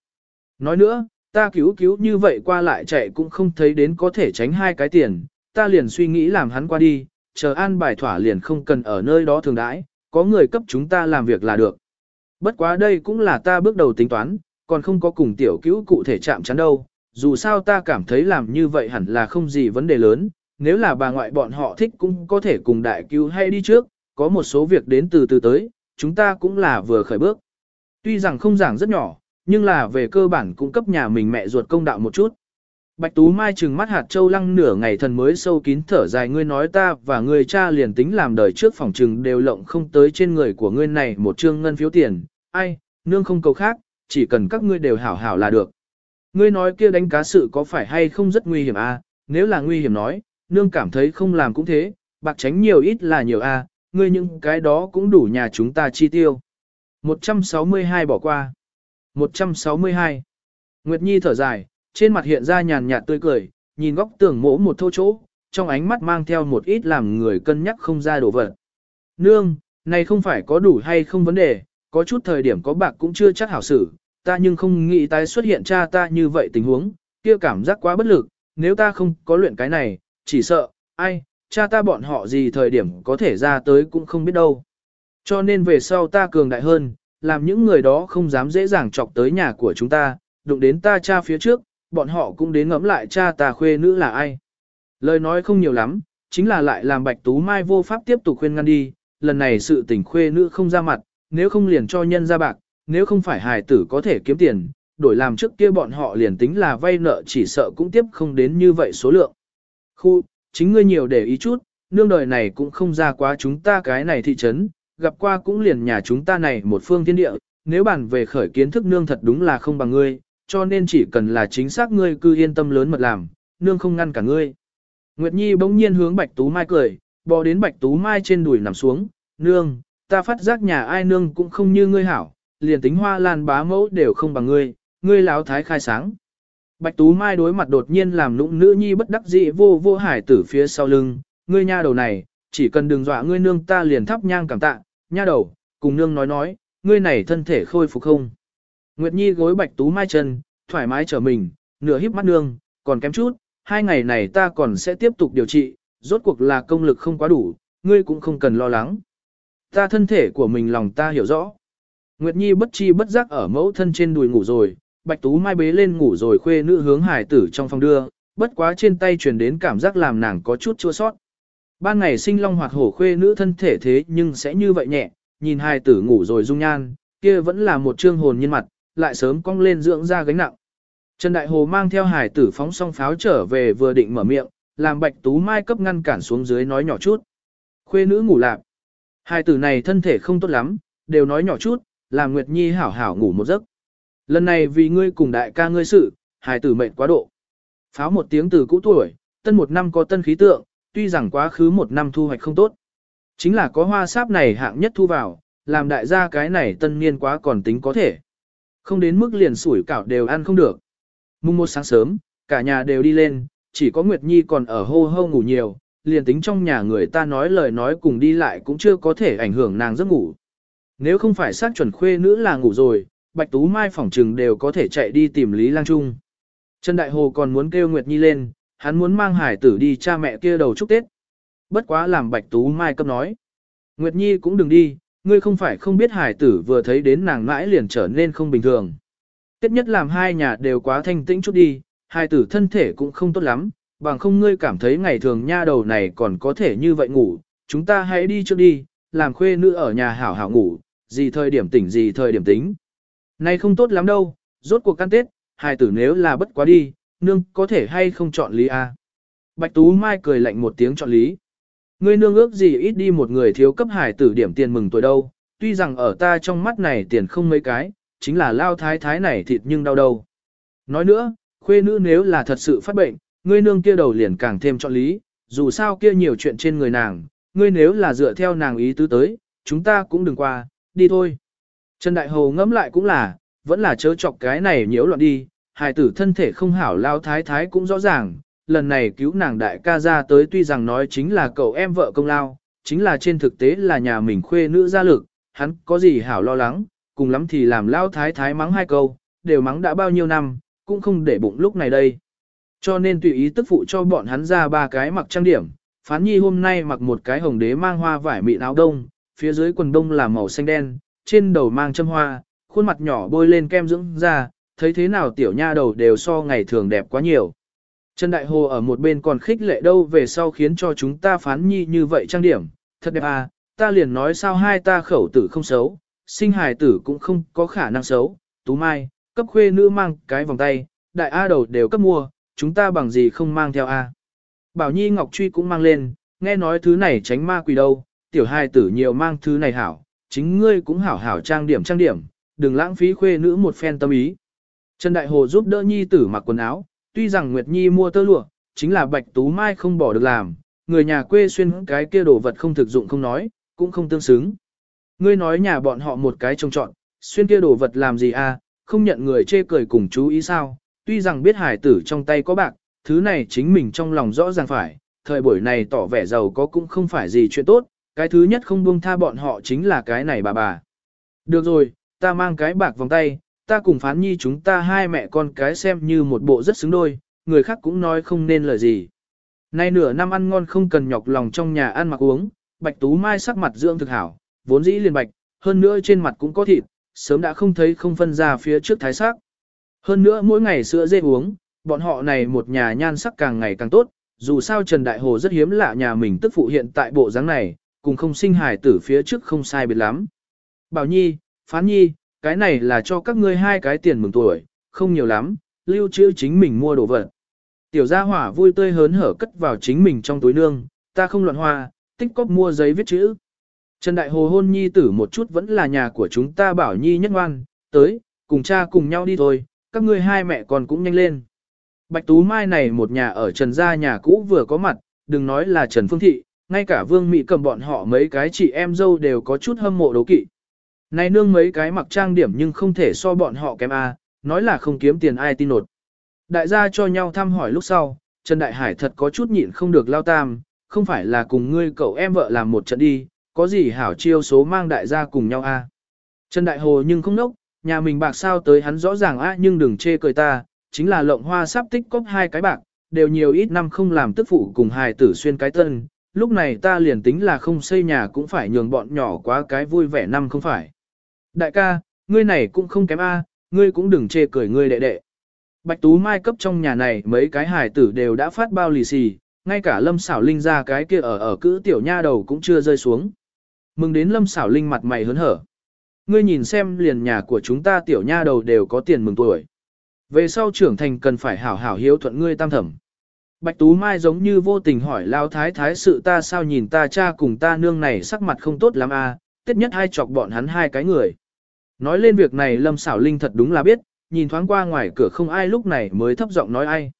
Nói nữa, ta cứu cứu như vậy qua lại chạy cũng không thấy đến có thể tránh hai cái tiền, ta liền suy nghĩ làm hắn qua đi, chờ an bài thỏa liền không cần ở nơi đó thường đãi, có người cấp chúng ta làm việc là được. Bất quá đây cũng là ta bước đầu tính toán, còn không có cùng tiểu cứu cụ thể chạm chắn đâu, dù sao ta cảm thấy làm như vậy hẳn là không gì vấn đề lớn, nếu là bà ngoại bọn họ thích cũng có thể cùng đại cứu hay đi trước, có một số việc đến từ từ tới, chúng ta cũng là vừa khởi bước. Tuy rằng không giảng rất nhỏ, nhưng là về cơ bản cũng cấp nhà mình mẹ ruột công đạo một chút. Bạch Tú Mai trừng mắt hạt châu lăng nửa ngày thần mới sâu kín thở dài ngươi nói ta và ngươi cha liền tính làm đời trước phòng trừng đều lộng không tới trên người của ngươi này một trương ngân phiếu tiền, ai, nương không cầu khác, chỉ cần các ngươi đều hảo hảo là được. Ngươi nói kia đánh cá sự có phải hay không rất nguy hiểm à, nếu là nguy hiểm nói, nương cảm thấy không làm cũng thế, bạc tránh nhiều ít là nhiều à, ngươi những cái đó cũng đủ nhà chúng ta chi tiêu. 162 bỏ qua. 162. Nguyệt Nhi thở dài, trên mặt hiện ra nhàn nhạt tươi cười, nhìn góc tường mỗ một thô chỗ, trong ánh mắt mang theo một ít làm người cân nhắc không ra đổ vật. Nương, này không phải có đủ hay không vấn đề, có chút thời điểm có bạc cũng chưa chắc hảo xử, ta nhưng không nghĩ tái xuất hiện cha ta như vậy tình huống, kia cảm giác quá bất lực, nếu ta không có luyện cái này, chỉ sợ, ai, cha ta bọn họ gì thời điểm có thể ra tới cũng không biết đâu. Cho nên về sau ta cường đại hơn, làm những người đó không dám dễ dàng chọc tới nhà của chúng ta, đụng đến ta cha phía trước, bọn họ cũng đến ngẫm lại cha ta khuê nữ là ai. Lời nói không nhiều lắm, chính là lại làm Bạch Tú Mai vô pháp tiếp tục khuyên ngăn đi, lần này sự tình khuê nữ không ra mặt, nếu không liền cho nhân ra bạc, nếu không phải hài tử có thể kiếm tiền, đổi làm trước kia bọn họ liền tính là vay nợ chỉ sợ cũng tiếp không đến như vậy số lượng. Khu, chính ngươi nhiều để ý chút, nương đời này cũng không ra quá chúng ta cái này thị trấn, gặp qua cũng liền nhà chúng ta này một phương thiên địa, nếu bàn về khởi kiến thức nương thật đúng là không bằng ngươi, cho nên chỉ cần là chính xác ngươi cứ yên tâm lớn mật làm, nương không ngăn cả ngươi. Nguyệt Nhi bỗng nhiên hướng Bạch Tú Mai cười, bò đến Bạch Tú Mai trên đùi nằm xuống, nương, ta phát giác nhà ai nương cũng không như ngươi hảo, liền tính hoa lan bá mẫu đều không bằng ngươi, ngươi láo thái khai sáng. Bạch Tú Mai đối mặt đột nhiên làm lũng nữ nhi bất đắc dĩ vô vô hải tử phía sau lưng, ngươi nha đầu này, chỉ cần đừng dọa ngươi nương ta liền thắp nhang cảm tạ, nha đầu, cùng nương nói nói, ngươi này thân thể khôi phục không. Nguyệt Nhi gối Bạch Tú Mai chân, thoải mái trở mình, nửa híp mắt nương, còn kém chút, hai ngày này ta còn sẽ tiếp tục điều trị, rốt cuộc là công lực không quá đủ, ngươi cũng không cần lo lắng. Ta thân thể của mình lòng ta hiểu rõ. Nguyệt Nhi bất chi bất giác ở mẫu thân trên đùi ngủ rồi, Bạch Tú Mai bế lên ngủ rồi khuê nữ hướng hải tử trong phòng đưa, bất quá trên tay truyền đến cảm giác làm nàng có chút chua sót. Ban ngày sinh long hoạt hổ khuê nữ thân thể thế nhưng sẽ như vậy nhẹ, nhìn hải tử ngủ rồi dung nhan, kia vẫn là một trương hồn nhân mặt, lại sớm cong lên dưỡng ra gánh nặng. Trần Đại Hồ mang theo hải tử phóng song pháo trở về vừa định mở miệng, làm Bạch Tú Mai cấp ngăn cản xuống dưới nói nhỏ chút. Khuê nữ ngủ lạc. Hải tử này thân thể không tốt lắm, đều nói nhỏ chút, làm Nguyệt Nhi hảo hảo ngủ một giấc. Lần này vì ngươi cùng đại ca ngươi sự, Hải tử mệnh quá độ. Pháo một tiếng từ cũ tuổi, tân một năm có tân khí tượng, tuy rằng quá khứ một năm thu hoạch không tốt. Chính là có hoa sáp này hạng nhất thu vào, làm đại gia cái này tân niên quá còn tính có thể. Không đến mức liền sủi cảo đều ăn không được. Mùng một sáng sớm, cả nhà đều đi lên, chỉ có Nguyệt Nhi còn ở hô hô ngủ nhiều, liền tính trong nhà người ta nói lời nói cùng đi lại cũng chưa có thể ảnh hưởng nàng giấc ngủ. Nếu không phải sát chuẩn khuê nữ là ngủ rồi, Bạch Tú Mai phỏng trừng đều có thể chạy đi tìm Lý Lang Trung. Trần Đại Hồ còn muốn kêu Nguyệt Nhi lên, hắn muốn mang hải tử đi cha mẹ kia đầu chúc Tết. Bất quá làm Bạch Tú Mai cấp nói. Nguyệt Nhi cũng đừng đi, ngươi không phải không biết hải tử vừa thấy đến nàng mãi liền trở nên không bình thường. Tiết nhất làm hai nhà đều quá thanh tĩnh chút đi, hải tử thân thể cũng không tốt lắm, bằng không ngươi cảm thấy ngày thường nha đầu này còn có thể như vậy ngủ, chúng ta hãy đi trước đi, làm khuê nữ ở nhà hảo hảo ngủ, gì thời điểm tỉnh gì thời điểm tính. Này không tốt lắm đâu, rốt cuộc căn tết, hài tử nếu là bất quá đi, nương có thể hay không chọn lý a? Bạch Tú Mai cười lạnh một tiếng chọn lý. Ngươi nương ước gì ít đi một người thiếu cấp hải tử điểm tiền mừng tuổi đâu, tuy rằng ở ta trong mắt này tiền không mấy cái, chính là lao thái thái này thịt nhưng đau đầu. Nói nữa, khuê nữ nếu là thật sự phát bệnh, ngươi nương kia đầu liền càng thêm chọn lý, dù sao kia nhiều chuyện trên người nàng, ngươi nếu là dựa theo nàng ý tứ tới, chúng ta cũng đừng qua, đi thôi. Trần Đại Hồ ngẫm lại cũng là, vẫn là chớ chọc cái này nhiễu loạn đi, hài tử thân thể không hảo lao thái thái cũng rõ ràng, lần này cứu nàng đại ca ra tới tuy rằng nói chính là cậu em vợ công lao, chính là trên thực tế là nhà mình khuê nữ gia lực, hắn có gì hảo lo lắng, cùng lắm thì làm lao thái thái mắng hai câu, đều mắng đã bao nhiêu năm, cũng không để bụng lúc này đây. Cho nên tùy ý tức phụ cho bọn hắn ra ba cái mặc trang điểm, phán nhi hôm nay mặc một cái hồng đế mang hoa vải mịn áo đông, phía dưới quần đông là màu xanh đen, trên đầu mang châm hoa, khuôn mặt nhỏ bôi lên kem dưỡng da, thấy thế nào tiểu nha đầu đều so ngày thường đẹp quá nhiều. Trần Đại Hồ ở một bên còn khích lệ đâu về sau khiến cho chúng ta phán nhi như vậy trang điểm, thật đẹp à, ta liền nói sao hai ta khẩu tử không xấu, sinh hài tử cũng không có khả năng xấu, tú mai, cấp khuê nữ mang cái vòng tay, đại A đầu đều cấp mua, chúng ta bằng gì không mang theo A. Bảo Nhi Ngọc Truy cũng mang lên, nghe nói thứ này tránh ma quỷ đâu, tiểu hài tử nhiều mang thứ này hảo, chính ngươi cũng hảo hảo trang điểm trang điểm, đừng lãng phí khuê nữ một phen tâm ý. Trần Đại Hồ giúp đỡ Nhi tử mặc quần áo, tuy rằng Nguyệt Nhi mua tơ lụa, chính là Bạch Tú Mai không bỏ được làm, người nhà quê xuyên cái kia đồ vật không thực dụng không nói, cũng không tương xứng. Ngươi nói nhà bọn họ một cái trông trọn, xuyên kia đồ vật làm gì à, không nhận người chê cười cùng chú ý sao, tuy rằng biết hải tử trong tay có bạc, thứ này chính mình trong lòng rõ ràng phải, thời buổi này tỏ vẻ giàu có cũng không phải gì chuyện tốt, cái thứ nhất không buông tha bọn họ chính là cái này bà bà. Được rồi, ta mang cái bạc vòng tay, ta cùng phán nhi chúng ta hai mẹ con cái xem như một bộ rất xứng đôi, người khác cũng nói không nên lời gì. Nay nửa năm ăn ngon không cần nhọc lòng trong nhà ăn mặc uống, bạch tú mai sắc mặt dưỡng thực hảo, vốn dĩ liền bạch, hơn nữa trên mặt cũng có thịt, sớm đã không thấy không phân ra phía trước thái sắc. Hơn nữa mỗi ngày sữa dê uống, bọn họ này một nhà nhan sắc càng ngày càng tốt, dù sao Trần Đại Hồ rất hiếm lạ nhà mình tức phụ hiện tại bộ dáng này, cùng không sinh hài tử phía trước không sai biệt lắm. Bảo Nhi, Phán Nhi, cái này là cho các ngươi hai cái tiền mừng tuổi, không nhiều lắm, lưu trữ chính mình mua đồ vật. Tiểu gia hỏa vui tươi hớn hở cất vào chính mình trong túi nương, ta không loạn hoa, tích cóp mua giấy viết chữ. Trần Đại Hồ hôn nhi tử một chút vẫn là nhà của chúng ta bảo nhi nhất ngoan, tới, cùng cha cùng nhau đi thôi, các ngươi hai mẹ con cũng nhanh lên. Bạch Tú Mai này một nhà ở Trần gia nhà cũ vừa có mặt, đừng nói là Trần Phương Thị, ngay cả Vương Mỹ cầm bọn họ mấy cái chị em dâu đều có chút hâm mộ đấu kỵ. Này nương mấy cái mặc trang điểm nhưng không thể so bọn họ kém a, nói là không kiếm tiền ai tin nột. Đại gia cho nhau thăm hỏi lúc sau, Trần Đại Hải thật có chút nhịn không được lao tam, không phải là cùng ngươi cậu em vợ làm một trận đi, có gì hảo chiêu số mang đại gia cùng nhau a. Trần Đại Hồ nhưng không nốc, nhà mình bạc sao tới hắn rõ ràng a nhưng đừng chê cười ta, chính là lộng hoa sắp tích cóp hai cái bạc, đều nhiều ít năm không làm tức phụ cùng hài tử xuyên cái tân, lúc này ta liền tính là không xây nhà cũng phải nhường bọn nhỏ quá cái vui vẻ năm không phải. Đại ca, ngươi này cũng không kém a, ngươi cũng đừng chê cười ngươi đệ đệ. Bạch Tú Mai cấp trong nhà này mấy cái hài tử đều đã phát bao lì xì, ngay cả Lâm Xảo Linh ra cái kia ở ở cữ tiểu nha đầu cũng chưa rơi xuống. Mừng đến Lâm Xảo Linh mặt mày hớn hở. Ngươi nhìn xem liền nhà của chúng ta tiểu nha đầu đều có tiền mừng tuổi. Về sau trưởng thành cần phải hảo hảo hiếu thuận ngươi tam thẩm. Bạch Tú Mai giống như vô tình hỏi Lao Thái Thái sự ta sao nhìn ta cha cùng ta nương này sắc mặt không tốt lắm a, à, tiết nhất hai chọc bọn hắn hai cái người. Nói lên việc này Lâm Xảo Linh thật đúng là biết, nhìn thoáng qua ngoài cửa không ai lúc này mới thấp giọng nói ai.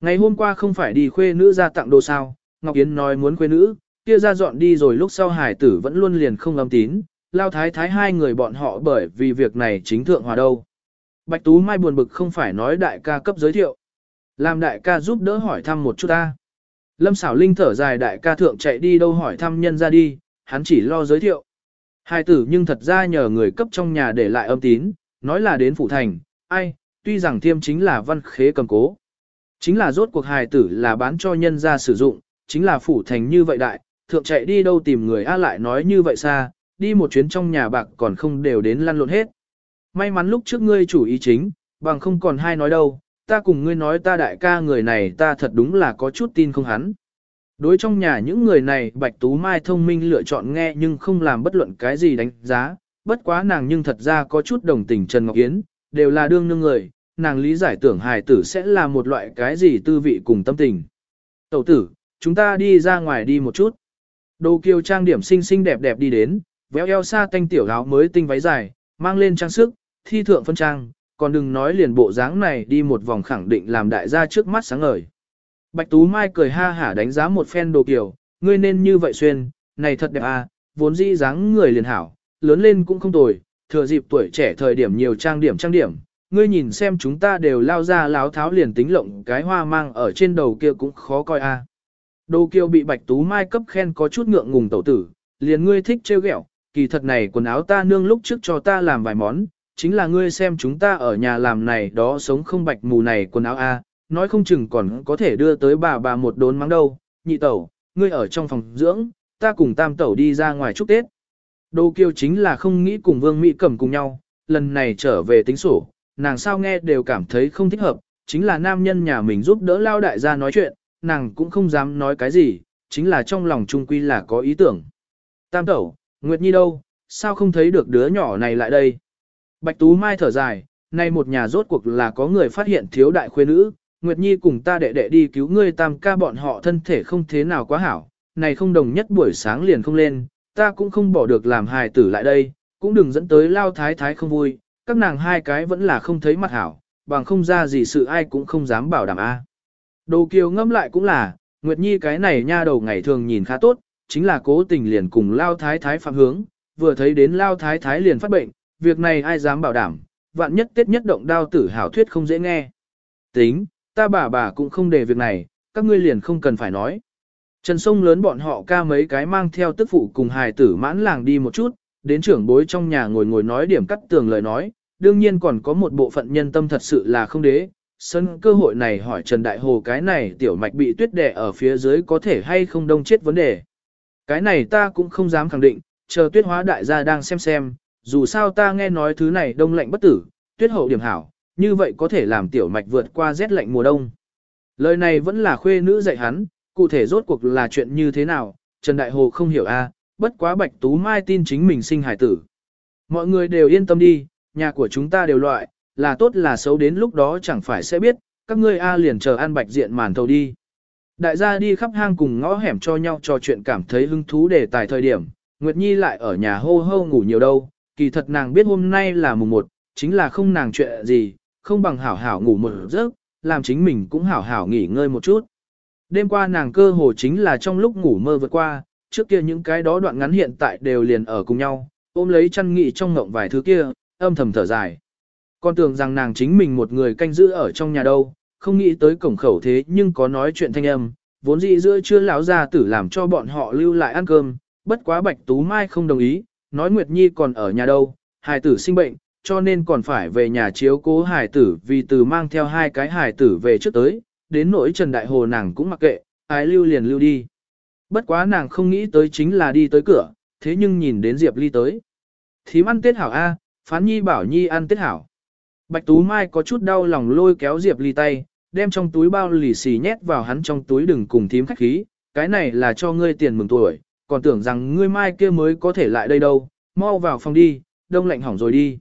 Ngày hôm qua không phải đi khuê nữ ra tặng đồ sao, Ngọc Yến nói muốn khuê nữ, kia ra dọn đi rồi lúc sau hải tử vẫn luôn liền không âm tín, Lao Thái Thái hai người bọn họ bởi vì việc này chính thượng hòa đâu. Bạch Tú Mai buồn bực không phải nói đại ca cấp giới thiệu. Làm đại ca giúp đỡ hỏi thăm một chút ta. Lâm xảo linh thở dài đại ca thượng chạy đi đâu hỏi thăm nhân ra đi, hắn chỉ lo giới thiệu. Hai tử nhưng thật ra nhờ người cấp trong nhà để lại âm tín, nói là đến phủ thành, ai, tuy rằng thiêm chính là văn khế cầm cố. Chính là rốt cuộc hài tử là bán cho nhân ra sử dụng, chính là phủ thành như vậy đại, thượng chạy đi đâu tìm người a lại nói như vậy xa, đi một chuyến trong nhà bạc còn không đều đến lăn lộn hết. May mắn lúc trước ngươi chủ ý chính, bằng không còn hai nói đâu, ta cùng ngươi nói ta đại ca người này ta thật đúng là có chút tin không hắn. Đối trong nhà những người này Bạch Tú Mai thông minh lựa chọn nghe nhưng không làm bất luận cái gì đánh giá, bất quá nàng nhưng thật ra có chút đồng tình Trần Ngọc Yến, đều là đương nương người, nàng lý giải tưởng hài tử sẽ là một loại cái gì tư vị cùng tâm tình. Tẩu tử, chúng ta đi ra ngoài đi một chút. Đồ kiều trang điểm xinh xinh đẹp đẹp đi đến, véo eo xa tanh tiểu áo mới tinh váy dài, mang lên trang sức, thi thượng phân trang, còn đừng nói liền bộ dáng này đi một vòng khẳng định làm đại gia trước mắt sáng ngời. Bạch Tú Mai cười ha hả đánh giá một phen đồ kiểu, ngươi nên như vậy xuyên, này thật đẹp à, vốn dĩ dáng người liền hảo, lớn lên cũng không tồi, thừa dịp tuổi trẻ thời điểm nhiều trang điểm trang điểm, ngươi nhìn xem chúng ta đều lao ra láo tháo liền tính lộng cái hoa mang ở trên đầu kia cũng khó coi a. À. Đồ kiều bị Bạch Tú Mai cấp khen có chút ngượng ngùng tẩu tử, liền ngươi thích trêu ghẹo, kỳ thật này quần áo ta nương lúc trước cho ta làm vài món, chính là ngươi xem chúng ta ở nhà làm này đó sống không bạch mù này quần áo a, nói không chừng còn có thể đưa tới bà bà một đốn mắng đâu, nhị tẩu, ngươi ở trong phòng dưỡng, ta cùng tam tẩu đi ra ngoài chúc Tết. Đô kiêu chính là không nghĩ cùng vương Mỹ cầm cùng nhau, lần này trở về tính sổ, nàng sao nghe đều cảm thấy không thích hợp, chính là nam nhân nhà mình giúp đỡ lao đại gia nói chuyện, nàng cũng không dám nói cái gì, chính là trong lòng trung quy là có ý tưởng. Tam tẩu, Nguyệt Nhi đâu, sao không thấy được đứa nhỏ này lại đây? Bạch Tú Mai thở dài, nay một nhà rốt cuộc là có người phát hiện thiếu đại khuê nữ, Nguyệt Nhi cùng ta đệ đệ đi cứu ngươi tam ca bọn họ thân thể không thế nào quá hảo, này không đồng nhất buổi sáng liền không lên, ta cũng không bỏ được làm hài tử lại đây, cũng đừng dẫn tới lao thái thái không vui, các nàng hai cái vẫn là không thấy mặt hảo, bằng không ra gì sự ai cũng không dám bảo đảm a. Đồ kiều ngâm lại cũng là, Nguyệt Nhi cái này nha đầu ngày thường nhìn khá tốt, chính là cố tình liền cùng lao thái thái phạm hướng, vừa thấy đến lao thái thái liền phát bệnh, việc này ai dám bảo đảm, vạn nhất tiết nhất động đao tử hảo thuyết không dễ nghe. Tính, ta bà bà cũng không để việc này, các ngươi liền không cần phải nói. Trần sông lớn bọn họ ca mấy cái mang theo tức phụ cùng hài tử mãn làng đi một chút, đến trưởng bối trong nhà ngồi ngồi nói điểm cắt tường lời nói, đương nhiên còn có một bộ phận nhân tâm thật sự là không đế. Sân cơ hội này hỏi Trần Đại Hồ cái này tiểu mạch bị tuyết đẻ ở phía dưới có thể hay không đông chết vấn đề. Cái này ta cũng không dám khẳng định, chờ tuyết hóa đại gia đang xem xem, dù sao ta nghe nói thứ này đông lạnh bất tử, tuyết hậu điểm hảo, như vậy có thể làm tiểu mạch vượt qua rét lạnh mùa đông. Lời này vẫn là khuê nữ dạy hắn, cụ thể rốt cuộc là chuyện như thế nào, Trần Đại Hồ không hiểu a, bất quá Bạch Tú Mai tin chính mình sinh hải tử. Mọi người đều yên tâm đi, nhà của chúng ta đều loại, là tốt là xấu đến lúc đó chẳng phải sẽ biết, các ngươi a liền chờ ăn bạch diện màn thầu đi. Đại gia đi khắp hang cùng ngõ hẻm cho nhau trò chuyện cảm thấy hứng thú để tài thời điểm, Nguyệt Nhi lại ở nhà hô hô ngủ nhiều đâu, kỳ thật nàng biết hôm nay là mùng 1, chính là không nàng chuyện gì, không bằng hảo hảo ngủ một giấc, làm chính mình cũng hảo hảo nghỉ ngơi một chút. Đêm qua nàng cơ hồ chính là trong lúc ngủ mơ vượt qua, trước kia những cái đó đoạn ngắn hiện tại đều liền ở cùng nhau, ôm lấy chăn nghị trong ngộng vài thứ kia, âm thầm thở dài. Con tưởng rằng nàng chính mình một người canh giữ ở trong nhà đâu, không nghĩ tới cổng khẩu thế nhưng có nói chuyện thanh âm, vốn dĩ giữa chưa lão ra tử làm cho bọn họ lưu lại ăn cơm, bất quá Bạch Tú Mai không đồng ý, nói Nguyệt Nhi còn ở nhà đâu, hài tử sinh bệnh, cho nên còn phải về nhà chiếu cố hải tử vì từ mang theo hai cái hải tử về trước tới, đến nỗi Trần Đại Hồ nàng cũng mặc kệ, ái lưu liền lưu đi. Bất quá nàng không nghĩ tới chính là đi tới cửa, thế nhưng nhìn đến Diệp Ly tới. Thím ăn tết hảo A, phán nhi bảo nhi ăn tết hảo. Bạch Tú Mai có chút đau lòng lôi kéo Diệp Ly tay, đem trong túi bao lì xì nhét vào hắn trong túi đừng cùng thím khách khí, cái này là cho ngươi tiền mừng tuổi, còn tưởng rằng ngươi mai kia mới có thể lại đây đâu, mau vào phòng đi, đông lạnh hỏng rồi đi.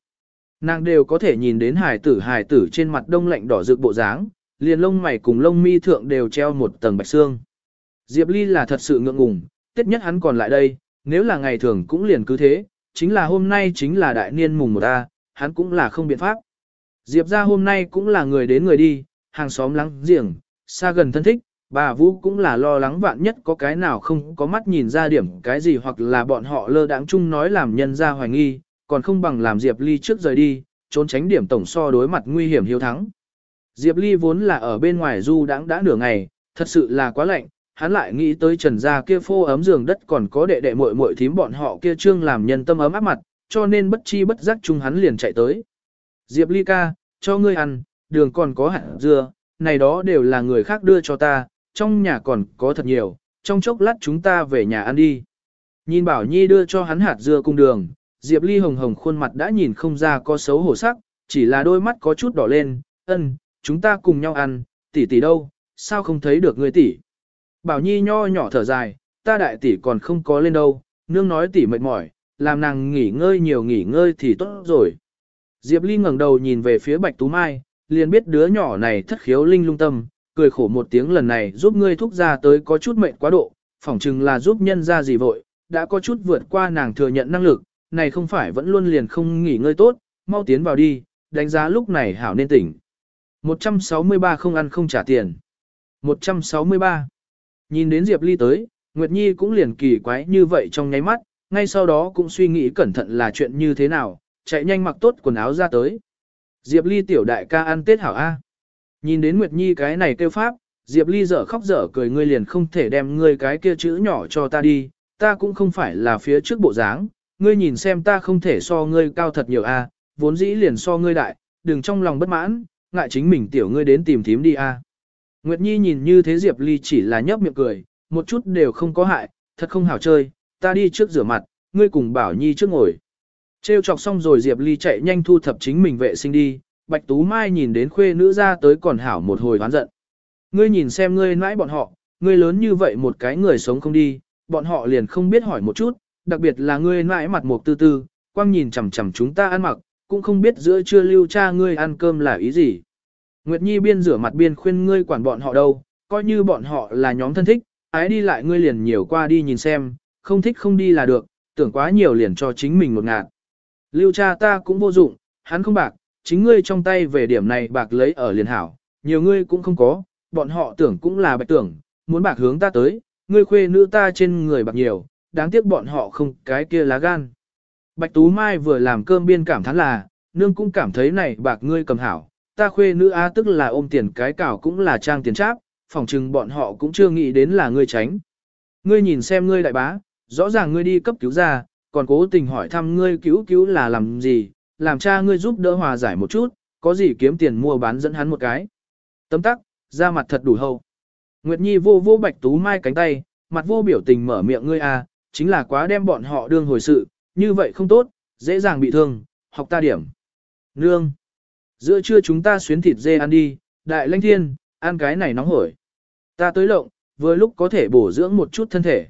Nàng đều có thể nhìn đến hải tử hải tử trên mặt đông lạnh đỏ rực bộ dáng, liền lông mày cùng lông mi thượng đều treo một tầng bạch xương. Diệp Ly là thật sự ngượng ngùng, tiết nhất hắn còn lại đây, nếu là ngày thường cũng liền cứ thế, chính là hôm nay chính là đại niên mùng một ta, hắn cũng là không biện pháp. Diệp ra hôm nay cũng là người đến người đi, hàng xóm lắng giềng, xa gần thân thích, bà Vũ cũng là lo lắng vạn nhất có cái nào không có mắt nhìn ra điểm cái gì hoặc là bọn họ lơ đãng chung nói làm nhân ra hoài nghi, còn không bằng làm Diệp Ly trước rời đi, trốn tránh điểm tổng so đối mặt nguy hiểm hiếu thắng. Diệp Ly vốn là ở bên ngoài du đãng đã nửa ngày, thật sự là quá lạnh, hắn lại nghĩ tới trần gia kia phô ấm giường đất còn có đệ đệ muội muội thím bọn họ kia trương làm nhân tâm ấm áp mặt, cho nên bất chi bất giác chung hắn liền chạy tới. Diệp Ly ca, cho ngươi ăn, đường còn có hạt dưa, này đó đều là người khác đưa cho ta, trong nhà còn có thật nhiều, trong chốc lát chúng ta về nhà ăn đi. Nhìn Bảo Nhi đưa cho hắn hạt dưa cung đường, Diệp Ly hồng hồng khuôn mặt đã nhìn không ra có xấu hổ sắc, chỉ là đôi mắt có chút đỏ lên, ân, chúng ta cùng nhau ăn, tỷ tỷ đâu, sao không thấy được người tỷ. Bảo Nhi nho nhỏ thở dài, ta đại tỷ còn không có lên đâu, nương nói tỷ mệt mỏi, làm nàng nghỉ ngơi nhiều nghỉ ngơi thì tốt rồi. Diệp Ly ngẩng đầu nhìn về phía Bạch Tú Mai, liền biết đứa nhỏ này thất khiếu linh lung tâm, cười khổ một tiếng lần này giúp ngươi thúc ra tới có chút mệt quá độ, phỏng chừng là giúp nhân ra gì vội, đã có chút vượt qua nàng thừa nhận năng lực, này không phải vẫn luôn liền không nghỉ ngơi tốt, mau tiến vào đi, đánh giá lúc này hảo nên tỉnh. 163 không ăn không trả tiền. 163. Nhìn đến Diệp Ly tới, Nguyệt Nhi cũng liền kỳ quái như vậy trong nháy mắt, ngay sau đó cũng suy nghĩ cẩn thận là chuyện như thế nào, chạy nhanh mặc tốt quần áo ra tới. Diệp Ly tiểu đại ca ăn Tết hảo A. Nhìn đến Nguyệt Nhi cái này kêu pháp, Diệp Ly dở khóc dở cười ngươi liền không thể đem ngươi cái kia chữ nhỏ cho ta đi, ta cũng không phải là phía trước bộ dáng, ngươi nhìn xem ta không thể so ngươi cao thật nhiều A, vốn dĩ liền so ngươi đại, đừng trong lòng bất mãn, ngại chính mình tiểu ngươi đến tìm thím đi A. Nguyệt Nhi nhìn như thế Diệp Ly chỉ là nhấp miệng cười, một chút đều không có hại, thật không hảo chơi, ta đi trước rửa mặt, ngươi cùng Bảo Nhi trước ngồi. Trêu chọc xong rồi Diệp Ly chạy nhanh thu thập chính mình vệ sinh đi, Bạch Tú Mai nhìn đến khuê nữ ra tới còn hảo một hồi oán giận. Ngươi nhìn xem ngươi nãi bọn họ, ngươi lớn như vậy một cái người sống không đi, bọn họ liền không biết hỏi một chút, đặc biệt là ngươi nãi mặt mộc tư tư, quang nhìn chằm chằm chúng ta ăn mặc, cũng không biết giữa trưa lưu cha ngươi ăn cơm là ý gì. Nguyệt Nhi biên rửa mặt biên khuyên ngươi quản bọn họ đâu, coi như bọn họ là nhóm thân thích, ái đi lại ngươi liền nhiều qua đi nhìn xem, không thích không đi là được, tưởng quá nhiều liền cho chính mình một ngạt. Lưu cha ta cũng vô dụng, hắn không bạc, chính ngươi trong tay về điểm này bạc lấy ở liền hảo, nhiều ngươi cũng không có, bọn họ tưởng cũng là bạch tưởng, muốn bạc hướng ta tới, ngươi khuê nữ ta trên người bạc nhiều, đáng tiếc bọn họ không cái kia lá gan. Bạch Tú Mai vừa làm cơm biên cảm thán là, nương cũng cảm thấy này bạc ngươi cầm hảo, ta khuê nữ A tức là ôm tiền cái cảo cũng là trang tiền tráp, phỏng chừng bọn họ cũng chưa nghĩ đến là ngươi tránh. Ngươi nhìn xem ngươi đại bá, rõ ràng ngươi đi cấp cứu ra, còn cố tình hỏi thăm ngươi cứu cứu là làm gì, làm cha ngươi giúp đỡ hòa giải một chút, có gì kiếm tiền mua bán dẫn hắn một cái. Tấm tắc, ra mặt thật đủ hậu. Nguyệt Nhi vô vô bạch tú mai cánh tay, mặt vô biểu tình mở miệng ngươi à, chính là quá đem bọn họ đương hồi sự, như vậy không tốt, dễ dàng bị thương, học ta điểm. Nương. Giữa trưa chúng ta xuyến thịt dê ăn đi, đại lãnh thiên, ăn cái này nóng hổi. Ta tới lộng, vừa lúc có thể bổ dưỡng một chút thân thể.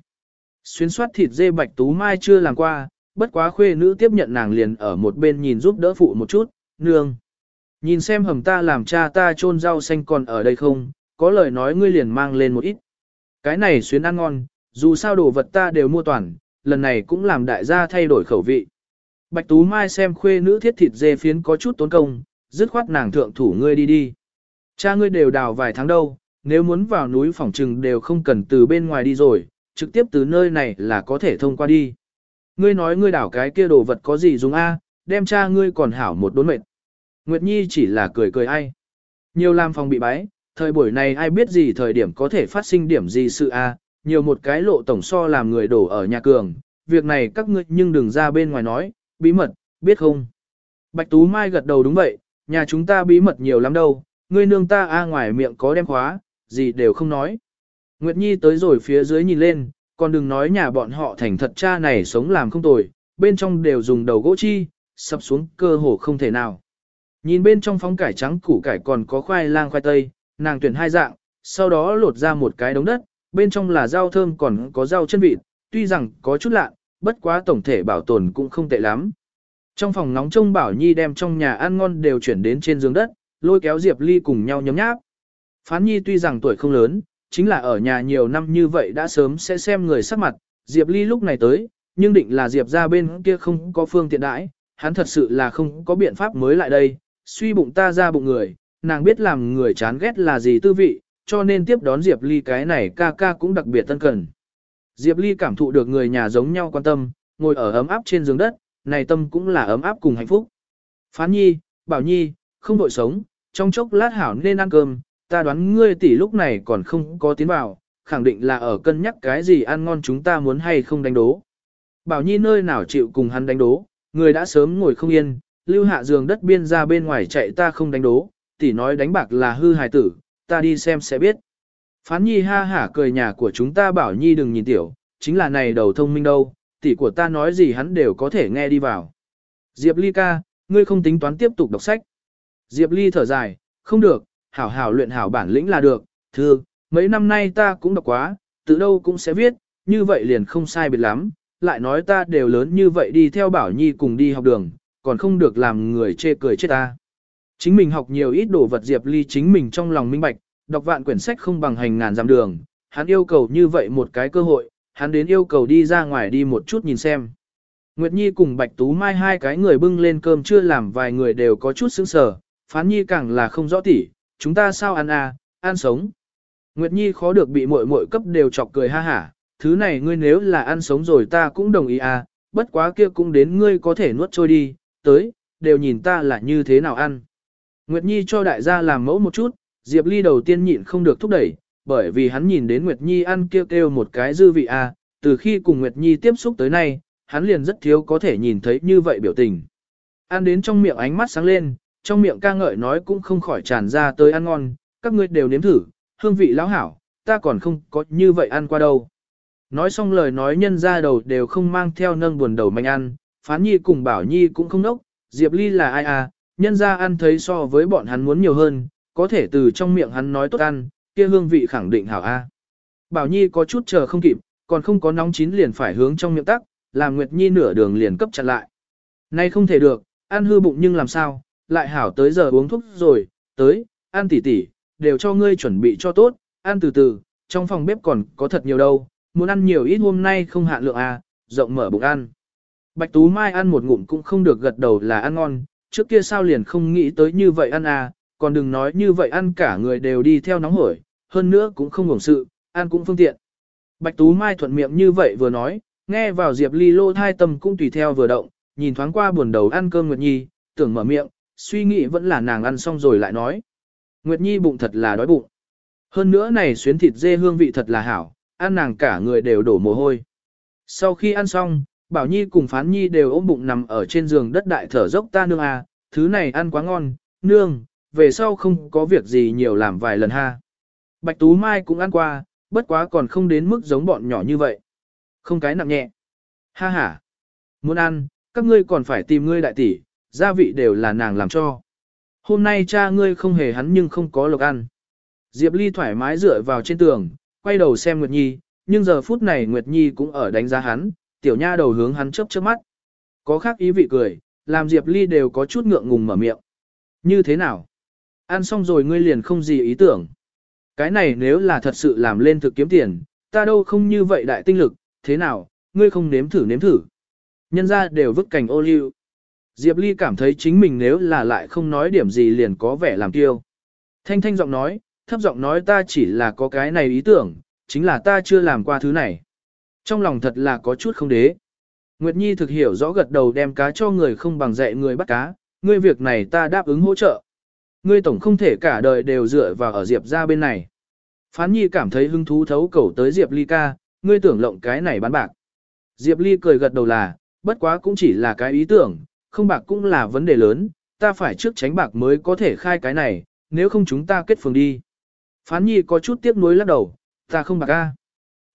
Xuyến soát thịt dê bạch tú mai chưa làm qua, bất quá khuê nữ tiếp nhận nàng liền ở một bên nhìn giúp đỡ phụ một chút, nương. Nhìn xem hầm ta làm cha ta trôn rau xanh còn ở đây không, có lời nói ngươi liền mang lên một ít, Cái này xuyến ăn ngon, dù sao đồ vật ta đều mua toàn, lần này cũng làm đại gia thay đổi khẩu vị. Bạch Tú Mai xem khuê nữ thiết thịt dê phiến có chút tốn công, dứt khoát nàng thượng thủ ngươi đi đi. Cha ngươi đều đào vài tháng đâu, nếu muốn vào núi phòng trừng đều không cần từ bên ngoài đi rồi, trực tiếp từ nơi này là có thể thông qua đi. Ngươi nói ngươi đảo cái kia đồ vật có gì dùng a, đem cha ngươi còn hảo một đốn mệt. Nguyệt Nhi chỉ là cười cười ai. Nhiều làm phòng bị bái, thời buổi này ai biết gì thời điểm có thể phát sinh điểm gì sự a, nhiều một cái lộ tổng so làm người đổ ở nhà cường, việc này các ngươi nhưng đừng ra bên ngoài nói, bí mật, biết không? Bạch Tú Mai gật đầu đúng vậy, nhà chúng ta bí mật nhiều lắm đâu, ngươi nương ta a ngoài miệng có đem khóa, gì đều không nói. Nguyệt Nhi tới rồi phía dưới nhìn lên, còn đừng nói nhà bọn họ thành thật cha này sống làm không tồi, bên trong đều dùng đầu gỗ chi, sập xuống cơ hồ không thể nào. Nhìn bên trong phóng cải trắng củ cải còn có khoai lang khoai tây, nàng tuyển hai dạng, sau đó lột ra một cái đống đất, bên trong là rau thơm còn có rau chân vịt, tuy rằng có chút lạ, bất quá tổng thể bảo tồn cũng không tệ lắm. Trong phòng nóng trông Bảo Nhi đem trong nhà ăn ngon đều chuyển đến trên giường đất, lôi kéo Diệp Ly cùng nhau nhấm nháp. Phán Nhi tuy rằng tuổi không lớn, chính là ở nhà nhiều năm như vậy đã sớm sẽ xem người sắc mặt, Diệp Ly lúc này tới, nhưng định là Diệp ra bên kia không có phương tiện đãi, hắn thật sự là không có biện pháp mới lại đây, suy bụng ta ra bụng người, nàng biết làm người chán ghét là gì tư vị, cho nên tiếp đón Diệp Ly cái này ca ca cũng đặc biệt tân cần. Diệp Ly cảm thụ được người nhà giống nhau quan tâm, ngồi ở ấm áp trên giường đất, này tâm cũng là ấm áp cùng hạnh phúc. Phán Nhi, Bảo Nhi, không đội sống, trong chốc lát hảo nên ăn cơm, ta đoán ngươi tỷ lúc này còn không có tiến vào, khẳng định là ở cân nhắc cái gì ăn ngon chúng ta muốn hay không đánh đố. Bảo Nhi nơi nào chịu cùng hắn đánh đố, người đã sớm ngồi không yên, lưu hạ giường đất biên ra bên ngoài chạy ta không đánh đố, tỷ nói đánh bạc là hư hài tử, ta đi xem sẽ biết. Phán Nhi ha hả cười nhà của chúng ta bảo Nhi đừng nhìn tiểu, chính là này đầu thông minh đâu, tỷ của ta nói gì hắn đều có thể nghe đi vào. Diệp Ly ca, ngươi không tính toán tiếp tục đọc sách. Diệp Ly thở dài, không được, hảo hảo luyện hảo bản lĩnh là được, thưa, mấy năm nay ta cũng đọc quá, từ đâu cũng sẽ viết, như vậy liền không sai biệt lắm, lại nói ta đều lớn như vậy đi theo Bảo Nhi cùng đi học đường, còn không được làm người chê cười chết ta. Chính mình học nhiều ít đồ vật Diệp Ly chính mình trong lòng minh bạch, đọc vạn quyển sách không bằng hành ngàn dặm đường, hắn yêu cầu như vậy một cái cơ hội, hắn đến yêu cầu đi ra ngoài đi một chút nhìn xem. Nguyệt Nhi cùng Bạch Tú Mai hai cái người bưng lên cơm chưa làm vài người đều có chút sững sờ, Phán Nhi càng là không rõ tỉ, chúng ta sao ăn à, ăn sống. Nguyệt Nhi khó được bị muội muội cấp đều chọc cười ha hả, thứ này ngươi nếu là ăn sống rồi ta cũng đồng ý à, bất quá kia cũng đến ngươi có thể nuốt trôi đi, tới, đều nhìn ta là như thế nào ăn. Nguyệt Nhi cho đại gia làm mẫu một chút, Diệp Ly đầu tiên nhịn không được thúc đẩy, bởi vì hắn nhìn đến Nguyệt Nhi ăn kêu kêu một cái dư vị à, từ khi cùng Nguyệt Nhi tiếp xúc tới nay, hắn liền rất thiếu có thể nhìn thấy như vậy biểu tình. Ăn đến trong miệng ánh mắt sáng lên, trong miệng ca ngợi nói cũng không khỏi tràn ra tới ăn ngon, các ngươi đều nếm thử, hương vị lão hảo, ta còn không có như vậy ăn qua đâu. Nói xong lời nói nhân ra đầu đều không mang theo nâng buồn đầu manh ăn, phán nhi cùng bảo nhi cũng không nốc, Diệp Ly là ai à, nhân ra ăn thấy so với bọn hắn muốn nhiều hơn, có thể từ trong miệng hắn nói tốt ăn, kia hương vị khẳng định hảo a. Bảo Nhi có chút chờ không kịp, còn không có nóng chín liền phải hướng trong miệng tắc, làm Nguyệt Nhi nửa đường liền cấp chặn lại. Nay không thể được, ăn hư bụng nhưng làm sao, lại hảo tới giờ uống thuốc rồi, tới, ăn tỉ tỉ, đều cho ngươi chuẩn bị cho tốt, ăn từ từ, trong phòng bếp còn có thật nhiều đâu, muốn ăn nhiều ít hôm nay không hạn lượng à, rộng mở bụng ăn. Bạch Tú Mai ăn một ngụm cũng không được gật đầu là ăn ngon, trước kia sao liền không nghĩ tới như vậy ăn à, còn đừng nói như vậy ăn cả người đều đi theo nóng hổi, hơn nữa cũng không hưởng sự, ăn cũng phương tiện. Bạch Tú Mai thuận miệng như vậy vừa nói, nghe vào Diệp Ly lô thai tâm cũng tùy theo vừa động, nhìn thoáng qua buồn đầu ăn cơm Nguyệt Nhi, tưởng mở miệng, suy nghĩ vẫn là nàng ăn xong rồi lại nói. Nguyệt Nhi bụng thật là đói bụng. Hơn nữa này xuyến thịt dê hương vị thật là hảo, ăn nàng cả người đều đổ mồ hôi. Sau khi ăn xong, Bảo Nhi cùng Phán Nhi đều ôm bụng nằm ở trên giường đất đại thở dốc ta nương à, thứ này ăn quá ngon, nương, về sau không có việc gì nhiều làm vài lần ha. Bạch Tú Mai cũng ăn qua, bất quá còn không đến mức giống bọn nhỏ như vậy. Không cái nặng nhẹ. Ha ha. Muốn ăn, các ngươi còn phải tìm ngươi đại tỷ, gia vị đều là nàng làm cho. Hôm nay cha ngươi không hề hắn nhưng không có lộc ăn. Diệp Ly thoải mái dựa vào trên tường, quay đầu xem Nguyệt Nhi, nhưng giờ phút này Nguyệt Nhi cũng ở đánh giá hắn, tiểu nha đầu hướng hắn chớp chớp mắt. Có khác ý vị cười, làm Diệp Ly đều có chút ngượng ngùng mở miệng. Như thế nào? Ăn xong rồi ngươi liền không gì ý tưởng. Cái này nếu là thật sự làm lên thực kiếm tiền, ta đâu không như vậy đại tinh lực, thế nào, ngươi không nếm thử nếm thử. Nhân ra đều vứt cành ô liu. Diệp Ly cảm thấy chính mình nếu là lại không nói điểm gì liền có vẻ làm kiêu. Thanh thanh giọng nói, thấp giọng nói ta chỉ là có cái này ý tưởng, chính là ta chưa làm qua thứ này. Trong lòng thật là có chút không đế. Nguyệt Nhi thực hiểu rõ gật đầu đem cá cho người không bằng dạy người bắt cá, ngươi việc này ta đáp ứng hỗ trợ. Ngươi tổng không thể cả đời đều dựa vào ở Diệp ra bên này. Phán Nhi cảm thấy hứng thú thấu cầu tới Diệp Ly ca, ngươi tưởng lộng cái này bán bạc. Diệp Ly cười gật đầu là, bất quá cũng chỉ là cái ý tưởng, không bạc cũng là vấn đề lớn, ta phải trước tránh bạc mới có thể khai cái này, nếu không chúng ta kết phường đi. Phán Nhi có chút tiếc nuối lắc đầu, ta không bạc a.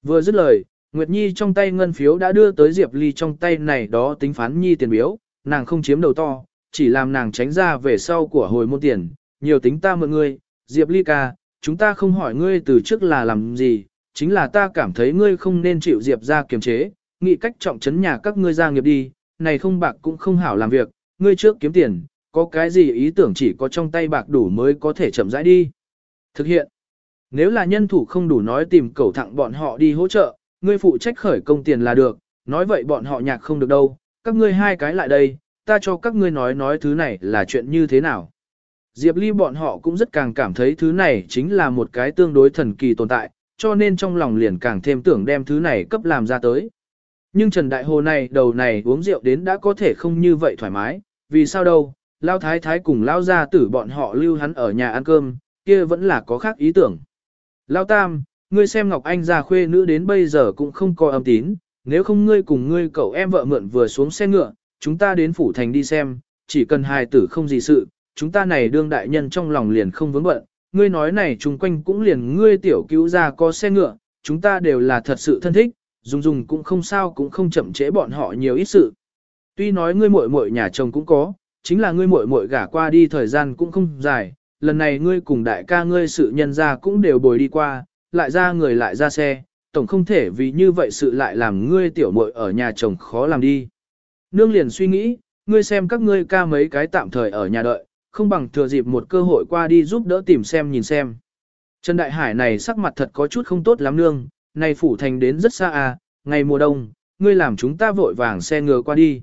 Vừa dứt lời, Nguyệt Nhi trong tay ngân phiếu đã đưa tới Diệp Ly trong tay này đó tính Phán Nhi tiền biếu, nàng không chiếm đầu to, chỉ làm nàng tránh ra về sau của hồi môn tiền, nhiều tính ta mượn ngươi, Diệp Ly ca, chúng ta không hỏi ngươi từ trước là làm gì, chính là ta cảm thấy ngươi không nên chịu Diệp ra kiềm chế, nghĩ cách trọng trấn nhà các ngươi ra nghiệp đi, này không bạc cũng không hảo làm việc, ngươi trước kiếm tiền, có cái gì ý tưởng chỉ có trong tay bạc đủ mới có thể chậm rãi đi. Thực hiện, nếu là nhân thủ không đủ nói tìm cầu thẳng bọn họ đi hỗ trợ, ngươi phụ trách khởi công tiền là được, nói vậy bọn họ nhạc không được đâu, các ngươi hai cái lại đây, ta cho các ngươi nói nói thứ này là chuyện như thế nào. Diệp Ly bọn họ cũng rất càng cảm thấy thứ này chính là một cái tương đối thần kỳ tồn tại, cho nên trong lòng liền càng thêm tưởng đem thứ này cấp làm ra tới. Nhưng Trần Đại Hồ này đầu này uống rượu đến đã có thể không như vậy thoải mái, vì sao đâu, Lao Thái Thái cùng Lao Gia tử bọn họ lưu hắn ở nhà ăn cơm, kia vẫn là có khác ý tưởng. Lao Tam, ngươi xem Ngọc Anh già khuê nữ đến bây giờ cũng không có âm tín, nếu không ngươi cùng ngươi cậu em vợ mượn vừa xuống xe ngựa, chúng ta đến phủ thành đi xem, chỉ cần hài tử không gì sự, chúng ta này đương đại nhân trong lòng liền không vướng bận, ngươi nói này chung quanh cũng liền ngươi tiểu cứu ra có xe ngựa, chúng ta đều là thật sự thân thích, dùng dùng cũng không sao cũng không chậm trễ bọn họ nhiều ít sự. Tuy nói ngươi muội muội nhà chồng cũng có, chính là ngươi muội muội gả qua đi thời gian cũng không dài, lần này ngươi cùng đại ca ngươi sự nhân ra cũng đều bồi đi qua, lại ra người lại ra xe, tổng không thể vì như vậy sự lại làm ngươi tiểu muội ở nhà chồng khó làm đi. Nương liền suy nghĩ, ngươi xem các ngươi ca mấy cái tạm thời ở nhà đợi, không bằng thừa dịp một cơ hội qua đi giúp đỡ tìm xem nhìn xem. Trần Đại Hải này sắc mặt thật có chút không tốt lắm nương, này phủ thành đến rất xa à, ngày mùa đông, ngươi làm chúng ta vội vàng xe ngựa qua đi.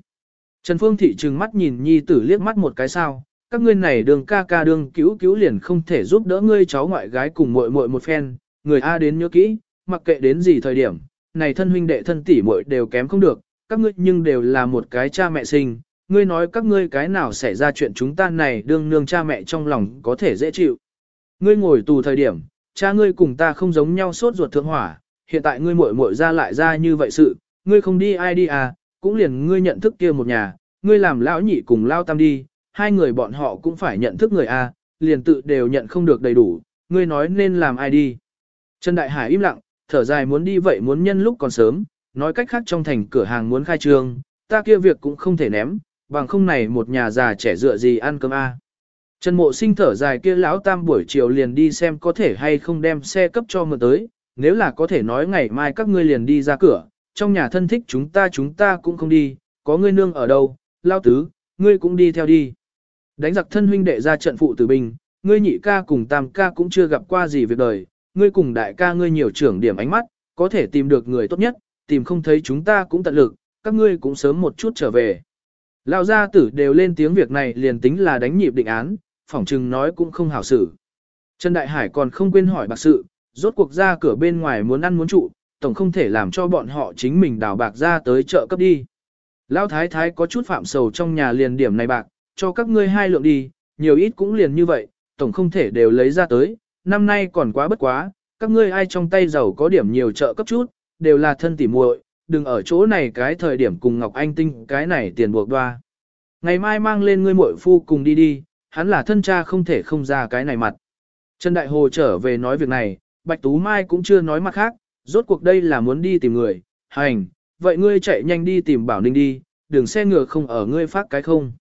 Trần Phương Thị trừng mắt nhìn nhi tử liếc mắt một cái sao, các ngươi này đường ca ca đường cứu cứu liền không thể giúp đỡ ngươi cháu ngoại gái cùng muội muội một phen, người A đến nhớ kỹ, mặc kệ đến gì thời điểm, này thân huynh đệ thân tỷ muội đều kém không được, các ngươi nhưng đều là một cái cha mẹ sinh, ngươi nói các ngươi cái nào xảy ra chuyện chúng ta này đương nương cha mẹ trong lòng có thể dễ chịu. Ngươi ngồi tù thời điểm, cha ngươi cùng ta không giống nhau sốt ruột thượng hỏa, hiện tại ngươi muội muội ra lại ra như vậy sự, ngươi không đi ai đi à, cũng liền ngươi nhận thức kia một nhà, ngươi làm lão nhị cùng lao tam đi, hai người bọn họ cũng phải nhận thức người a, à, liền tự đều nhận không được đầy đủ, ngươi nói nên làm ai đi. Trần Đại Hải im lặng, thở dài muốn đi vậy muốn nhân lúc còn sớm, nói cách khác trong thành cửa hàng muốn khai trương, ta kia việc cũng không thể ném, bằng không này một nhà già trẻ dựa gì ăn cơm a. Trần Mộ Sinh thở dài kia lão tam buổi chiều liền đi xem có thể hay không đem xe cấp cho mượn tới, nếu là có thể nói ngày mai các ngươi liền đi ra cửa, trong nhà thân thích chúng ta chúng ta cũng không đi, có ngươi nương ở đâu, lao tứ, ngươi cũng đi theo đi. Đánh giặc thân huynh đệ ra trận phụ tử binh, ngươi nhị ca cùng tam ca cũng chưa gặp qua gì việc đời, ngươi cùng đại ca ngươi nhiều trưởng điểm ánh mắt, có thể tìm được người tốt nhất, tìm không thấy chúng ta cũng tận lực, các ngươi cũng sớm một chút trở về. Lão gia tử đều lên tiếng việc này liền tính là đánh nhịp định án, phỏng chừng nói cũng không hảo xử. Trần Đại Hải còn không quên hỏi bạc sự, rốt cuộc ra cửa bên ngoài muốn ăn muốn trụ, tổng không thể làm cho bọn họ chính mình đào bạc ra tới chợ cấp đi. Lão thái thái có chút phạm sầu trong nhà liền điểm này bạc, cho các ngươi hai lượng đi, nhiều ít cũng liền như vậy, tổng không thể đều lấy ra tới, năm nay còn quá bất quá, các ngươi ai trong tay giàu có điểm nhiều chợ cấp chút, đều là thân tỉ muội, đừng ở chỗ này cái thời điểm cùng Ngọc Anh Tinh cái này tiền buộc đoa. Ngày mai mang lên ngươi muội phu cùng đi đi, hắn là thân cha không thể không ra cái này mặt. Trần Đại Hồ trở về nói việc này, Bạch Tú Mai cũng chưa nói mặt khác, rốt cuộc đây là muốn đi tìm người, hành, vậy ngươi chạy nhanh đi tìm Bảo Ninh đi, đường xe ngựa không ở ngươi phát cái không.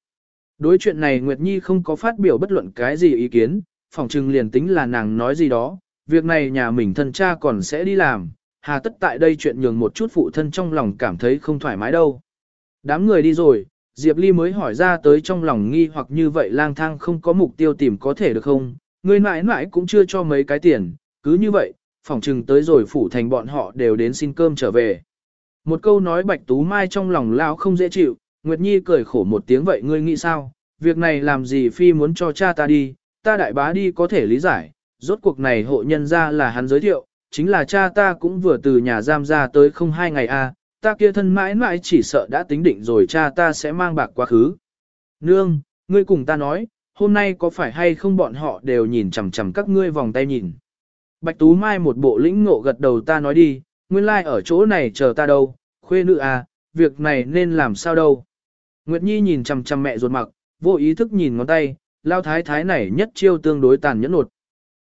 Đối chuyện này Nguyệt Nhi không có phát biểu bất luận cái gì ý kiến, phòng trừng liền tính là nàng nói gì đó, việc này nhà mình thân cha còn sẽ đi làm, hà tất tại đây chuyện nhường một chút phụ thân trong lòng cảm thấy không thoải mái đâu. Đám người đi rồi, Diệp Ly mới hỏi ra tới trong lòng nghi hoặc như vậy lang thang không có mục tiêu tìm có thể được không, người mãi mãi cũng chưa cho mấy cái tiền, cứ như vậy, phỏng chừng tới rồi phủ thành bọn họ đều đến xin cơm trở về. Một câu nói Bạch Tú Mai trong lòng lao không dễ chịu, Nguyệt Nhi cười khổ một tiếng vậy ngươi nghĩ sao, việc này làm gì phi muốn cho cha ta đi, ta đại bá đi có thể lý giải, rốt cuộc này hộ nhân ra là hắn giới thiệu, chính là cha ta cũng vừa từ nhà giam ra tới không hai ngày a, à, ta kia thân mãi mãi chỉ sợ đã tính định rồi cha ta sẽ mang bạc quá khứ. Nương, ngươi cùng ta nói, hôm nay có phải hay không bọn họ đều nhìn chằm chằm các ngươi vòng tay nhìn. Bạch Tú Mai một bộ lĩnh ngộ gật đầu ta nói đi, nguyên lai like ở chỗ này chờ ta đâu, khuê nữ à, việc này nên làm sao đâu. Nguyệt Nhi nhìn chằm chằm mẹ ruột mặc, vô ý thức nhìn ngón tay, lao thái thái này nhất chiêu tương đối tàn nhẫn nột.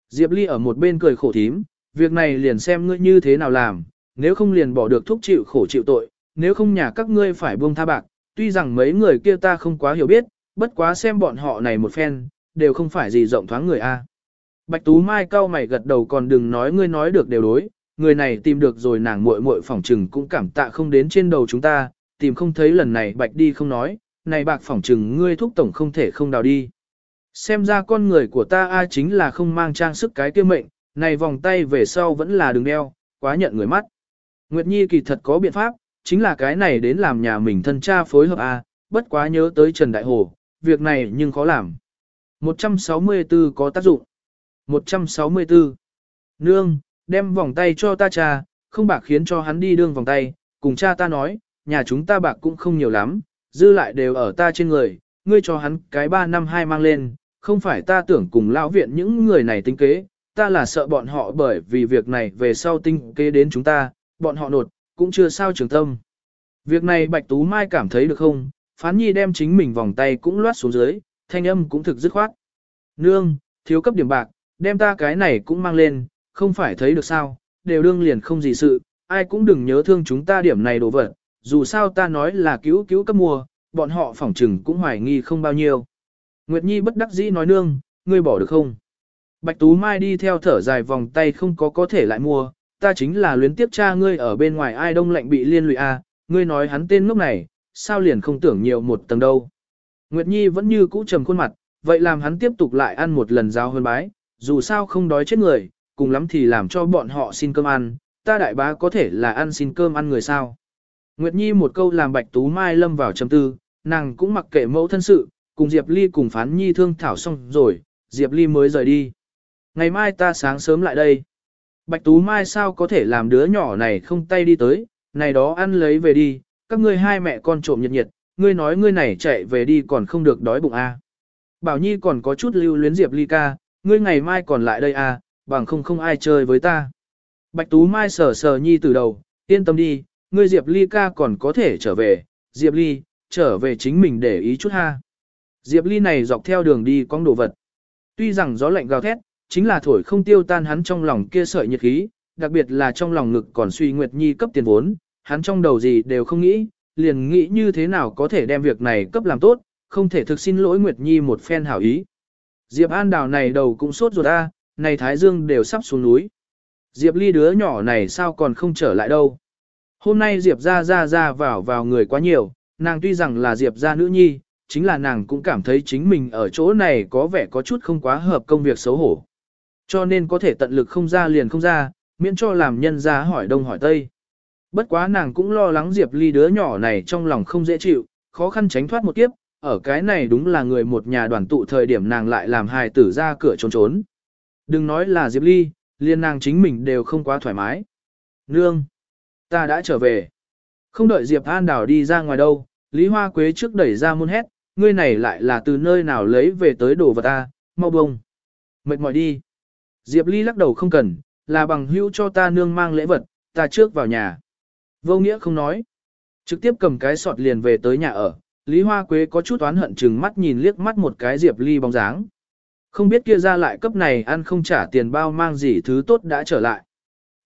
Diệp Ly ở một bên cười khổ thím, việc này liền xem ngươi như thế nào làm, nếu không liền bỏ được thúc chịu khổ chịu tội, nếu không nhà các ngươi phải buông tha bạc, tuy rằng mấy người kia ta không quá hiểu biết, bất quá xem bọn họ này một phen, đều không phải gì rộng thoáng người a. Bạch Tú Mai cao mày gật đầu còn đừng nói ngươi nói được đều đối, người này tìm được rồi nàng muội muội phỏng trừng cũng cảm tạ không đến trên đầu chúng ta, tìm không thấy lần này Bạch đi không nói, này bạc phỏng trừng ngươi thúc tổng không thể không đào đi. Xem ra con người của ta a chính là không mang trang sức cái kia mệnh, này vòng tay về sau vẫn là đường đeo, quá nhận người mắt. Nguyệt Nhi kỳ thật có biện pháp, chính là cái này đến làm nhà mình thân cha phối hợp a, bất quá nhớ tới Trần Đại Hồ, việc này nhưng khó làm. 164 có tác dụng. 164. Nương, đem vòng tay cho ta cha, không bạc khiến cho hắn đi đương vòng tay, cùng cha ta nói, nhà chúng ta bạc cũng không nhiều lắm, dư lại đều ở ta trên người, ngươi cho hắn cái 3 năm hai mang lên, không phải ta tưởng cùng lão viện những người này tính kế, ta là sợ bọn họ bởi vì việc này về sau tinh kế đến chúng ta, bọn họ nột, cũng chưa sao trường tâm. Việc này Bạch Tú Mai cảm thấy được không, Phán Nhi đem chính mình vòng tay cũng loát xuống dưới, thanh âm cũng thực dứt khoát. Nương, thiếu cấp điểm bạc, đem ta cái này cũng mang lên, không phải thấy được sao, đều đương liền không gì sự, ai cũng đừng nhớ thương chúng ta điểm này đồ vật, dù sao ta nói là cứu cứu cấp mua, bọn họ phỏng trừng cũng hoài nghi không bao nhiêu. Nguyệt Nhi bất đắc dĩ nói nương, ngươi bỏ được không? Bạch Tú Mai đi theo thở dài vòng tay không có có thể lại mua, ta chính là luyến tiếp cha ngươi ở bên ngoài ai đông lạnh bị liên lụy à, ngươi nói hắn tên lúc này, sao liền không tưởng nhiều một tầng đâu. Nguyệt Nhi vẫn như cũ trầm khuôn mặt, vậy làm hắn tiếp tục lại ăn một lần giao hơn bái, dù sao không đói chết người, cùng lắm thì làm cho bọn họ xin cơm ăn, ta đại bá có thể là ăn xin cơm ăn người sao. Nguyệt Nhi một câu làm Bạch Tú Mai lâm vào trầm tư, nàng cũng mặc kệ mẫu thân sự, cùng Diệp Ly cùng phán Nhi thương thảo xong rồi, Diệp Ly mới rời đi. Ngày mai ta sáng sớm lại đây. Bạch Tú Mai sao có thể làm đứa nhỏ này không tay đi tới, này đó ăn lấy về đi, các ngươi hai mẹ con trộm nhiệt nhiệt, ngươi nói ngươi này chạy về đi còn không được đói bụng à. Bảo Nhi còn có chút lưu luyến Diệp Ly ca, ngươi ngày mai còn lại đây à, bằng không không ai chơi với ta. Bạch Tú Mai sờ sờ Nhi từ đầu, yên tâm đi, ngươi Diệp Ly ca còn có thể trở về, Diệp Ly, trở về chính mình để ý chút ha. Diệp Ly này dọc theo đường đi con đồ vật. Tuy rằng gió lạnh gào thét, chính là thổi không tiêu tan hắn trong lòng kia sợi nhiệt khí, đặc biệt là trong lòng ngực còn suy Nguyệt Nhi cấp tiền vốn, hắn trong đầu gì đều không nghĩ, liền nghĩ như thế nào có thể đem việc này cấp làm tốt, không thể thực xin lỗi Nguyệt Nhi một phen hảo ý. Diệp An Đào này đầu cũng sốt ruột a, này Thái Dương đều sắp xuống núi. Diệp Ly đứa nhỏ này sao còn không trở lại đâu. Hôm nay Diệp ra ra ra vào vào người quá nhiều, nàng tuy rằng là Diệp ra nữ nhi, chính là nàng cũng cảm thấy chính mình ở chỗ này có vẻ có chút không quá hợp công việc xấu hổ. Cho nên có thể tận lực không ra liền không ra, miễn cho làm nhân ra hỏi đông hỏi tây. Bất quá nàng cũng lo lắng Diệp Ly đứa nhỏ này trong lòng không dễ chịu, khó khăn tránh thoát một kiếp, ở cái này đúng là người một nhà đoàn tụ thời điểm nàng lại làm hài tử ra cửa trốn trốn. Đừng nói là Diệp Ly, liên nàng chính mình đều không quá thoải mái. Nương! Ta đã trở về. Không đợi Diệp An Đào đi ra ngoài đâu, Lý Hoa Quế trước đẩy ra môn hét, ngươi này lại là từ nơi nào lấy về tới đồ vật ta, mau bông. Mệt mỏi đi. Diệp Ly lắc đầu không cần, là bằng hữu cho ta nương mang lễ vật, ta trước vào nhà. Vô nghĩa không nói. Trực tiếp cầm cái sọt liền về tới nhà ở, Lý Hoa Quế có chút oán hận chừng mắt nhìn liếc mắt một cái Diệp Ly bóng dáng. Không biết kia ra lại cấp này ăn không trả tiền bao mang gì thứ tốt đã trở lại.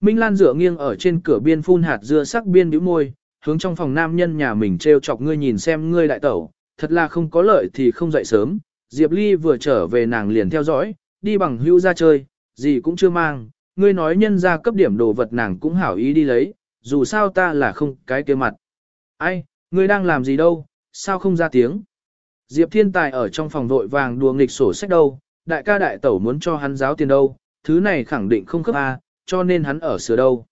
Minh Lan dựa nghiêng ở trên cửa biên phun hạt dưa sắc biên bĩu môi, hướng trong phòng nam nhân nhà mình treo chọc ngươi nhìn xem ngươi đại tẩu, thật là không có lợi thì không dậy sớm. Diệp Ly vừa trở về nàng liền theo dõi, đi bằng hưu ra chơi, gì cũng chưa mang, ngươi nói nhân ra cấp điểm đồ vật nàng cũng hảo ý đi lấy, dù sao ta là không cái kia mặt. Ai, ngươi đang làm gì đâu, sao không ra tiếng? Diệp Thiên Tài ở trong phòng vội vàng đùa nghịch sổ sách đâu, đại ca đại tẩu muốn cho hắn giáo tiền đâu, thứ này khẳng định không cấp A, cho nên hắn ở sửa đâu.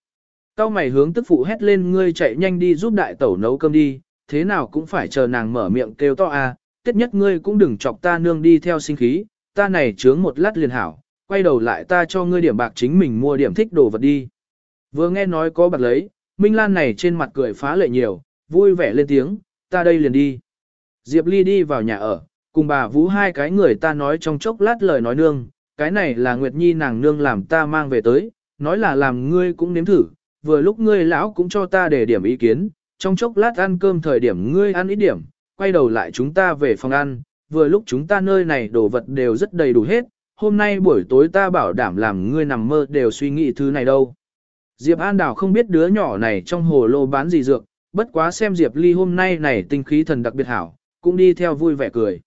Cao mày hướng tức phụ hét lên ngươi chạy nhanh đi giúp đại tẩu nấu cơm đi, thế nào cũng phải chờ nàng mở miệng kêu to à, tiết nhất ngươi cũng đừng chọc ta nương đi theo sinh khí, ta này chướng một lát liền hảo, quay đầu lại ta cho ngươi điểm bạc chính mình mua điểm thích đồ vật đi. Vừa nghe nói có bạc lấy, Minh Lan này trên mặt cười phá lệ nhiều, vui vẻ lên tiếng, ta đây liền đi. Diệp Ly đi vào nhà ở, cùng bà Vũ hai cái người ta nói trong chốc lát lời nói nương, cái này là Nguyệt Nhi nàng nương làm ta mang về tới, nói là làm ngươi cũng nếm thử, vừa lúc ngươi lão cũng cho ta để điểm ý kiến, trong chốc lát ăn cơm thời điểm ngươi ăn ít điểm, quay đầu lại chúng ta về phòng ăn, vừa lúc chúng ta nơi này đồ vật đều rất đầy đủ hết, hôm nay buổi tối ta bảo đảm làm ngươi nằm mơ đều suy nghĩ thứ này đâu. Diệp An Đào không biết đứa nhỏ này trong hồ lô bán gì dược, bất quá xem Diệp Ly hôm nay này tinh khí thần đặc biệt hảo, cũng đi theo vui vẻ cười.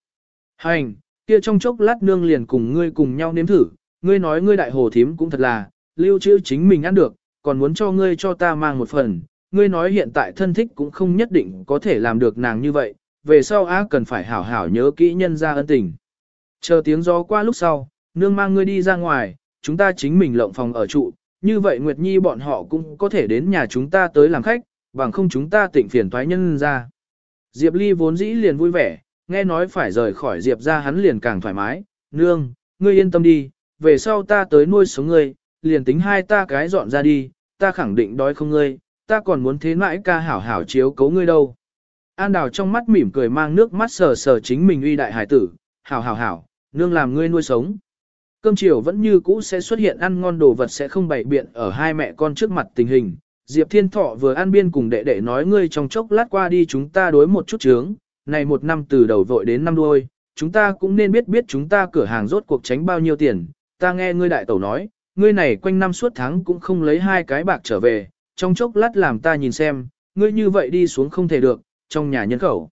Hành, kia trong chốc lát nương liền cùng ngươi cùng nhau nếm thử, ngươi nói ngươi đại hồ thím cũng thật là, lưu trữ chính mình ăn được, còn muốn cho ngươi cho ta mang một phần, ngươi nói hiện tại thân thích cũng không nhất định có thể làm được nàng như vậy, về sau á cần phải hảo hảo nhớ kỹ nhân ra ân tình. Chờ tiếng gió qua lúc sau, nương mang ngươi đi ra ngoài, chúng ta chính mình lộng phòng ở trụ, như vậy Nguyệt Nhi bọn họ cũng có thể đến nhà chúng ta tới làm khách, bằng không chúng ta tịnh phiền toái nhân ra. Diệp Ly vốn dĩ liền vui vẻ, nghe nói phải rời khỏi Diệp ra hắn liền càng thoải mái, nương, ngươi yên tâm đi, về sau ta tới nuôi sống ngươi, liền tính hai ta cái dọn ra đi, ta khẳng định đói không ngươi, ta còn muốn thế mãi ca hảo hảo chiếu cấu ngươi đâu. An đào trong mắt mỉm cười mang nước mắt sờ sờ chính mình uy đại hải tử, hảo hảo hảo, nương làm ngươi nuôi sống. Cơm chiều vẫn như cũ sẽ xuất hiện ăn ngon đồ vật sẽ không bày biện ở hai mẹ con trước mặt tình hình. Diệp Thiên Thọ vừa ăn biên cùng đệ đệ nói ngươi trong chốc lát qua đi chúng ta đối một chút chướng, này một năm từ đầu vội đến năm đuôi, chúng ta cũng nên biết biết chúng ta cửa hàng rốt cuộc tránh bao nhiêu tiền. Ta nghe ngươi đại tẩu nói, ngươi này quanh năm suốt tháng cũng không lấy hai cái bạc trở về, trong chốc lát làm ta nhìn xem, ngươi như vậy đi xuống không thể được, trong nhà nhân khẩu.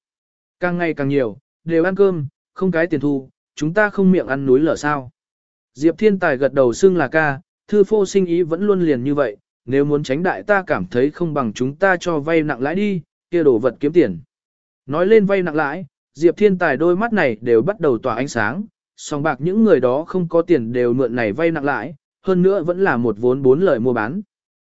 Càng ngày càng nhiều, đều ăn cơm, không cái tiền thu, chúng ta không miệng ăn núi lở sao. Diệp Thiên Tài gật đầu xưng là ca, thư phô sinh ý vẫn luôn liền như vậy, nếu muốn tránh đại ta cảm thấy không bằng chúng ta cho vay nặng lãi đi, kia đổ vật kiếm tiền. Nói lên vay nặng lãi, Diệp Thiên Tài đôi mắt này đều bắt đầu tỏa ánh sáng, song bạc những người đó không có tiền đều mượn này vay nặng lãi, hơn nữa vẫn là một vốn bốn lời mua bán.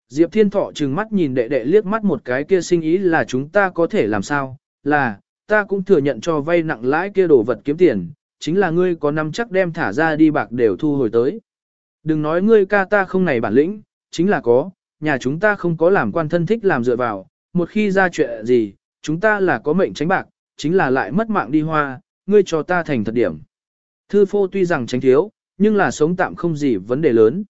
Diệp Thiên Thọ trừng mắt nhìn đệ đệ liếc mắt một cái kia sinh ý là chúng ta có thể làm sao, là, ta cũng thừa nhận cho vay nặng lãi kia đổ vật kiếm tiền, chính là ngươi có năm chắc đem thả ra đi bạc đều thu hồi tới. Đừng nói ngươi ca ta không này bản lĩnh, chính là có, nhà chúng ta không có làm quan thân thích làm dựa vào, một khi ra chuyện gì, chúng ta là có mệnh tránh bạc, chính là lại mất mạng đi hoa, ngươi cho ta thành thật điểm. Thư phô tuy rằng tránh thiếu, nhưng là sống tạm không gì vấn đề lớn.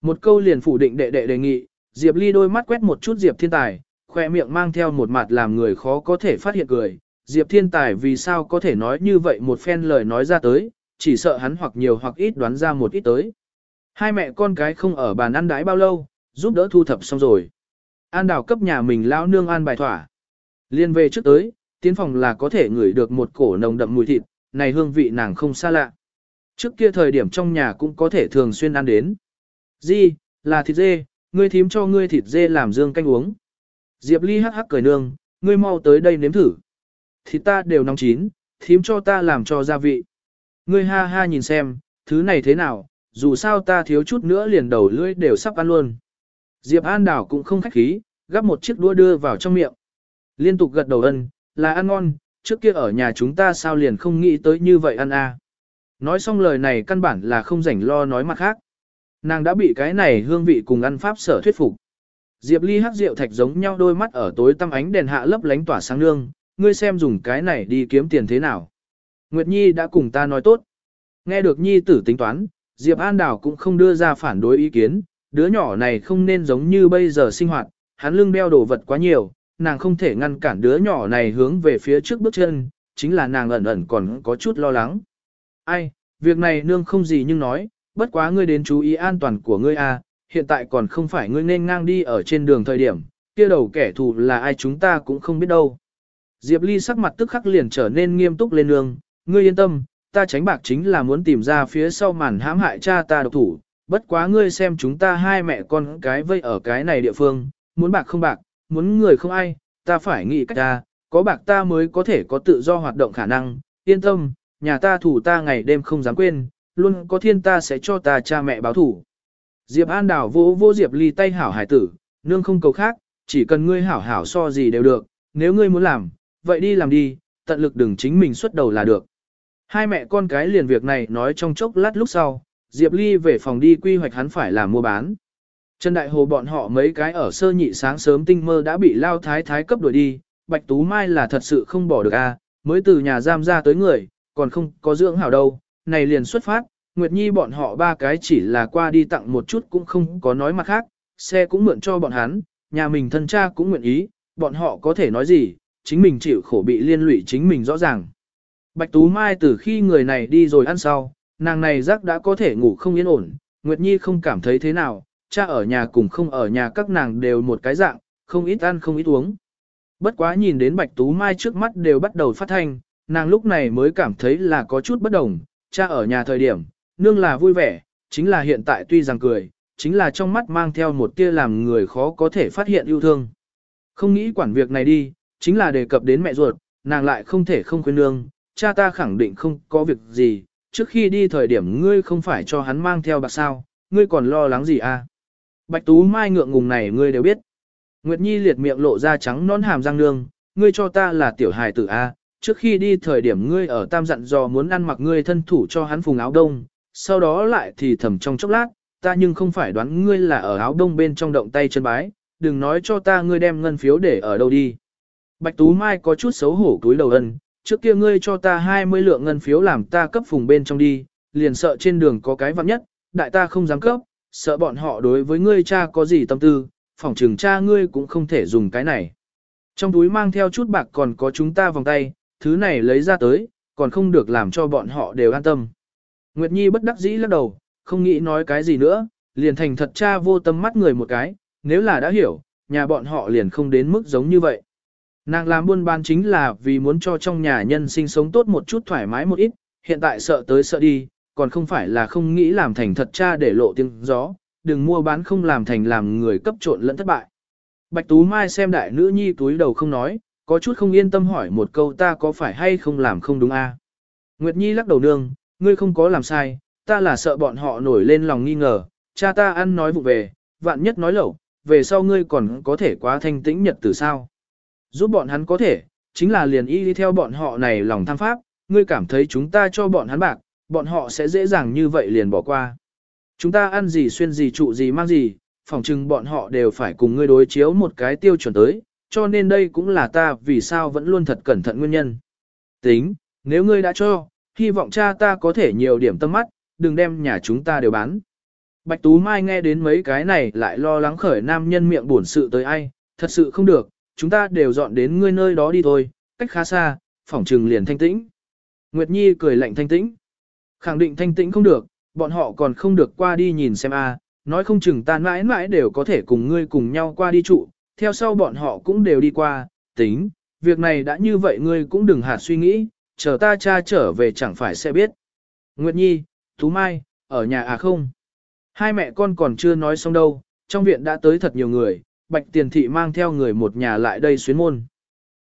Một câu liền phủ định đệ đệ đề nghị, Diệp Ly đôi mắt quét một chút Diệp Thiên Tài, khoe miệng mang theo một mặt làm người khó có thể phát hiện cười. Diệp Thiên Tài vì sao có thể nói như vậy một phen lời nói ra tới, chỉ sợ hắn hoặc nhiều hoặc ít đoán ra một ít tới. Hai mẹ con cái không ở bàn ăn đái bao lâu, giúp đỡ thu thập xong rồi. An đào cấp nhà mình lão nương an bài thỏa. Liên về trước tới, tiến phòng là có thể ngửi được một cổ nồng đậm mùi thịt, này hương vị nàng không xa lạ. Trước kia thời điểm trong nhà cũng có thể thường xuyên ăn đến. Di, là thịt dê, ngươi thím cho ngươi thịt dê làm dương canh uống. Diệp Ly hắc hắc cười nương, ngươi mau tới đây nếm thử. Thịt ta đều nóng chín, thím cho ta làm cho gia vị. Ngươi ha ha nhìn xem, thứ này thế nào, dù sao ta thiếu chút nữa liền đầu lưỡi đều sắp ăn luôn. Diệp An Đảo cũng không khách khí, gắp một chiếc đũa đưa vào trong miệng. Liên tục gật đầu ân, là ăn ngon, trước kia ở nhà chúng ta sao liền không nghĩ tới như vậy ăn à. Nói xong lời này căn bản là không rảnh lo nói mặt khác. Nàng đã bị cái này hương vị cùng ăn pháp sở thuyết phục. Diệp Ly hắc rượu thạch giống nhau đôi mắt ở tối tăm ánh đèn hạ lấp lánh tỏa sáng nương, ngươi xem dùng cái này đi kiếm tiền thế nào. Nguyệt Nhi đã cùng ta nói tốt. Nghe được Nhi tử tính toán, Diệp An Đào cũng không đưa ra phản đối ý kiến, đứa nhỏ này không nên giống như bây giờ sinh hoạt, hắn lưng đeo đồ vật quá nhiều, nàng không thể ngăn cản đứa nhỏ này hướng về phía trước bước chân, chính là nàng ẩn ẩn còn có chút lo lắng. Ai, việc này nương không gì nhưng nói, bất quá ngươi đến chú ý an toàn của ngươi a, hiện tại còn không phải ngươi nên ngang đi ở trên đường thời điểm, kia đầu kẻ thù là ai chúng ta cũng không biết đâu. Diệp Ly sắc mặt tức khắc liền trở nên nghiêm túc lên nương, ngươi yên tâm, ta tránh bạc chính là muốn tìm ra phía sau màn hãm hại cha ta độc thủ, bất quá ngươi xem chúng ta hai mẹ con cái vây ở cái này địa phương, muốn bạc không bạc, muốn người không ai, ta phải nghĩ cách ta, có bạc ta mới có thể có tự do hoạt động khả năng, yên tâm, nhà ta thủ ta ngày đêm không dám quên, luôn có thiên ta sẽ cho ta cha mẹ báo thủ. Diệp An Đào vô vô Diệp Ly tay hảo hải tử, nương không cầu khác, chỉ cần ngươi hảo hảo so gì đều được, nếu ngươi muốn làm, vậy đi làm đi, tận lực đừng chính mình xuất đầu là được. Hai mẹ con cái liền việc này nói trong chốc lát lúc sau, Diệp Ly về phòng đi quy hoạch hắn phải làm mua bán. Trần Đại Hồ bọn họ mấy cái ở sơ nhị sáng sớm tinh mơ đã bị lao thái thái cấp đuổi đi, Bạch Tú Mai là thật sự không bỏ được a, mới từ nhà giam ra tới người, còn không có dưỡng hảo đâu, này liền xuất phát, Nguyệt Nhi bọn họ ba cái chỉ là qua đi tặng một chút cũng không có nói mặt khác, xe cũng mượn cho bọn hắn, nhà mình thân cha cũng nguyện ý, bọn họ có thể nói gì, chính mình chịu khổ bị liên lụy chính mình rõ ràng. Bạch Tú Mai từ khi người này đi rồi ăn sau, nàng này giác đã có thể ngủ không yên ổn, Nguyệt Nhi không cảm thấy thế nào, cha ở nhà cùng không ở nhà các nàng đều một cái dạng, không ít ăn không ít uống. Bất quá nhìn đến Bạch Tú Mai trước mắt đều bắt đầu phát thanh, nàng lúc này mới cảm thấy là có chút bất đồng, cha ở nhà thời điểm, nương là vui vẻ, chính là hiện tại tuy rằng cười, chính là trong mắt mang theo một tia làm người khó có thể phát hiện yêu thương. Không nghĩ quản việc này đi, chính là đề cập đến mẹ ruột, nàng lại không thể không khuyên nương, cha ta khẳng định không có việc gì, trước khi đi thời điểm ngươi không phải cho hắn mang theo bạc sao, ngươi còn lo lắng gì à? Bạch Tú Mai ngượng ngùng này ngươi đều biết. Nguyệt Nhi liệt miệng lộ ra trắng nón hàm răng nương, ngươi cho ta là tiểu hài tử a, trước khi đi thời điểm ngươi ở tam dặn dò muốn ăn mặc ngươi thân thủ cho hắn phùng áo đông, sau đó lại thì thầm trong chốc lát, ta nhưng không phải đoán ngươi là ở áo đông bên trong động tay chân bái, đừng nói cho ta ngươi đem ngân phiếu để ở đâu đi. Bạch Tú Mai có chút xấu hổ túi đầu ân, trước kia ngươi cho ta 20 lượng ngân phiếu làm ta cấp phùng bên trong đi, liền sợ trên đường có cái vặn nhất, đại ta không dám cấp, sợ bọn họ đối với ngươi cha có gì tâm tư, phỏng trừng cha ngươi cũng không thể dùng cái này. Trong túi mang theo chút bạc còn có chúng ta vòng tay, thứ này lấy ra tới, còn không được làm cho bọn họ đều an tâm. Nguyệt Nhi bất đắc dĩ lắc đầu, không nghĩ nói cái gì nữa, liền thành thật cha vô tâm mắt người một cái, nếu là đã hiểu, nhà bọn họ liền không đến mức giống như vậy. Nàng làm buôn bán chính là vì muốn cho trong nhà nhân sinh sống tốt một chút thoải mái một ít, hiện tại sợ tới sợ đi, còn không phải là không nghĩ làm thành thật cha để lộ tiếng gió, đừng mua bán không làm thành làm người cấp trộn lẫn thất bại. Bạch Tú Mai xem đại nữ nhi túi đầu không nói, có chút không yên tâm hỏi một câu ta có phải hay không làm không đúng a? Nguyệt Nhi lắc đầu nương, ngươi không có làm sai, ta là sợ bọn họ nổi lên lòng nghi ngờ, cha ta ăn nói vụ về, vạn nhất nói lẩu, về sau ngươi còn có thể quá thanh tĩnh nhật từ sao. Giúp bọn hắn có thể, chính là liền y đi theo bọn họ này lòng tham pháp, ngươi cảm thấy chúng ta cho bọn hắn bạc, bọn họ sẽ dễ dàng như vậy liền bỏ qua. Chúng ta ăn gì xuyên gì trụ gì mang gì, phỏng chừng bọn họ đều phải cùng ngươi đối chiếu một cái tiêu chuẩn tới, cho nên đây cũng là ta vì sao vẫn luôn thật cẩn thận nguyên nhân. Tính, nếu ngươi đã cho, hy vọng cha ta có thể nhiều điểm tâm mắt, đừng đem nhà chúng ta đều bán. Bạch Tú Mai nghe đến mấy cái này lại lo lắng khởi nam nhân miệng buồn sự tới ai, thật sự không được, chúng ta đều dọn đến ngươi nơi đó đi thôi, cách khá xa, phỏng trừng liền thanh tĩnh. Nguyệt Nhi cười lạnh thanh tĩnh. Khẳng định thanh tĩnh không được, bọn họ còn không được qua đi nhìn xem a, nói không chừng ta mãi mãi đều có thể cùng ngươi cùng nhau qua đi trụ, theo sau bọn họ cũng đều đi qua, tính, việc này đã như vậy ngươi cũng đừng hạt suy nghĩ, chờ ta cha trở về chẳng phải sẽ biết. Nguyệt Nhi, Tú Mai, ở nhà à không? Hai mẹ con còn chưa nói xong đâu, trong viện đã tới thật nhiều người, Bạch Tiền Thị mang theo người một nhà lại đây xuyến môn.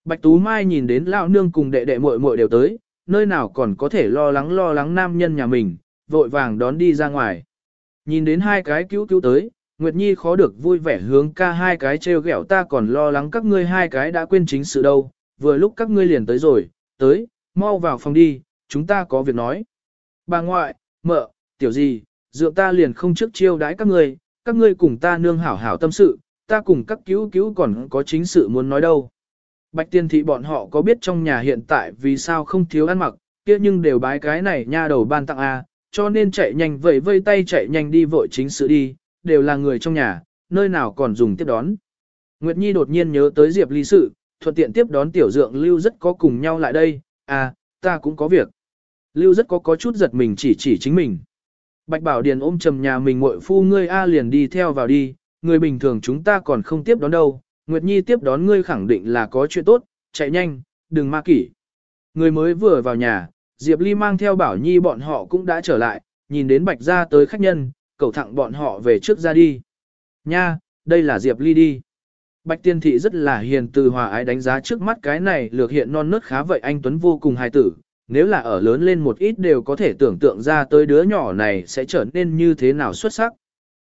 Bạch Tú Mai nhìn đến lão nương cùng đệ đệ muội muội đều tới, nơi nào còn có thể lo lắng lo lắng nam nhân nhà mình, vội vàng đón đi ra ngoài. Nhìn đến hai cái cứu cứu tới, Nguyệt Nhi khó được vui vẻ hướng ca hai cái treo ghẹo ta còn lo lắng các ngươi hai cái đã quên chính sự đâu, vừa lúc các ngươi liền tới rồi, tới, mau vào phòng đi, chúng ta có việc nói. Bà ngoại, mợ, tiểu gì, dượng ta liền không trước chiêu đãi các ngươi, các ngươi cùng ta nương hảo hảo tâm sự, ta cùng các cứu cứu còn có chính sự muốn nói đâu. Bạch tiên thị bọn họ có biết trong nhà hiện tại vì sao không thiếu ăn mặc, kia nhưng đều bái cái này nha đầu ban tặng A, cho nên chạy nhanh vẫy vây tay chạy nhanh đi vội chính sự đi, đều là người trong nhà, nơi nào còn dùng tiếp đón. Nguyệt Nhi đột nhiên nhớ tới Diệp Ly sự, thuận tiện tiếp đón tiểu dượng Lưu rất có cùng nhau lại đây, à, ta cũng có việc. Lưu rất có có chút giật mình chỉ chỉ chính mình. Bạch Bảo Điền ôm trầm nhà mình muội phu ngươi A liền đi theo vào đi, người bình thường chúng ta còn không tiếp đón đâu, Nguyệt Nhi tiếp đón ngươi khẳng định là có chuyện tốt, chạy nhanh, đừng ma kỷ. Người mới vừa vào nhà, Diệp Ly mang theo Bảo Nhi bọn họ cũng đã trở lại, nhìn đến Bạch ra tới khách nhân, cầu thẳng bọn họ về trước ra đi. Nha, đây là Diệp Ly đi. Bạch Tiên Thị rất là hiền từ hòa ái đánh giá trước mắt cái này lược hiện non nớt khá vậy anh Tuấn vô cùng hài tử, nếu là ở lớn lên một ít đều có thể tưởng tượng ra tới đứa nhỏ này sẽ trở nên như thế nào xuất sắc.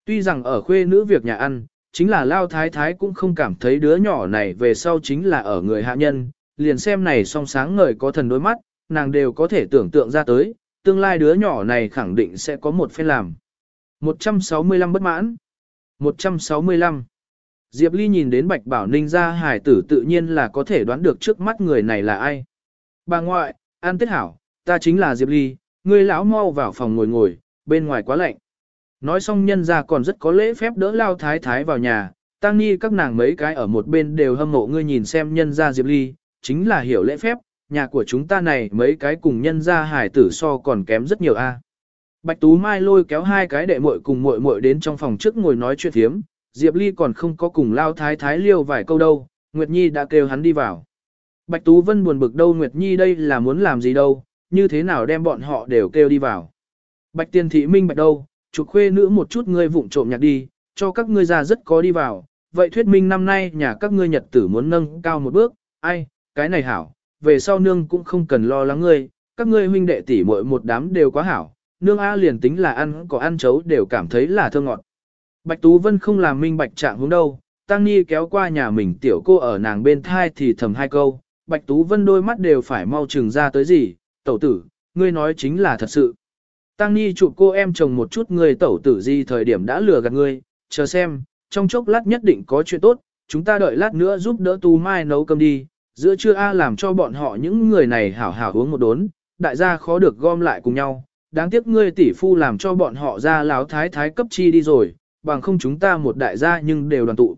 Tuy rằng ở khuê nữ việc nhà ăn, chính là lao thái thái cũng không cảm thấy đứa nhỏ này về sau chính là ở người hạ nhân, liền xem này song sáng ngời có thần đôi mắt, nàng đều có thể tưởng tượng ra tới, tương lai đứa nhỏ này khẳng định sẽ có một phen làm. 165 bất mãn 165 Diệp Ly nhìn đến Bạch Bảo Ninh ra hải tử tự nhiên là có thể đoán được trước mắt người này là ai. Bà ngoại, an tết hảo, ta chính là Diệp Ly, ngươi lão mau vào phòng ngồi ngồi, bên ngoài quá lạnh. Nói xong nhân ra còn rất có lễ phép đỡ lao thái thái vào nhà, tăng ni các nàng mấy cái ở một bên đều hâm mộ ngươi nhìn xem nhân ra Diệp Ly, chính là hiểu lễ phép, nhà của chúng ta này mấy cái cùng nhân ra hải tử so còn kém rất nhiều a. Bạch Tú Mai lôi kéo hai cái đệ muội cùng muội muội đến trong phòng trước ngồi nói chuyện thiếm, Diệp Ly còn không có cùng lao thái thái liêu vài câu đâu, Nguyệt Nhi đã kêu hắn đi vào. Bạch Tú Vân buồn bực đâu Nguyệt Nhi đây là muốn làm gì đâu, như thế nào đem bọn họ đều kêu đi vào. Bạch Tiên Thị minh bạch đâu, chụp khuê nữ một chút ngươi vụng trộm nhạc đi, cho các ngươi ra rất có đi vào, vậy thuyết minh năm nay nhà các ngươi nhật tử muốn nâng cao một bước, ai, cái này hảo, về sau nương cũng không cần lo lắng ngươi, các ngươi huynh đệ tỷ muội một đám đều quá hảo, nương A liền tính là ăn có ăn chấu đều cảm thấy là thơm ngọt. Bạch Tú Vân không làm minh bạch trạng hướng đâu, Tăng Nhi kéo qua nhà mình tiểu cô ở nàng bên thai thì thầm hai câu, Bạch Tú Vân đôi mắt đều phải mau chừng ra tới gì, tẩu tử, ngươi nói chính là thật sự. Tăng Nhi chụp cô em chồng một chút người tẩu tử gì thời điểm đã lừa gạt ngươi, chờ xem, trong chốc lát nhất định có chuyện tốt, chúng ta đợi lát nữa giúp đỡ Tú Mai nấu cơm đi, giữa trưa A làm cho bọn họ những người này hảo hảo uống một đốn, đại gia khó được gom lại cùng nhau, đáng tiếc ngươi tỷ phu làm cho bọn họ ra láo thái thái cấp chi đi rồi, bằng không chúng ta một đại gia nhưng đều đoàn tụ.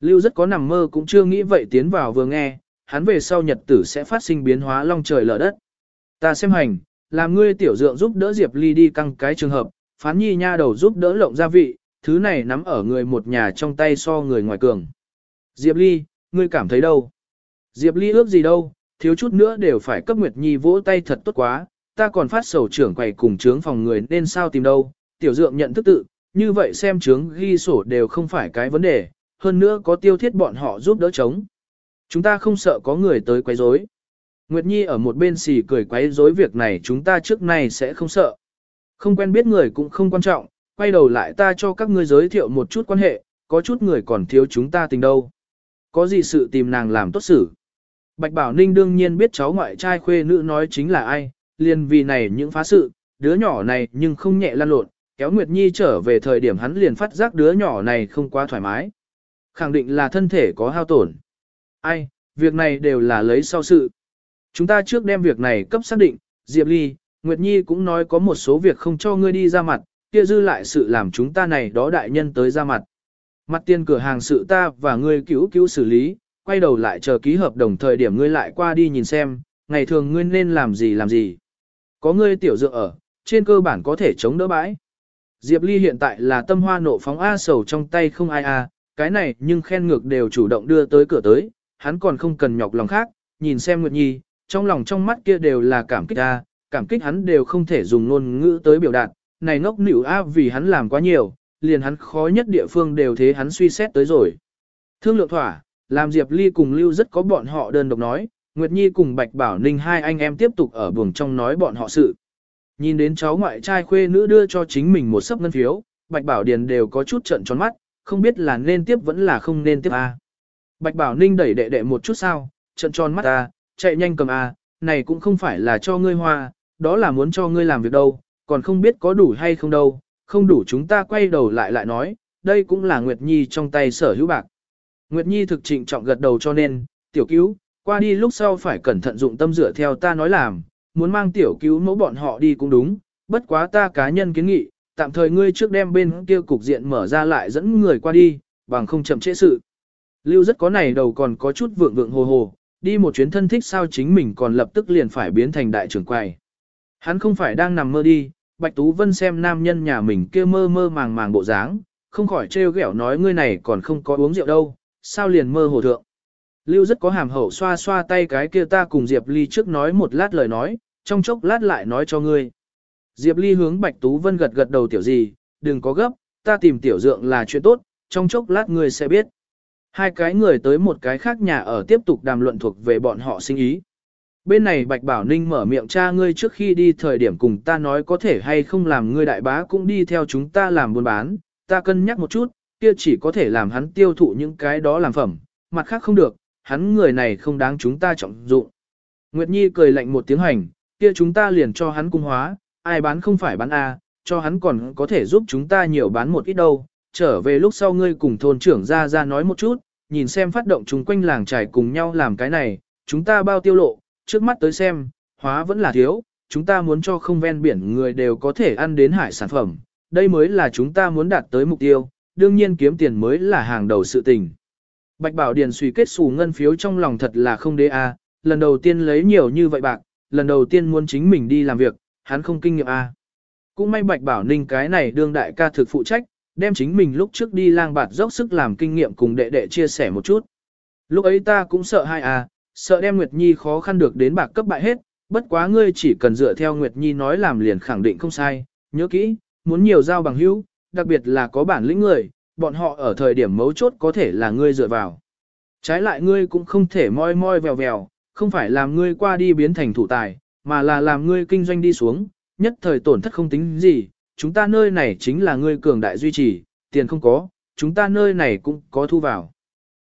Lưu rất có nằm mơ cũng chưa nghĩ vậy tiến vào vừa nghe, hắn về sau nhật tử sẽ phát sinh biến hóa long trời lở đất. Ta xem hành, làm ngươi tiểu dượng giúp đỡ Diệp Ly đi căng cái trường hợp, phán nhi nha đầu giúp đỡ lộng gia vị, thứ này nắm ở người một nhà trong tay so người ngoài cường. Diệp Ly, ngươi cảm thấy đâu? Diệp Ly ước gì đâu, thiếu chút nữa đều phải cấp Nguyệt Nhi vỗ tay thật tốt quá, ta còn phát sầu trưởng quầy cùng trướng phòng người nên sao tìm đâu, tiểu dượng nhận thức tự, như vậy xem trướng ghi sổ đều không phải cái vấn đề, hơn nữa có tiêu thiết bọn họ giúp đỡ chống. Chúng ta không sợ có người tới quấy rối. Nguyệt Nhi ở một bên xì cười quấy rối việc này chúng ta trước nay sẽ không sợ. Không quen biết người cũng không quan trọng, quay đầu lại ta cho các ngươi giới thiệu một chút quan hệ, có chút người còn thiếu chúng ta tình đâu. Có gì sự tìm nàng làm tốt xử. Bạch Bảo Ninh đương nhiên biết cháu ngoại trai khuê nữ nói chính là ai, liền vì này những phá sự, đứa nhỏ này nhưng không nhẹ lan lộn, kéo Nguyệt Nhi trở về thời điểm hắn liền phát giác đứa nhỏ này không quá thoải mái. Khẳng định là thân thể có hao tổn. Ai, việc này đều là lấy sau sự. Chúng ta trước đem việc này cấp xác định, Diệp Ly, Nguyệt Nhi cũng nói có một số việc không cho ngươi đi ra mặt, kia dư lại sự làm chúng ta này đó đại nhân tới ra mặt. Mặt tiền cửa hàng sự ta và ngươi cứu cứu xử lý, quay đầu lại chờ ký hợp đồng thời điểm ngươi lại qua đi nhìn xem, ngày thường ngươi nên làm gì làm gì. Có ngươi tiểu dựa ở, trên cơ bản có thể chống đỡ bãi. Diệp Ly hiện tại là tâm hoa nộ phóng A sầu trong tay không ai a, cái này nhưng khen ngược đều chủ động đưa tới cửa tới, hắn còn không cần nhọc lòng khác, nhìn xem Nguyệt Nhi, trong lòng trong mắt kia đều là cảm kích a, cảm kích hắn đều không thể dùng ngôn ngữ tới biểu đạt, này ngốc nỉu a vì hắn làm quá nhiều, liền hắn khó nhất địa phương đều thế hắn suy xét tới rồi. Thương lượng thỏa, làm Diệp Ly cùng Lưu rất có bọn họ đơn độc nói, Nguyệt Nhi cùng Bạch Bảo Ninh hai anh em tiếp tục ở buồng trong nói bọn họ sự. Nhìn đến cháu ngoại trai khuê nữ đưa cho chính mình một sấp ngân phiếu, Bạch Bảo Điền đều có chút trận tròn mắt, không biết là nên tiếp vẫn là không nên tiếp a. Bạch Bảo Ninh đẩy đệ đệ một chút sao, trận tròn mắt a, chạy nhanh cầm a, này cũng không phải là cho ngươi hoa, đó là muốn cho ngươi làm việc đâu, còn không biết có đủ hay không đâu, không đủ chúng ta quay đầu lại lại nói, đây cũng là Nguyệt Nhi trong tay sở hữu bạc. Nguyệt Nhi thực trịnh trọng gật đầu cho nên, tiểu cứu, qua đi lúc sau phải cẩn thận dụng tâm dựa theo ta nói làm, muốn mang tiểu cứu mẫu bọn họ đi cũng đúng, bất quá ta cá nhân kiến nghị, tạm thời ngươi trước đem bên kia cục diện mở ra lại dẫn người qua đi, bằng không chậm trễ sự. Lưu rất có này đầu còn có chút vượng vượng hồ hồ, đi một chuyến thân thích sao chính mình còn lập tức liền phải biến thành đại trưởng quầy. Hắn không phải đang nằm mơ đi, Bạch Tú Vân xem nam nhân nhà mình kia mơ mơ màng màng bộ dáng, không khỏi trêu ghẹo nói ngươi này còn không có uống rượu đâu, sao liền mơ hồ thượng. Lưu rất có hàm hậu xoa xoa tay cái kia ta cùng Diệp Ly trước nói một lát lời nói, trong chốc lát lại nói cho ngươi. Diệp Ly hướng Bạch Tú Vân gật gật đầu tiểu gì, đừng có gấp, ta tìm tiểu dượng là chuyện tốt, trong chốc lát ngươi sẽ biết. Hai cái người tới một cái khác nhà ở tiếp tục đàm luận thuộc về bọn họ sinh ý. Bên này Bạch Bảo Ninh mở miệng cha ngươi trước khi đi thời điểm cùng ta nói có thể hay không làm ngươi đại bá cũng đi theo chúng ta làm buôn bán, ta cân nhắc một chút, kia chỉ có thể làm hắn tiêu thụ những cái đó làm phẩm, mặt khác không được, hắn người này không đáng chúng ta trọng dụng. Nguyệt Nhi cười lạnh một tiếng hành, kia chúng ta liền cho hắn cung hóa, ai bán không phải bán A, cho hắn còn có thể giúp chúng ta nhiều bán một ít đâu. Trở về lúc sau ngươi cùng thôn trưởng ra ra nói một chút, nhìn xem phát động chúng quanh làng trải cùng nhau làm cái này, chúng ta bao tiêu lộ, trước mắt tới xem, hóa vẫn là thiếu, chúng ta muốn cho không ven biển người đều có thể ăn đến hải sản phẩm, đây mới là chúng ta muốn đạt tới mục tiêu, đương nhiên kiếm tiền mới là hàng đầu sự tình. Bạch Bảo Điền suy kết xù ngân phiếu trong lòng thật là không đế a, à. lần đầu tiên lấy nhiều như vậy bạc, lần đầu tiên muốn chính mình đi làm việc, hắn không kinh nghiệm a. À. Cũng may Bạch Bảo Ninh cái này đương đại ca thực phụ trách, đem chính mình lúc trước đi lang bạt dốc sức làm kinh nghiệm cùng đệ đệ chia sẻ một chút. Lúc ấy ta cũng sợ hai a, à. sợ đem Nguyệt Nhi khó khăn được đến bạc cấp bại hết, bất quá ngươi chỉ cần dựa theo Nguyệt Nhi nói làm liền khẳng định không sai, nhớ kỹ, muốn nhiều giao bằng hữu, đặc biệt là có bản lĩnh người, bọn họ ở thời điểm mấu chốt có thể là ngươi dựa vào. Trái lại ngươi cũng không thể moi moi vèo vèo, không phải làm ngươi qua đi biến thành thủ tài, mà là làm ngươi kinh doanh đi xuống, nhất thời tổn thất không tính gì, chúng ta nơi này chính là ngươi cường đại duy trì, tiền không có, chúng ta nơi này cũng có thu vào.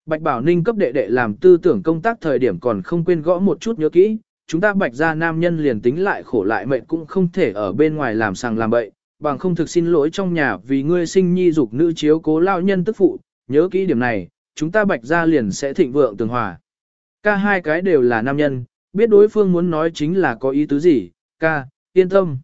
Bạch Bảo Ninh cấp đệ đệ làm tư tưởng công tác thời điểm còn không quên gõ một chút nhớ kỹ, chúng ta bạch gia nam nhân liền tính lại khổ lại mệnh cũng không thể ở bên ngoài làm sàng làm bậy, bằng không thực xin lỗi trong nhà vì ngươi sinh nhi dục nữ chiếu cố lao nhân tức phụ, nhớ kỹ điểm này, chúng ta bạch ra liền sẽ thịnh vượng tường hòa. Ca hai cái đều là nam nhân, biết đối phương muốn nói chính là có ý tứ gì, ca, yên tâm.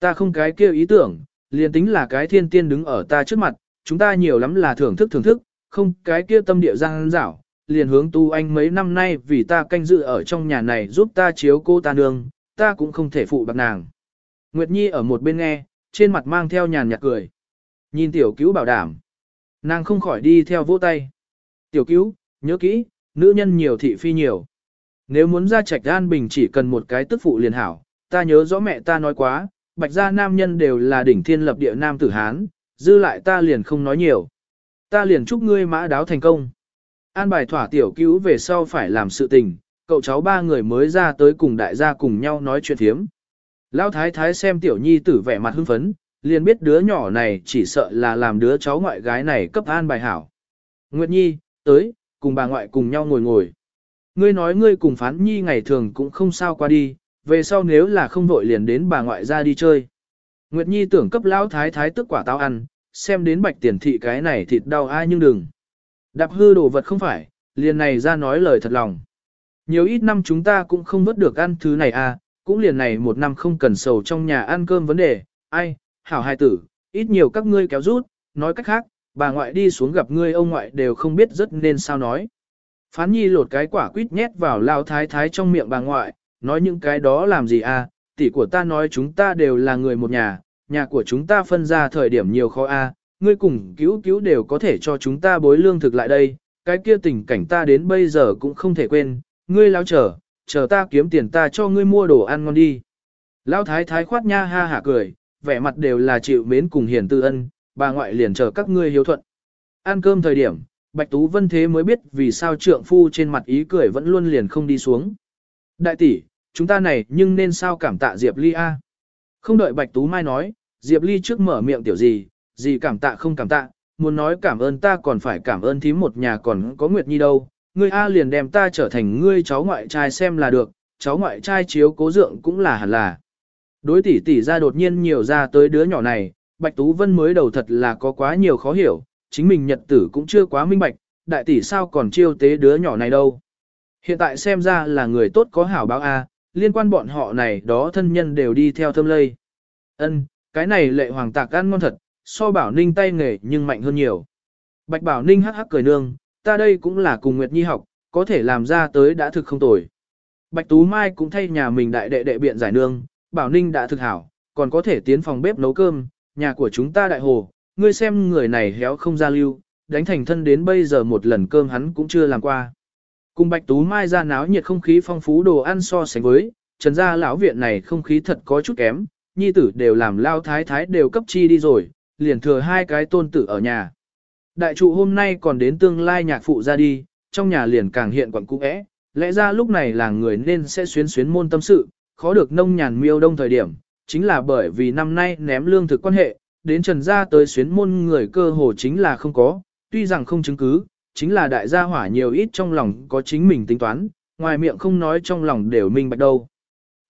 Ta không cái kêu ý tưởng, liền tính là cái thiên tiên đứng ở ta trước mặt, chúng ta nhiều lắm là thưởng thức thưởng thức, không cái kia tâm địa giang dảo, liền hướng tu anh mấy năm nay vì ta canh dự ở trong nhà này giúp ta chiếu cô ta nương, ta cũng không thể phụ bạc nàng. Nguyệt Nhi ở một bên nghe, trên mặt mang theo nhàn nhạt cười. Nhìn tiểu cứu bảo đảm. Nàng không khỏi đi theo vỗ tay. Tiểu cứu, nhớ kỹ, nữ nhân nhiều thị phi nhiều. Nếu muốn ra trạch an bình chỉ cần một cái tức phụ liền hảo, ta nhớ rõ mẹ ta nói quá, bạch gia nam nhân đều là đỉnh thiên lập địa nam tử Hán, dư lại ta liền không nói nhiều. Ta liền chúc ngươi mã đáo thành công. An bài thỏa tiểu cứu về sau phải làm sự tình, cậu cháu ba người mới ra tới cùng đại gia cùng nhau nói chuyện thiếm. Lão thái thái xem tiểu nhi tử vẻ mặt hưng phấn, liền biết đứa nhỏ này chỉ sợ là làm đứa cháu ngoại gái này cấp an bài hảo. Nguyệt nhi, tới, cùng bà ngoại cùng nhau ngồi ngồi. Ngươi nói ngươi cùng phán nhi ngày thường cũng không sao qua đi, về sau nếu là không vội liền đến bà ngoại ra đi chơi. Nguyệt nhi tưởng cấp lão thái thái tức quả táo ăn, xem đến bạch tiền thị cái này thịt đau ai nhưng đừng. Đạp hư đồ vật không phải, liền này ra nói lời thật lòng. Nhiều ít năm chúng ta cũng không vớt được ăn thứ này à, cũng liền này một năm không cần sầu trong nhà ăn cơm vấn đề, ai, hảo hai tử, ít nhiều các ngươi kéo rút, nói cách khác, bà ngoại đi xuống gặp ngươi ông ngoại đều không biết rất nên sao nói. Phán nhi lột cái quả quýt nhét vào lao thái thái trong miệng bà ngoại, nói những cái đó làm gì à, tỷ của ta nói chúng ta đều là người một nhà, nhà của chúng ta phân ra thời điểm nhiều khó a, à, ngươi cùng cứu cứu đều có thể cho chúng ta bối lương thực lại đây, cái kia tình cảnh ta đến bây giờ cũng không thể quên, ngươi lao trở, chờ ta kiếm tiền ta cho ngươi mua đồ ăn ngon đi. Lão thái thái khoát nha ha hả cười, vẻ mặt đều là chịu mến cùng hiền tư ân, bà ngoại liền chờ các ngươi hiếu thuận. Ăn cơm thời điểm, Bạch Tú Vân thế mới biết vì sao trượng phu trên mặt ý cười vẫn luôn liền không đi xuống. Đại tỷ, chúng ta này nhưng nên sao cảm tạ Diệp Ly A. Không đợi Bạch Tú Mai nói, Diệp Ly trước mở miệng tiểu gì, gì cảm tạ không cảm tạ, muốn nói cảm ơn ta còn phải cảm ơn thím một nhà còn có Nguyệt Nhi đâu, ngươi A liền đem ta trở thành ngươi cháu ngoại trai xem là được, cháu ngoại trai chiếu cố dượng cũng là hẳn là. Đối tỷ tỷ ra đột nhiên nhiều ra tới đứa nhỏ này, Bạch Tú Vân mới đầu thật là có quá nhiều khó hiểu, chính mình nhật tử cũng chưa quá minh bạch, đại tỷ sao còn chiêu tế đứa nhỏ này đâu. Hiện tại xem ra là người tốt có hảo báo A, liên quan bọn họ này đó thân nhân đều đi theo thâm lây. Ân, cái này lệ hoàng tạc ăn ngon thật, so bảo ninh tay nghề nhưng mạnh hơn nhiều. Bạch bảo ninh hắc hắc cười nương, ta đây cũng là cùng Nguyệt Nhi học, có thể làm ra tới đã thực không tồi. Bạch Tú Mai cũng thay nhà mình đại đệ đệ biện giải nương, bảo ninh đã thực hảo, còn có thể tiến phòng bếp nấu cơm, nhà của chúng ta đại hồ, ngươi xem người này héo không ra lưu, đánh thành thân đến bây giờ một lần cơm hắn cũng chưa làm qua. Cùng Bạch Tú Mai ra náo nhiệt không khí phong phú đồ ăn so sánh với, trần gia lão viện này không khí thật có chút kém, nhi tử đều làm lao thái thái đều cấp chi đi rồi, liền thừa hai cái tôn tử ở nhà. Đại trụ hôm nay còn đến tương lai nhạc phụ ra đi, trong nhà liền càng hiện quẩn cũ ẽ, lẽ ra lúc này là người nên sẽ xuyến xuyến môn tâm sự, khó được nông nhàn miêu đông thời điểm, chính là bởi vì năm nay ném lương thực quan hệ, đến trần gia tới xuyến môn người cơ hồ chính là không có, tuy rằng không chứng cứ, chính là đại gia hỏa nhiều ít trong lòng có chính mình tính toán, ngoài miệng không nói trong lòng đều minh bạch đâu.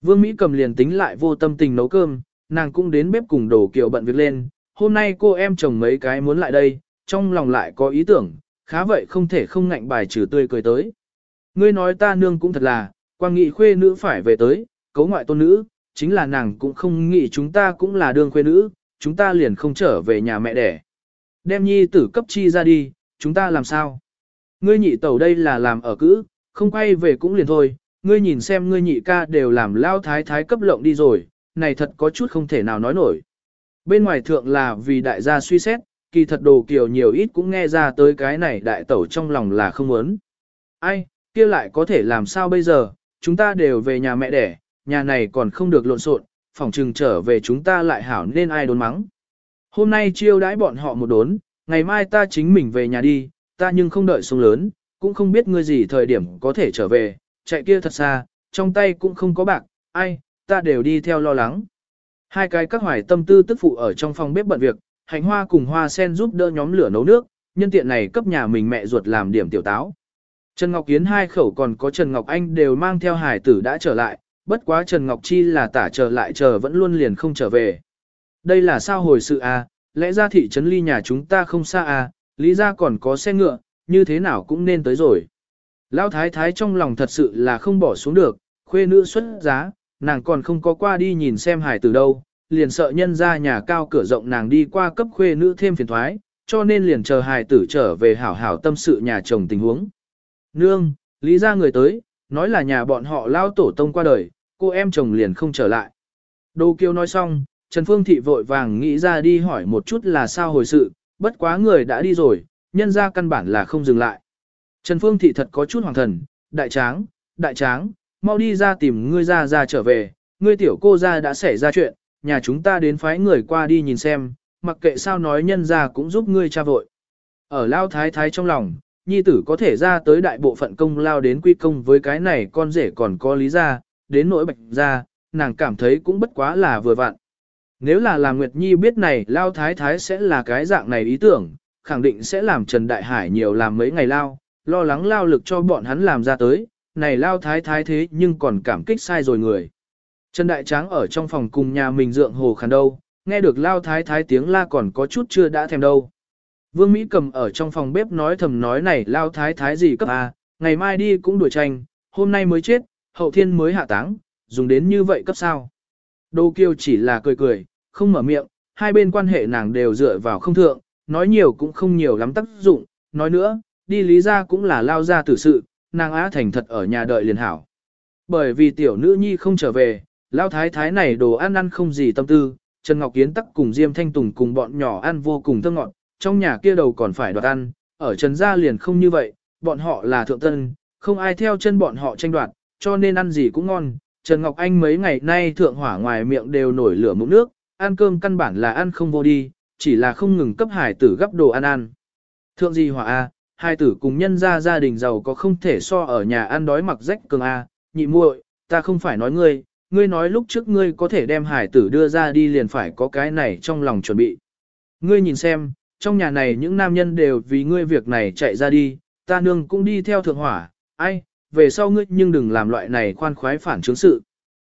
Vương Mỹ cầm liền tính lại vô tâm tình nấu cơm, nàng cũng đến bếp cùng đồ kiệu bận việc lên, hôm nay cô em chồng mấy cái muốn lại đây, trong lòng lại có ý tưởng, khá vậy không thể không ngạnh bài trừ tươi cười tới. Ngươi nói ta nương cũng thật là, quang nghị khuê nữ phải về tới, cấu ngoại tôn nữ, chính là nàng cũng không nghĩ chúng ta cũng là đương khuê nữ, chúng ta liền không trở về nhà mẹ đẻ. Đem nhi tử cấp chi ra đi, chúng ta làm sao? Ngươi nhị tẩu đây là làm ở cữ, không quay về cũng liền thôi, ngươi nhìn xem ngươi nhị ca đều làm lao thái thái cấp lộng đi rồi, này thật có chút không thể nào nói nổi. Bên ngoài thượng là vì đại gia suy xét, kỳ thật đồ kiều nhiều ít cũng nghe ra tới cái này đại tẩu trong lòng là không muốn. Ai, kia lại có thể làm sao bây giờ, chúng ta đều về nhà mẹ đẻ, nhà này còn không được lộn xộn, phòng trừng trở về chúng ta lại hảo nên ai đốn mắng. Hôm nay chiêu đãi bọn họ một đốn, ngày mai ta chính mình về nhà đi, ta nhưng không đợi sông lớn, cũng không biết ngươi gì thời điểm có thể trở về, chạy kia thật xa, trong tay cũng không có bạc, ai, ta đều đi theo lo lắng. Hai cái các hoài tâm tư tức phụ ở trong phòng bếp bận việc, hành hoa cùng hoa sen giúp đỡ nhóm lửa nấu nước, nhân tiện này cấp nhà mình mẹ ruột làm điểm tiểu táo. Trần Ngọc Yến hai khẩu còn có Trần Ngọc Anh đều mang theo hải tử đã trở lại, bất quá Trần Ngọc Chi là tả trở lại chờ vẫn luôn liền không trở về. Đây là sao hồi sự à, lẽ ra thị trấn ly nhà chúng ta không xa à, lý ra còn có xe ngựa, như thế nào cũng nên tới rồi. Lão thái thái trong lòng thật sự là không bỏ xuống được, khuê nữ xuất giá, nàng còn không có qua đi nhìn xem hải tử đâu, liền sợ nhân ra nhà cao cửa rộng nàng đi qua cấp khuê nữ thêm phiền thoái, cho nên liền chờ hài tử trở về hảo hảo tâm sự nhà chồng tình huống. Nương, lý ra người tới, nói là nhà bọn họ lao tổ tông qua đời, cô em chồng liền không trở lại. Đô Kiêu nói xong, Trần Phương Thị vội vàng nghĩ ra đi hỏi một chút là sao hồi sự, bất quá người đã đi rồi, nhân ra căn bản là không dừng lại. Trần Phương Thị thật có chút hoàng thần, đại tráng, đại tráng, mau đi ra tìm ngươi ra ra trở về, ngươi tiểu cô ra đã xảy ra chuyện, nhà chúng ta đến phái người qua đi nhìn xem, mặc kệ sao nói nhân ra cũng giúp ngươi cha vội. Ở lao thái thái trong lòng, nhi tử có thể ra tới đại bộ phận công lao đến quy công với cái này con rể còn có lý ra, đến nỗi bạch ra, nàng cảm thấy cũng bất quá là vừa vặn. Nếu là làm Nguyệt Nhi biết này lao thái thái sẽ là cái dạng này ý tưởng, khẳng định sẽ làm Trần Đại Hải nhiều làm mấy ngày lao, lo lắng lao lực cho bọn hắn làm ra tới, này lao thái thái thế nhưng còn cảm kích sai rồi người. Trần Đại Tráng ở trong phòng cùng nhà mình dượng hồ khăn đâu, nghe được lao thái thái tiếng la còn có chút chưa đã thèm đâu. Vương Mỹ cầm ở trong phòng bếp nói thầm nói này lao thái thái gì cấp à, ngày mai đi cũng đuổi tranh, hôm nay mới chết, hậu thiên mới hạ táng, dùng đến như vậy cấp sao. Đô Kiêu chỉ là cười cười, không mở miệng, hai bên quan hệ nàng đều dựa vào không thượng, nói nhiều cũng không nhiều lắm tác dụng, nói nữa, đi lý ra cũng là lao ra tử sự, nàng á thành thật ở nhà đợi liền hảo. Bởi vì tiểu nữ nhi không trở về, lao thái thái này đồ ăn ăn không gì tâm tư, Trần Ngọc Kiến tắc cùng Diêm Thanh Tùng cùng bọn nhỏ ăn vô cùng thơm ngọt, trong nhà kia đầu còn phải đoạt ăn, ở Trần gia liền không như vậy, bọn họ là thượng tân, không ai theo chân bọn họ tranh đoạt, cho nên ăn gì cũng ngon. Trần Ngọc Anh mấy ngày nay thượng hỏa ngoài miệng đều nổi lửa mụn nước, ăn cơm căn bản là ăn không vô đi, chỉ là không ngừng cấp hải tử gấp đồ ăn ăn. Thượng gì hỏa A, hai tử cùng nhân gia gia đình giàu có không thể so ở nhà ăn đói mặc rách cường A, nhị muội, ta không phải nói ngươi, ngươi nói lúc trước ngươi có thể đem hải tử đưa ra đi liền phải có cái này trong lòng chuẩn bị. Ngươi nhìn xem, trong nhà này những nam nhân đều vì ngươi việc này chạy ra đi, ta nương cũng đi theo thượng hỏa, ai, về sau ngươi nhưng đừng làm loại này khoan khoái phản chứng sự.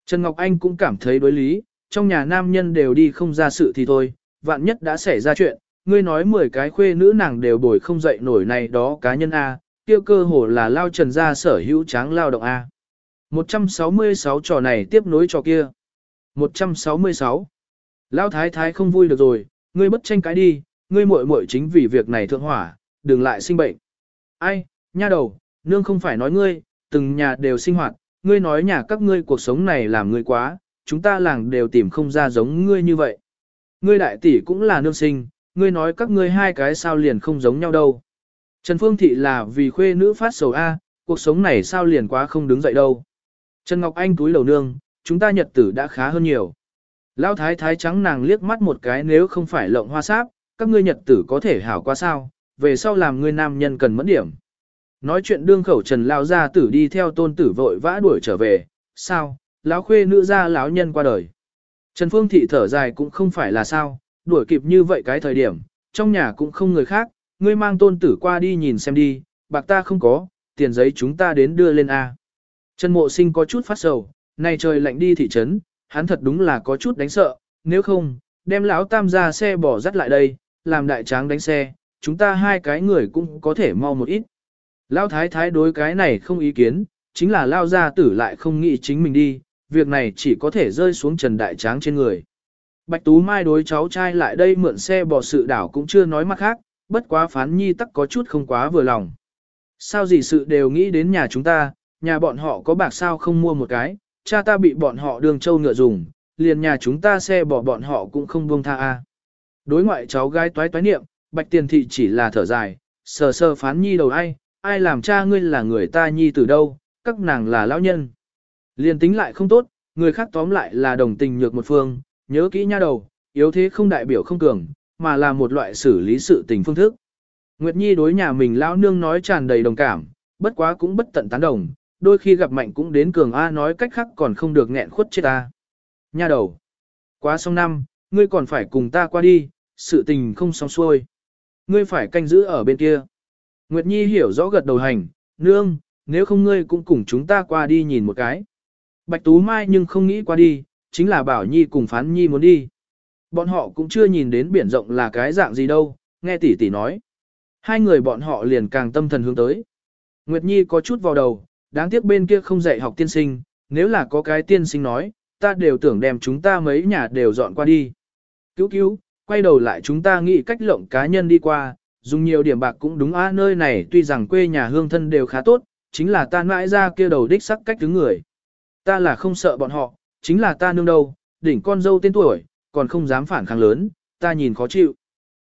Trần Ngọc Anh cũng cảm thấy đối lý, trong nhà nam nhân đều đi không ra sự thì thôi, vạn nhất đã xảy ra chuyện, ngươi nói 10 cái khuê nữ nàng đều bồi không dậy nổi này đó cá nhân A, tiêu cơ hồ là lao trần ra sở hữu tráng lao động A. 166 trò này tiếp nối trò kia. 166. lão thái thái không vui được rồi, ngươi bất tranh cãi đi, ngươi muội muội chính vì việc này thượng hỏa, đừng lại sinh bệnh. Ai, nha đầu, nương không phải nói ngươi, từng nhà đều sinh hoạt, ngươi nói nhà các ngươi cuộc sống này làm ngươi quá, chúng ta làng đều tìm không ra giống ngươi như vậy. Ngươi đại tỷ cũng là nương sinh, ngươi nói các ngươi hai cái sao liền không giống nhau đâu. Trần Phương Thị là vì khuê nữ phát sầu A, cuộc sống này sao liền quá không đứng dậy đâu. Trần Ngọc Anh túi đầu nương, chúng ta nhật tử đã khá hơn nhiều. Lão thái thái trắng nàng liếc mắt một cái nếu không phải lộng hoa sáp, các ngươi nhật tử có thể hảo qua sao, về sau làm ngươi nam nhân cần mẫn điểm. Nói chuyện đương khẩu Trần Lao gia tử đi theo tôn tử vội vã đuổi trở về, sao, lão khuê nữ gia lão nhân qua đời. Trần Phương Thị thở dài cũng không phải là sao, đuổi kịp như vậy cái thời điểm, trong nhà cũng không người khác, ngươi mang tôn tử qua đi nhìn xem đi, bạc ta không có, tiền giấy chúng ta đến đưa lên A. Trần mộ sinh có chút phát sầu, này trời lạnh đi thị trấn, hắn thật đúng là có chút đánh sợ, nếu không, đem lão tam ra xe bỏ dắt lại đây, làm đại tráng đánh xe, chúng ta hai cái người cũng có thể mau một ít. Lão thái thái đối cái này không ý kiến, chính là lao gia tử lại không nghĩ chính mình đi, việc này chỉ có thể rơi xuống trần đại tráng trên người. Bạch Tú Mai đối cháu trai lại đây mượn xe bỏ sự đảo cũng chưa nói mặt khác, bất quá phán nhi tắc có chút không quá vừa lòng. Sao gì sự đều nghĩ đến nhà chúng ta, nhà bọn họ có bạc sao không mua một cái, cha ta bị bọn họ đường châu ngựa dùng, liền nhà chúng ta xe bỏ bọn họ cũng không buông tha a. Đối ngoại cháu gái toái toái niệm, bạch tiền thị chỉ là thở dài, sờ sờ phán nhi đầu ai, ai làm cha ngươi là người ta nhi từ đâu, các nàng là lão nhân. Liền tính lại không tốt, người khác tóm lại là đồng tình nhược một phương, nhớ kỹ nha đầu, yếu thế không đại biểu không cường, mà là một loại xử lý sự tình phương thức. Nguyệt Nhi đối nhà mình lão nương nói tràn đầy đồng cảm, bất quá cũng bất tận tán đồng, đôi khi gặp mạnh cũng đến cường A nói cách khác còn không được nghẹn khuất chết ta. Nha đầu, quá xong năm, ngươi còn phải cùng ta qua đi, sự tình không xong xuôi. Ngươi phải canh giữ ở bên kia. Nguyệt Nhi hiểu rõ gật đầu hành, nương, nếu không ngươi cũng cùng chúng ta qua đi nhìn một cái. Bạch Tú Mai nhưng không nghĩ qua đi, chính là Bảo Nhi cùng Phán Nhi muốn đi. Bọn họ cũng chưa nhìn đến biển rộng là cái dạng gì đâu, nghe tỷ tỷ nói. Hai người bọn họ liền càng tâm thần hướng tới. Nguyệt Nhi có chút vào đầu, đáng tiếc bên kia không dạy học tiên sinh, nếu là có cái tiên sinh nói, ta đều tưởng đem chúng ta mấy nhà đều dọn qua đi. Cứu cứu, quay đầu lại chúng ta nghĩ cách lộng cá nhân đi qua, dùng nhiều điểm bạc cũng đúng a nơi này tuy rằng quê nhà hương thân đều khá tốt, chính là ta mãi ra kia đầu đích sắc cách đứng người. Ta là không sợ bọn họ, chính là ta nương đâu, đỉnh con dâu tên tuổi, còn không dám phản kháng lớn, ta nhìn khó chịu.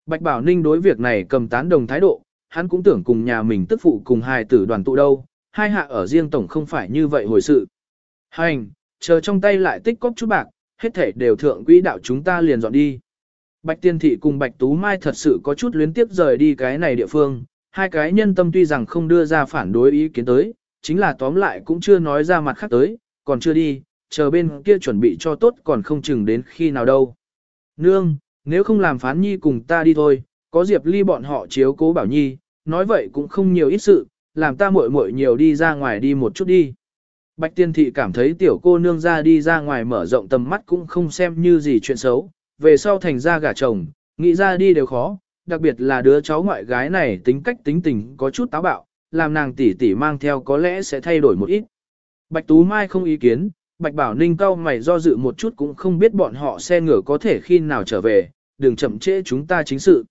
Bạch Bảo Ninh đối việc này cầm tán đồng thái độ, hắn cũng tưởng cùng nhà mình tức phụ cùng hài tử đoàn tụ đâu, hai hạ ở riêng tổng không phải như vậy hồi sự. Hành, chờ trong tay lại tích cóp chút bạc, hết thể đều thượng quỹ đạo chúng ta liền dọn đi. Bạch Tiên Thị cùng Bạch Tú Mai thật sự có chút luyến tiếp rời đi cái này địa phương, hai cái nhân tâm tuy rằng không đưa ra phản đối ý kiến tới, chính là tóm lại cũng chưa nói ra mặt khác tới, còn chưa đi, chờ bên kia chuẩn bị cho tốt còn không chừng đến khi nào đâu. Nương, nếu không làm phán nhi cùng ta đi thôi, có Diệp Ly bọn họ chiếu cố bảo nhi, nói vậy cũng không nhiều ít sự, làm ta muội muội nhiều đi ra ngoài đi một chút đi. Bạch tiên thị cảm thấy tiểu cô nương ra đi ra ngoài mở rộng tầm mắt cũng không xem như gì chuyện xấu, về sau thành ra gả chồng, nghĩ ra đi đều khó, đặc biệt là đứa cháu ngoại gái này tính cách tính tình có chút táo bạo, làm nàng tỷ tỷ mang theo có lẽ sẽ thay đổi một ít. Bạch Tú Mai không ý kiến, Bạch Bảo Ninh cao mày do dự một chút cũng không biết bọn họ xe ngựa có thể khi nào trở về, đừng chậm trễ chúng ta chính sự.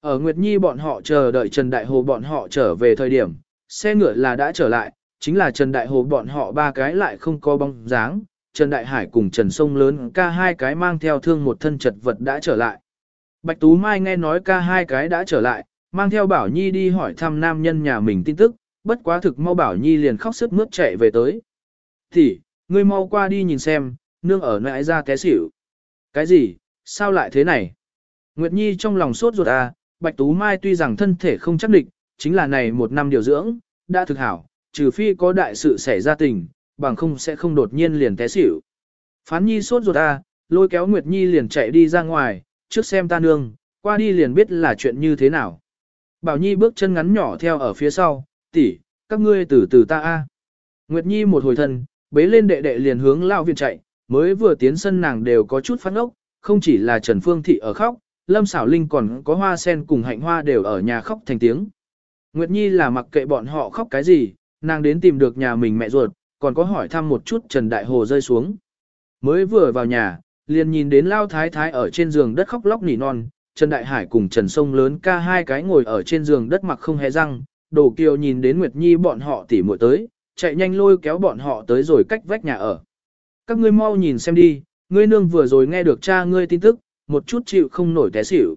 Ở Nguyệt Nhi bọn họ chờ đợi Trần Đại Hồ bọn họ trở về thời điểm, xe ngựa là đã trở lại, chính là Trần Đại Hồ bọn họ ba cái lại không có bóng dáng, Trần Đại Hải cùng Trần Sông Lớn ca hai cái mang theo thương một thân chật vật đã trở lại. Bạch Tú Mai nghe nói ca hai cái đã trở lại, mang theo Bảo Nhi đi hỏi thăm nam nhân nhà mình tin tức, bất quá thực mau Bảo Nhi liền khóc sức mướt chạy về tới. Thì, ngươi mau qua đi nhìn xem, nương ở nơi nại ra té xỉu. Cái gì, sao lại thế này? Nguyệt Nhi trong lòng sốt ruột à, Bạch Tú Mai tuy rằng thân thể không chắc định, chính là này một năm điều dưỡng, đã thực hảo, trừ phi có đại sự xảy ra tình, bằng không sẽ không đột nhiên liền té xỉu. Phán Nhi sốt ruột ta, lôi kéo Nguyệt Nhi liền chạy đi ra ngoài, trước xem ta nương, qua đi liền biết là chuyện như thế nào. Bảo Nhi bước chân ngắn nhỏ theo ở phía sau, tỷ, các ngươi từ từ ta a. Nguyệt Nhi một hồi thân, bế lên đệ đệ liền hướng lao viện chạy, mới vừa tiến sân nàng đều có chút phát ốc, không chỉ là Trần Phương Thị ở khóc, Lâm Sảo Linh còn có hoa sen cùng hạnh hoa đều ở nhà khóc thành tiếng. Nguyệt Nhi là mặc kệ bọn họ khóc cái gì, nàng đến tìm được nhà mình mẹ ruột, còn có hỏi thăm một chút Trần Đại Hồ rơi xuống. Mới vừa vào nhà, liền nhìn đến Lao Thái Thái ở trên giường đất khóc lóc nỉ non, Trần Đại Hải cùng Trần Sông Lớn ca hai cái ngồi ở trên giường đất mặc không hề răng, Đồ Kiều nhìn đến Nguyệt Nhi bọn họ tỉ muội tới, chạy nhanh lôi kéo bọn họ tới rồi cách vách nhà ở. Các ngươi mau nhìn xem đi, ngươi nương vừa rồi nghe được cha ngươi tin tức, một chút chịu không nổi té xỉu.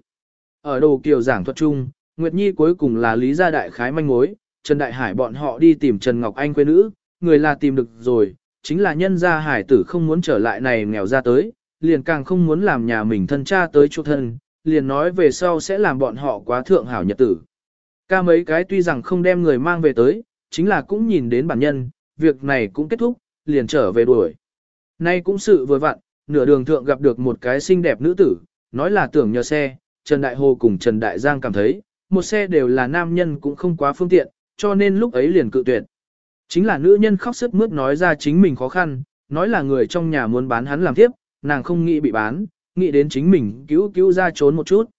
Ở Đồ Kiều giảng thuật chung, Nguyệt Nhi cuối cùng là lý gia đại khái manh mối, Trần Đại Hải bọn họ đi tìm Trần Ngọc Anh quê nữ, người là tìm được rồi, chính là nhân gia hải tử không muốn trở lại này nghèo ra tới, liền càng không muốn làm nhà mình thân cha tới chỗ thân, liền nói về sau sẽ làm bọn họ quá thượng hảo nhật tử. Ca mấy cái tuy rằng không đem người mang về tới, chính là cũng nhìn đến bản nhân, việc này cũng kết thúc, liền trở về đuổi. Nay cũng sự vừa vặn, nửa đường thượng gặp được một cái xinh đẹp nữ tử, nói là tưởng nhờ xe, Trần Đại Hồ cùng Trần Đại Giang cảm thấy, một xe đều là nam nhân cũng không quá phương tiện, cho nên lúc ấy liền cự tuyệt. Chính là nữ nhân khóc sức mướt nói ra chính mình khó khăn, nói là người trong nhà muốn bán hắn làm tiếp, nàng không nghĩ bị bán, nghĩ đến chính mình cứu cứu ra trốn một chút.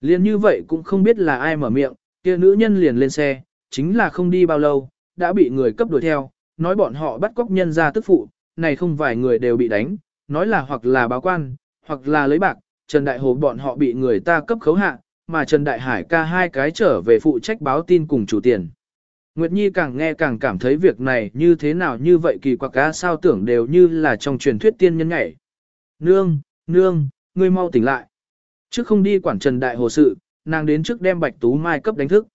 Liền như vậy cũng không biết là ai mở miệng, kia nữ nhân liền lên xe, chính là không đi bao lâu, đã bị người cấp đuổi theo, nói bọn họ bắt cóc nhân ra tức phụ, này không vài người đều bị đánh, nói là hoặc là báo quan, hoặc là lấy bạc, Trần Đại Hồ bọn họ bị người ta cấp khấu hạ, mà Trần Đại Hải ca hai cái trở về phụ trách báo tin cùng chủ tiền. Nguyệt Nhi càng nghe càng cảm thấy việc này như thế nào như vậy kỳ quặc cá sao tưởng đều như là trong truyền thuyết tiên nhân nhảy. Nương, nương, ngươi mau tỉnh lại. Trước không đi quản Trần Đại Hồ sự, nàng đến trước đem Bạch Tú Mai cấp đánh thức.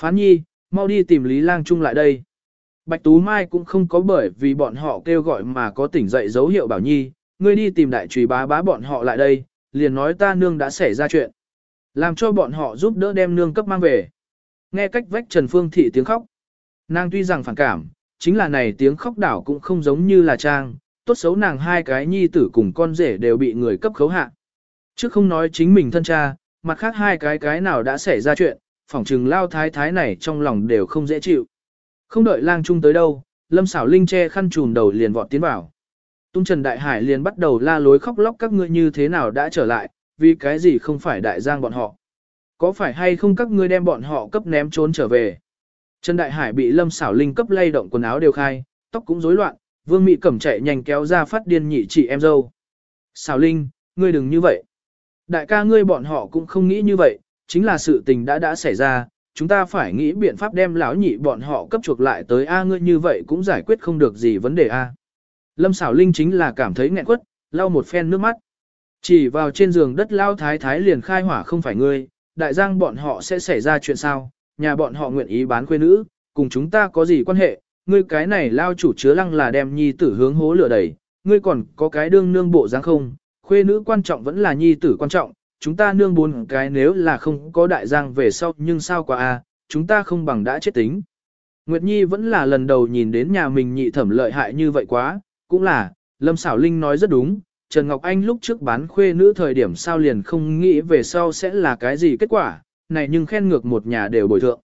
Phán Nhi, mau đi tìm Lý Lang Trung lại đây. Bạch Tú Mai cũng không có bởi vì bọn họ kêu gọi mà có tỉnh dậy dấu hiệu bảo Nhi, ngươi đi tìm đại trùy bá bá bọn họ lại đây, liền nói ta nương đã xảy ra chuyện. Làm cho bọn họ giúp đỡ đem nương cấp mang về. Nghe cách vách Trần Phương Thị tiếng khóc. Nàng tuy rằng phản cảm, chính là này tiếng khóc đảo cũng không giống như là trang, tốt xấu nàng hai cái nhi tử cùng con rể đều bị người cấp khấu hạ. Chứ không nói chính mình thân cha, mặt khác hai cái cái nào đã xảy ra chuyện, phỏng trừng lao thái thái này trong lòng đều không dễ chịu. Không đợi lang trung tới đâu, lâm xảo linh che khăn trùn đầu liền vọt tiến vào. Tung Trần Đại Hải liền bắt đầu la lối khóc lóc các ngươi như thế nào đã trở lại, vì cái gì không phải đại giang bọn họ. Có phải hay không các ngươi đem bọn họ cấp ném trốn trở về. Trần Đại Hải bị lâm xảo linh cấp lay động quần áo đều khai, tóc cũng rối loạn, vương mị cẩm chạy nhanh kéo ra phát điên nhị chị em dâu. Xảo linh, ngươi đừng như vậy. Đại ca ngươi bọn họ cũng không nghĩ như vậy, chính là sự tình đã đã xảy ra, chúng ta phải nghĩ biện pháp đem lão nhị bọn họ cấp chuộc lại tới A ngươi như vậy cũng giải quyết không được gì vấn đề A. Lâm xảo linh chính là cảm thấy nghẹn quất, lau một phen nước mắt. Chỉ vào trên giường đất lao thái thái liền khai hỏa không phải ngươi, đại giang bọn họ sẽ xảy ra chuyện sao, nhà bọn họ nguyện ý bán quê nữ, cùng chúng ta có gì quan hệ, ngươi cái này lao chủ chứa lăng là đem nhi tử hướng hố lửa đẩy, ngươi còn có cái đương nương bộ dáng không, khuê nữ quan trọng vẫn là nhi tử quan trọng, chúng ta nương bốn cái nếu là không có đại giang về sau nhưng sao quá a, chúng ta không bằng đã chết tính. Nguyệt Nhi vẫn là lần đầu nhìn đến nhà mình nhị thẩm lợi hại như vậy quá, cũng là, Lâm Sảo Linh nói rất đúng, Trần Ngọc Anh lúc trước bán khuê nữ thời điểm sao liền không nghĩ về sau sẽ là cái gì kết quả, này nhưng khen ngược một nhà đều bồi thượng.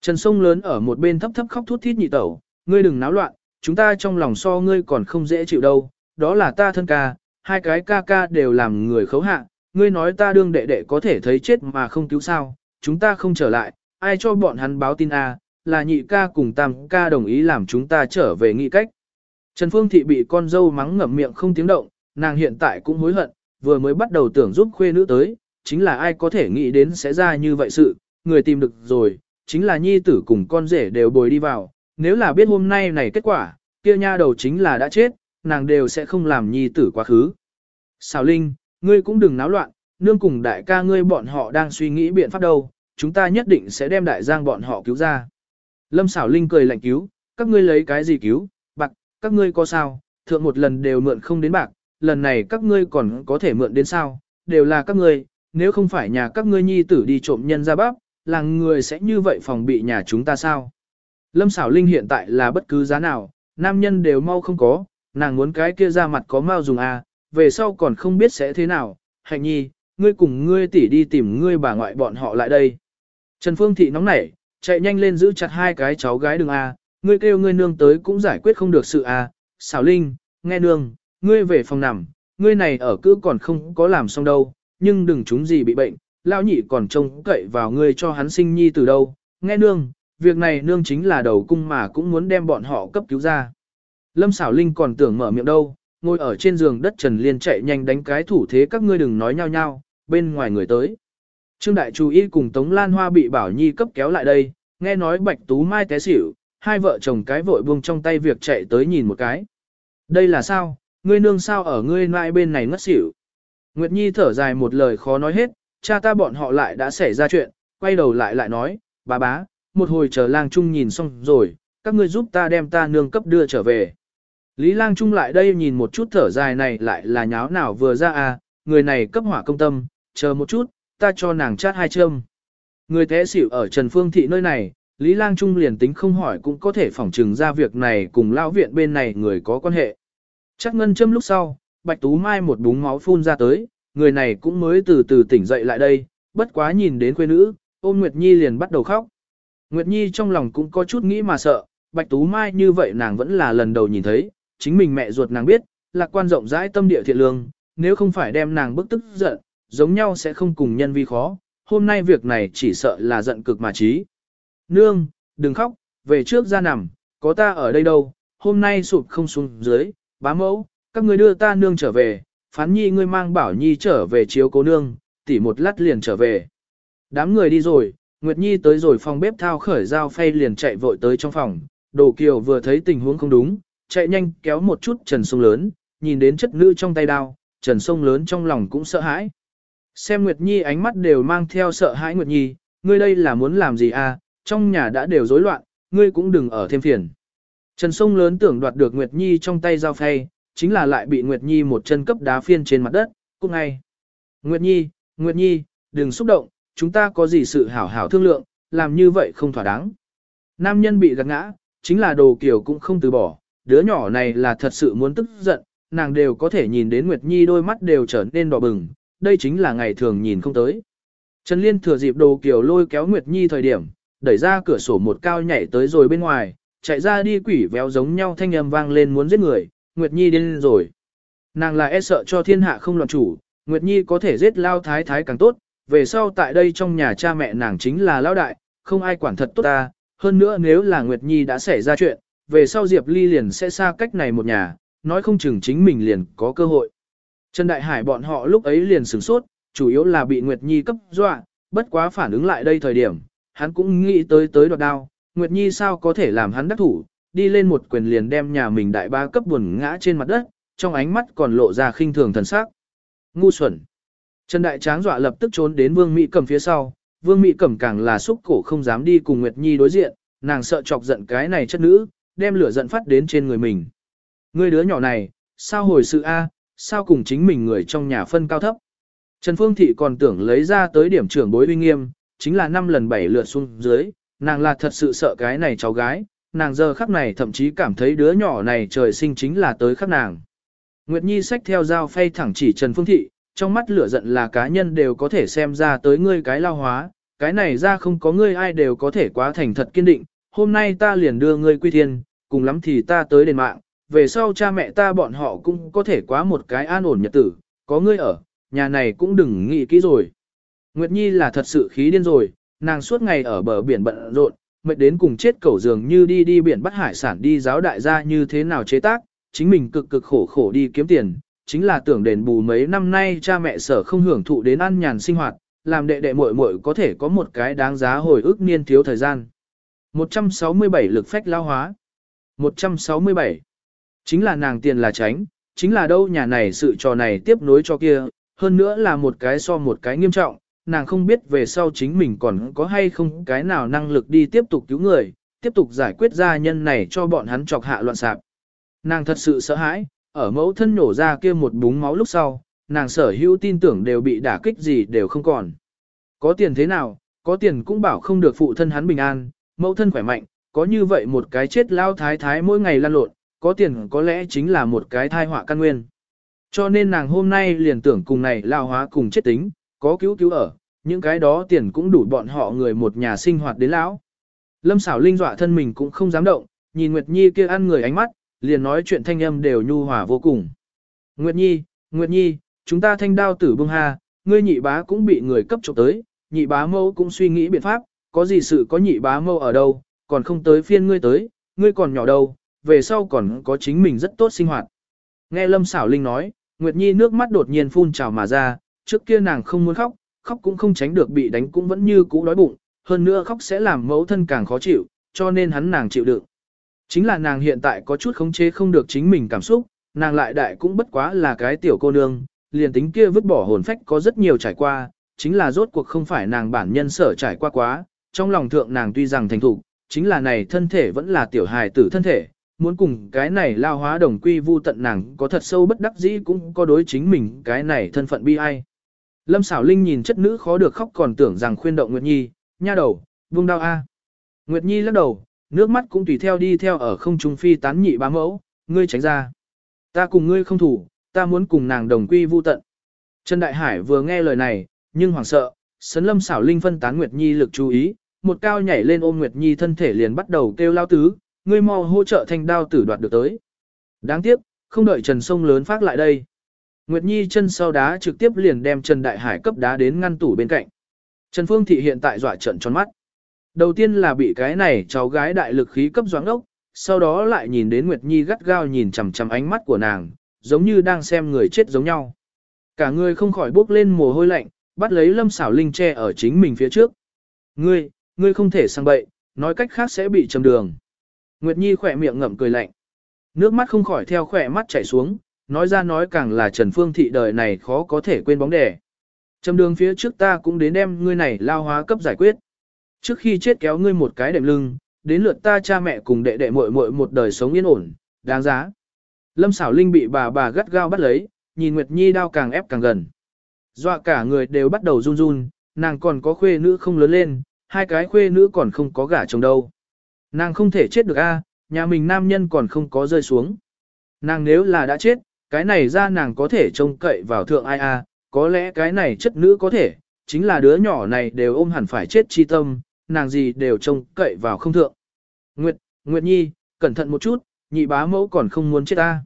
Trần Sông lớn ở một bên thấp thấp khóc thút thít nhị tẩu, ngươi đừng náo loạn, chúng ta trong lòng so ngươi còn không dễ chịu đâu, đó là ta thân ca, hai cái ca ca đều làm người khấu hạ, ngươi nói ta đương đệ đệ có thể thấy chết mà không cứu sao, chúng ta không trở lại, ai cho bọn hắn báo tin? À, là nhị ca cùng tam ca đồng ý làm chúng ta trở về nghị cách. Trần Phương Thị bị con dâu mắng ngậm miệng không tiếng động, nàng hiện tại cũng hối hận, vừa mới bắt đầu tưởng giúp khuê nữ tới, chính là ai có thể nghĩ đến sẽ ra như vậy sự, người tìm được rồi, chính là nhi tử cùng con rể đều bồi đi vào, nếu là biết hôm nay này kết quả, kia nha đầu chính là đã chết, nàng đều sẽ không làm nhi tử quá khứ. Xào Linh, ngươi cũng đừng náo loạn, nương cùng đại ca ngươi bọn họ đang suy nghĩ biện pháp đâu, chúng ta nhất định sẽ đem đại giang bọn họ cứu ra. Lâm xảo Linh cười lạnh cứu, các ngươi lấy cái gì cứu, bạc, các ngươi có sao, thượng một lần đều mượn không đến bạc, lần này các ngươi còn có thể mượn đến sao, đều là các ngươi, nếu không phải nhà các ngươi nhi tử đi trộm nhân ra bắp, làng người sẽ như vậy phòng bị nhà chúng ta sao. Lâm xảo Linh hiện tại là bất cứ giá nào, nam nhân đều mau không có, nàng muốn cái kia ra mặt có mau dùng à, về sau còn không biết sẽ thế nào, hạnh nhi, ngươi cùng ngươi tỷ đi tìm ngươi bà ngoại bọn họ lại đây. Trần Phương Thị nóng nảy, chạy nhanh lên giữ chặt hai cái cháu gái đường a, ngươi kêu ngươi nương tới cũng giải quyết không được sự a. Xảo Linh, nghe nương, ngươi về phòng nằm, ngươi này ở cứ còn không có làm xong đâu, nhưng đừng chúng gì bị bệnh, lão nhị còn trông cậy vào ngươi cho hắn sinh nhi từ đâu. Nghe nương, việc này nương chính là đầu cung mà cũng muốn đem bọn họ cấp cứu ra. Lâm Xảo Linh còn tưởng mở miệng đâu, ngồi ở trên giường đất Trần Liên chạy nhanh đánh cái thủ thế các ngươi đừng nói nhau nhau, bên ngoài người tới. Trương Đại Chú Y cùng Tống Lan Hoa bị Bảo Nhi cấp kéo lại đây, nghe nói Bạch Tú Mai té xỉu, hai vợ chồng cái vội buông trong tay việc chạy tới nhìn một cái. Đây là sao, ngươi nương sao ở ngươi nại bên này ngất xỉu. Nguyệt Nhi thở dài một lời khó nói hết, cha ta bọn họ lại đã xảy ra chuyện, quay đầu lại lại nói, bà bá, một hồi chờ lang trung nhìn xong rồi, các ngươi giúp ta đem ta nương cấp đưa trở về. Lý lang trung lại đây nhìn một chút thở dài này lại là nháo nào vừa ra à, người này cấp hỏa công tâm, chờ một chút, ta cho nàng chát hai châm. Người té xỉu ở Trần Phương Thị nơi này, Lý Lang Trung liền tính không hỏi cũng có thể phỏng trừng ra việc này cùng lão viện bên này người có quan hệ. Chắc ngân châm lúc sau, Bạch Tú Mai một búng máu phun ra tới, người này cũng mới từ từ tỉnh dậy lại đây, bất quá nhìn đến quê nữ, ôm Nguyệt Nhi liền bắt đầu khóc. Nguyệt Nhi trong lòng cũng có chút nghĩ mà sợ, Bạch Tú Mai như vậy nàng vẫn là lần đầu nhìn thấy, chính mình mẹ ruột nàng biết, lạc quan rộng rãi tâm địa thiện lương, nếu không phải đem nàng bức tức giận, giống nhau sẽ không cùng nhân vi khó, hôm nay việc này chỉ sợ là giận cực mà trí. Nương, đừng khóc, về trước ra nằm, có ta ở đây đâu, hôm nay sụp không xuống dưới, bá mẫu, các người đưa ta nương trở về, phán nhi ngươi mang bảo nhi trở về chiếu cố nương, tỉ một lát liền trở về. Đám người đi rồi, Nguyệt Nhi tới rồi phòng bếp thao khởi dao phay liền chạy vội tới trong phòng, Đồ Kiều vừa thấy tình huống không đúng, chạy nhanh kéo một chút Trần Sông lớn, nhìn đến chất nữ trong tay đao, Trần Sông lớn trong lòng cũng sợ hãi. Xem Nguyệt Nhi ánh mắt đều mang theo sợ hãi Nguyệt Nhi, ngươi đây là muốn làm gì à, trong nhà đã đều rối loạn, ngươi cũng đừng ở thêm phiền. Trần Sông lớn tưởng đoạt được Nguyệt Nhi trong tay dao phay, chính là lại bị Nguyệt Nhi một chân cấp đá phiên trên mặt đất, cũng ngay. Nguyệt Nhi, Nguyệt Nhi, đừng xúc động, chúng ta có gì sự hảo hảo thương lượng, làm như vậy không thỏa đáng. Nam nhân bị gạt ngã, chính là đồ kiểu cũng không từ bỏ, đứa nhỏ này là thật sự muốn tức giận, nàng đều có thể nhìn đến Nguyệt Nhi đôi mắt đều trở nên đỏ bừng, đây chính là ngày thường nhìn không tới. Trần Liên thừa dịp đồ kiểu lôi kéo Nguyệt Nhi thời điểm, đẩy ra cửa sổ một cao nhảy tới rồi bên ngoài, chạy ra đi quỷ véo giống nhau thanh âm vang lên muốn giết người, Nguyệt Nhi điên rồi. Nàng là e sợ cho thiên hạ không loạn chủ, Nguyệt Nhi có thể giết lao thái thái càng tốt, về sau tại đây trong nhà cha mẹ nàng chính là lão đại, không ai quản thật tốt ta, hơn nữa nếu là Nguyệt Nhi đã xảy ra chuyện, về sau Diệp Ly liền sẽ xa cách này một nhà, nói không chừng chính mình liền có cơ hội. Trần Đại Hải bọn họ lúc ấy liền sửng sốt, chủ yếu là bị Nguyệt Nhi cấp dọa, bất quá phản ứng lại đây thời điểm, hắn cũng nghĩ tới tới đoạt đao, Nguyệt Nhi sao có thể làm hắn đắc thủ, đi lên một quyền liền đem nhà mình đại ba cấp buồn ngã trên mặt đất, trong ánh mắt còn lộ ra khinh thường thần sắc. Ngu xuẩn. Trần Đại Tráng dọa lập tức trốn đến Vương Mỹ Cẩm phía sau, Vương Mỹ Cẩm càng là xúc cổ không dám đi cùng Nguyệt Nhi đối diện, nàng sợ chọc giận cái này chất nữ, đem lửa giận phát đến trên người mình. Ngươi đứa nhỏ này, sao hồi sự A, sao cùng chính mình người trong nhà phân cao thấp. Trần Phương Thị còn tưởng lấy ra tới điểm trưởng bối uy nghiêm, chính là năm lần bảy lượt xuống dưới, nàng là thật sự sợ cái này cháu gái, nàng giờ khắc này thậm chí cảm thấy đứa nhỏ này trời sinh chính là tới khắc nàng. Nguyệt Nhi xách theo dao phay thẳng chỉ Trần Phương Thị, trong mắt lửa giận là cá nhân đều có thể xem ra tới ngươi cái lao hóa, cái này ra không có ngươi ai đều có thể quá thành thật kiên định, hôm nay ta liền đưa ngươi quy thiên, cùng lắm thì ta tới đền mạng, về sau cha mẹ ta bọn họ cũng có thể quá một cái an ổn nhật tử, có ngươi ở, nhà này cũng đừng nghĩ kỹ rồi. Nguyệt Nhi là thật sự khí điên rồi, nàng suốt ngày ở bờ biển bận rộn, mệt đến cùng chết cẩu dường như đi đi biển bắt hải sản đi giáo đại gia như thế nào chế tác, chính mình cực cực khổ khổ đi kiếm tiền, chính là tưởng đền bù mấy năm nay cha mẹ sở không hưởng thụ đến ăn nhàn sinh hoạt, làm đệ đệ muội muội có thể có một cái đáng giá hồi ức niên thiếu thời gian. 167 lực phách lao hóa. 167. Chính là nàng tiền là tránh, chính là đâu nhà này sự trò này tiếp nối cho kia, hơn nữa là một cái so một cái nghiêm trọng, nàng không biết về sau chính mình còn có hay không cái nào năng lực đi tiếp tục cứu người, tiếp tục giải quyết gia nhân này cho bọn hắn chọc hạ loạn sạp. Nàng thật sự sợ hãi, ở mẫu thân nổ ra kia một búng máu lúc sau, nàng sở hữu tin tưởng đều bị đả kích gì đều không còn. Có tiền thế nào, có tiền cũng bảo không được phụ thân hắn bình an, mẫu thân khỏe mạnh, có như vậy một cái chết lao thái thái mỗi ngày lan lộn, có tiền có lẽ chính là một cái thai họa căn nguyên. Cho nên nàng hôm nay liền tưởng cùng này lao hóa cùng chết tính, có cứu cứu ở, những cái đó tiền cũng đủ bọn họ người một nhà sinh hoạt đến lão. Lâm xảo linh dọa thân mình cũng không dám động, nhìn Nguyệt Nhi kia ăn người ánh mắt, liền nói chuyện thanh âm đều nhu hòa vô cùng. Nguyệt Nhi, Nguyệt Nhi, chúng ta thanh đao tử bưng hà ngươi nhị bá cũng bị người cấp trộm tới, nhị bá mâu cũng suy nghĩ biện pháp, có gì sự có nhị bá mâu ở đâu, còn không tới phiên ngươi tới, ngươi còn nhỏ đâu, về sau còn có chính mình rất tốt sinh hoạt. Nghe Lâm xảo linh nói, Nguyệt Nhi nước mắt đột nhiên phun trào mà ra, trước kia nàng không muốn khóc, khóc cũng không tránh được bị đánh cũng vẫn như cũ đói bụng, hơn nữa khóc sẽ làm mẫu thân càng khó chịu, cho nên hắn nàng chịu đựng. Chính là nàng hiện tại có chút khống chế không được chính mình cảm xúc, nàng lại đại cũng bất quá là cái tiểu cô nương, liền tính kia vứt bỏ hồn phách có rất nhiều trải qua, chính là rốt cuộc không phải nàng bản nhân sở trải qua quá, trong lòng thượng nàng tuy rằng thành thục, chính là này thân thể vẫn là tiểu hài tử thân thể, muốn cùng cái này lao hóa đồng quy vu tận nàng có thật sâu bất đắc dĩ cũng có đối chính mình cái này thân phận bi ai. Lâm xảo linh nhìn chất nữ khó được khóc còn tưởng rằng khuyên động Nguyệt Nhi, nha đầu, vung đau a. Nguyệt Nhi lắc đầu, nước mắt cũng tùy theo đi theo ở không trung phi tán nhị bá mẫu, ngươi tránh ra. Ta cùng ngươi không thủ, ta muốn cùng nàng đồng quy vu tận. Trần Đại Hải vừa nghe lời này, nhưng hoảng sợ, sấn lâm xảo linh phân tán Nguyệt Nhi lực chú ý, một cao nhảy lên ôm Nguyệt Nhi thân thể liền bắt đầu kêu lao tứ, ngươi mau hỗ trợ thanh đao tử đoạt được tới. Đáng tiếc, không đợi Trần Sông lớn phát lại đây. Nguyệt Nhi chân sau đá trực tiếp liền đem Trần Đại Hải cấp đá đến ngăn tủ bên cạnh. Trần Phương Thị hiện tại dọa trận tròn mắt. Đầu tiên là bị cái này cháu gái đại lực khí cấp doáng ốc, sau đó lại nhìn đến Nguyệt Nhi gắt gao nhìn chằm chằm ánh mắt của nàng, giống như đang xem người chết giống nhau. Cả người không khỏi bốc lên mồ hôi lạnh, bắt lấy Lâm Xảo Linh che ở chính mình phía trước. Ngươi, ngươi không thể sang bậy, nói cách khác sẽ bị chầm đường. Nguyệt Nhi khỏe miệng ngậm cười lạnh. Nước mắt không khỏi theo khỏe mắt chảy xuống, nói ra nói càng là Trần Phương Thị đời này khó có thể quên bóng đẻ. Trầm đường phía trước ta cũng đến đem ngươi này lao hóa cấp giải quyết. Trước khi chết kéo ngươi một cái đệm lưng, đến lượt ta cha mẹ cùng đệ đệ muội muội một đời sống yên ổn, đáng giá. Lâm xảo linh bị bà bà gắt gao bắt lấy, nhìn Nguyệt Nhi đau càng ép càng gần. Dọa cả người đều bắt đầu run run, nàng còn có khuê nữ không lớn lên, hai cái khuê nữ còn không có gả chồng đâu. Nàng không thể chết được a, nhà mình nam nhân còn không có rơi xuống. Nàng nếu là đã chết, cái này ra nàng có thể trông cậy vào thượng ai a, có lẽ cái này chất nữ có thể, chính là đứa nhỏ này đều ôm hẳn phải chết chi tâm, nàng gì đều trông cậy vào không thượng. Nguyệt, Nguyệt Nhi, cẩn thận một chút, nhị bá mẫu còn không muốn chết ta.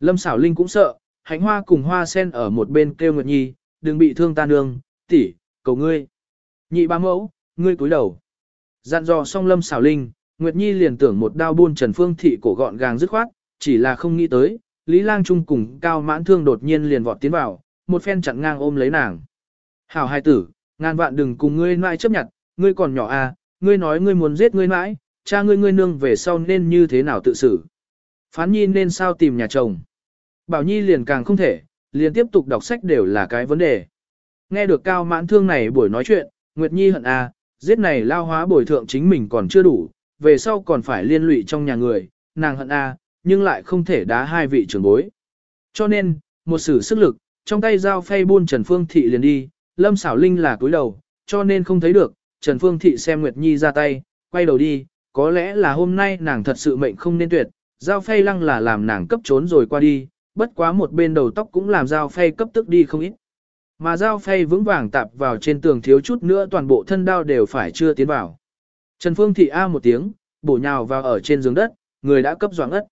Lâm xảo linh cũng sợ, hạnh hoa cùng hoa sen ở một bên kêu Nguyệt Nhi, đừng bị thương ta nương, tỷ, cầu ngươi. Nhị bá mẫu, ngươi cúi đầu. Dặn dò xong lâm xảo linh, Nguyệt Nhi liền tưởng một đao buôn Trần Phương Thị cổ gọn gàng dứt khoát, chỉ là không nghĩ tới, Lý Lang Trung cùng Cao Mãn Thương đột nhiên liền vọt tiến vào, một phen chặn ngang ôm lấy nàng. Hảo hai tử, ngàn vạn đừng cùng ngươi nãi chấp nhận, ngươi còn nhỏ à, ngươi nói ngươi muốn giết ngươi nãi, cha ngươi ngươi nương về sau nên như thế nào tự xử. Phán nhi nên sao tìm nhà chồng. Bảo nhi liền càng không thể, liền tiếp tục đọc sách đều là cái vấn đề. Nghe được cao mãn thương này buổi nói chuyện, Nguyệt Nhi hận à, giết này lao hóa bồi thượng chính mình còn chưa đủ, về sau còn phải liên lụy trong nhà người, nàng hận à, nhưng lại không thể đá hai vị trưởng bối. Cho nên, một sử sức lực, trong tay dao phay buôn Trần Phương Thị liền đi, Lâm xảo linh là cúi đầu, cho nên không thấy được, Trần Phương Thị xem Nguyệt Nhi ra tay, quay đầu đi, có lẽ là hôm nay nàng thật sự mệnh không nên tuyệt, dao phay lăng là làm nàng cấp trốn rồi qua đi, bất quá một bên đầu tóc cũng làm dao phay cấp tức đi không ít. Mà dao phay vững vàng tạp vào trên tường thiếu chút nữa toàn bộ thân đao đều phải chưa tiến vào. Trần Phương Thị A một tiếng, bổ nhào vào ở trên giường đất, người đã cấp doãn ất.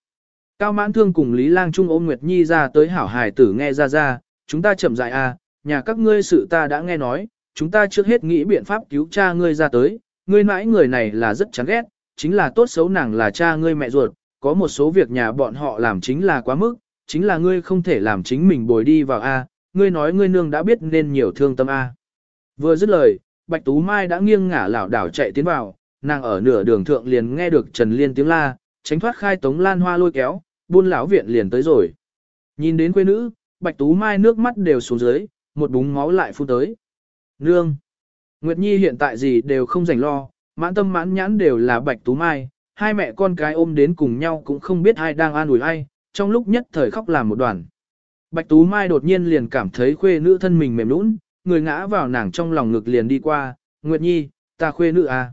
Cao mãn thương cùng Lý Lang Trung ôm Nguyệt Nhi ra tới hảo hài tử nghe ra ra, chúng ta chậm dại A, à, nhà các ngươi sự ta đã nghe nói, chúng ta trước hết nghĩ biện pháp cứu cha ngươi ra tới, ngươi mãi người này là rất chán ghét, chính là tốt xấu nàng là cha ngươi mẹ ruột, có một số việc nhà bọn họ làm chính là quá mức, chính là ngươi không thể làm chính mình bồi đi vào A, ngươi nói ngươi nương đã biết nên nhiều thương tâm A. Vừa dứt lời, Bạch Tú Mai đã nghiêng ngả lảo đảo chạy tiến vào, nàng ở nửa đường thượng liền nghe được Trần Liên tiếng la, tránh thoát khai tống lan hoa lôi kéo, buôn lão viện liền tới rồi. Nhìn đến quê nữ, Bạch Tú Mai nước mắt đều xuống dưới, một búng máu lại phun tới. Nương! Nguyệt Nhi hiện tại gì đều không rảnh lo, mãn tâm mãn nhãn đều là Bạch Tú Mai, hai mẹ con cái ôm đến cùng nhau cũng không biết ai đang an ủi ai, trong lúc nhất thời khóc làm một đoàn. Bạch Tú Mai đột nhiên liền cảm thấy khuê nữ thân mình mềm nũng, người ngã vào nàng trong lòng ngực liền đi qua, Nguyệt Nhi, ta khuê nữ à.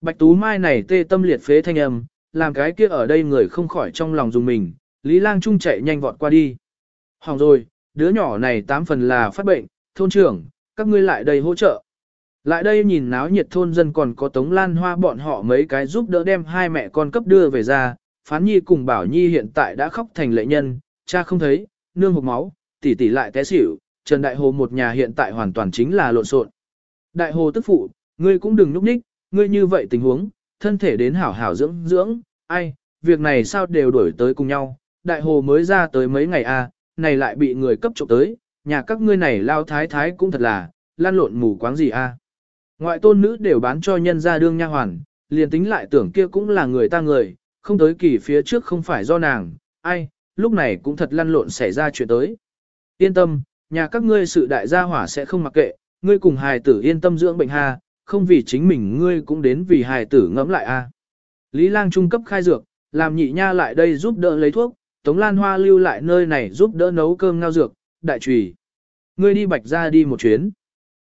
Bạch Tú Mai này tê tâm liệt phế thanh âm, làm cái kia ở đây người không khỏi trong lòng dùng mình, Lý Lang Trung chạy nhanh vọt qua đi. Hỏng rồi, đứa nhỏ này tám phần là phát bệnh, thôn trưởng, các ngươi lại đây hỗ trợ. Lại đây nhìn náo nhiệt thôn dân còn có Tống Lan Hoa bọn họ mấy cái giúp đỡ đem hai mẹ con cấp đưa về ra, Phán Nhi cùng Bảo Nhi hiện tại đã khóc thành lệ nhân, cha không thấy, nương hộp máu, tỷ tỷ lại té xỉu, Trần Đại Hồ một nhà hiện tại hoàn toàn chính là lộn xộn. Đại Hồ tức phụ, ngươi cũng đừng núp ních, ngươi như vậy tình huống, thân thể đến hảo hảo dưỡng dưỡng, ai, việc này sao đều đổi tới cùng nhau, Đại Hồ mới ra tới mấy ngày a, à, này lại bị người cấp trộm tới, nhà các ngươi này lao thái thái cũng thật là, lan lộn mù quáng gì a. À. Ngoại tôn nữ đều bán cho nhân gia đương nha hoàn, liền tính lại tưởng kia cũng là người ta người, không tới kỳ phía trước không phải do nàng, ai, lúc này cũng thật lăn lộn xảy ra chuyện tới. Yên tâm, nhà các ngươi sự đại gia hỏa sẽ không mặc kệ, ngươi cùng hài tử yên tâm dưỡng bệnh ha, không vì chính mình ngươi cũng đến vì hài tử ngẫm lại a. Lý lang trung cấp khai dược, làm nhị nha lại đây giúp đỡ lấy thuốc, Tống Lan Hoa lưu lại nơi này giúp đỡ nấu cơm ngao dược, đại trùy. Ngươi đi bạch ra đi một chuyến.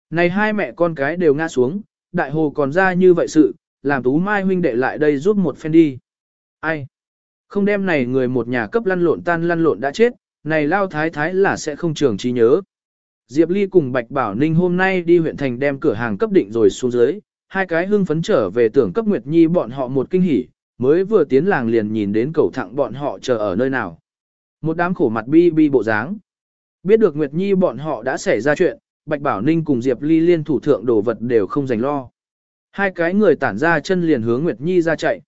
Này hai mẹ con cái đều ngã xuống, đại hồ còn ra như vậy sự, làm tú mai huynh đệ lại đây giúp một phen đi. Ai? Không đem này người một nhà cấp lăn lộn tan lăn lộn đã chết, này lao thái thái là sẽ không trường trí nhớ. Diệp Ly cùng Bạch Bảo Ninh hôm nay đi huyện thành đem cửa hàng cấp định rồi xuống dưới, hai cái hưng phấn trở về tưởng cấp Nguyệt Nhi bọn họ một kinh hỉ, mới vừa tiến làng liền nhìn đến cầu thẳng bọn họ chờ ở nơi nào. Một đám khổ mặt bi bi bộ dáng. Biết được Nguyệt Nhi bọn họ đã xảy ra chuyện, Bạch Bảo Ninh cùng Diệp Ly liên thủ thượng đồ vật đều không dành lo. Hai cái người tản ra chân liền hướng Nguyệt Nhi ra chạy.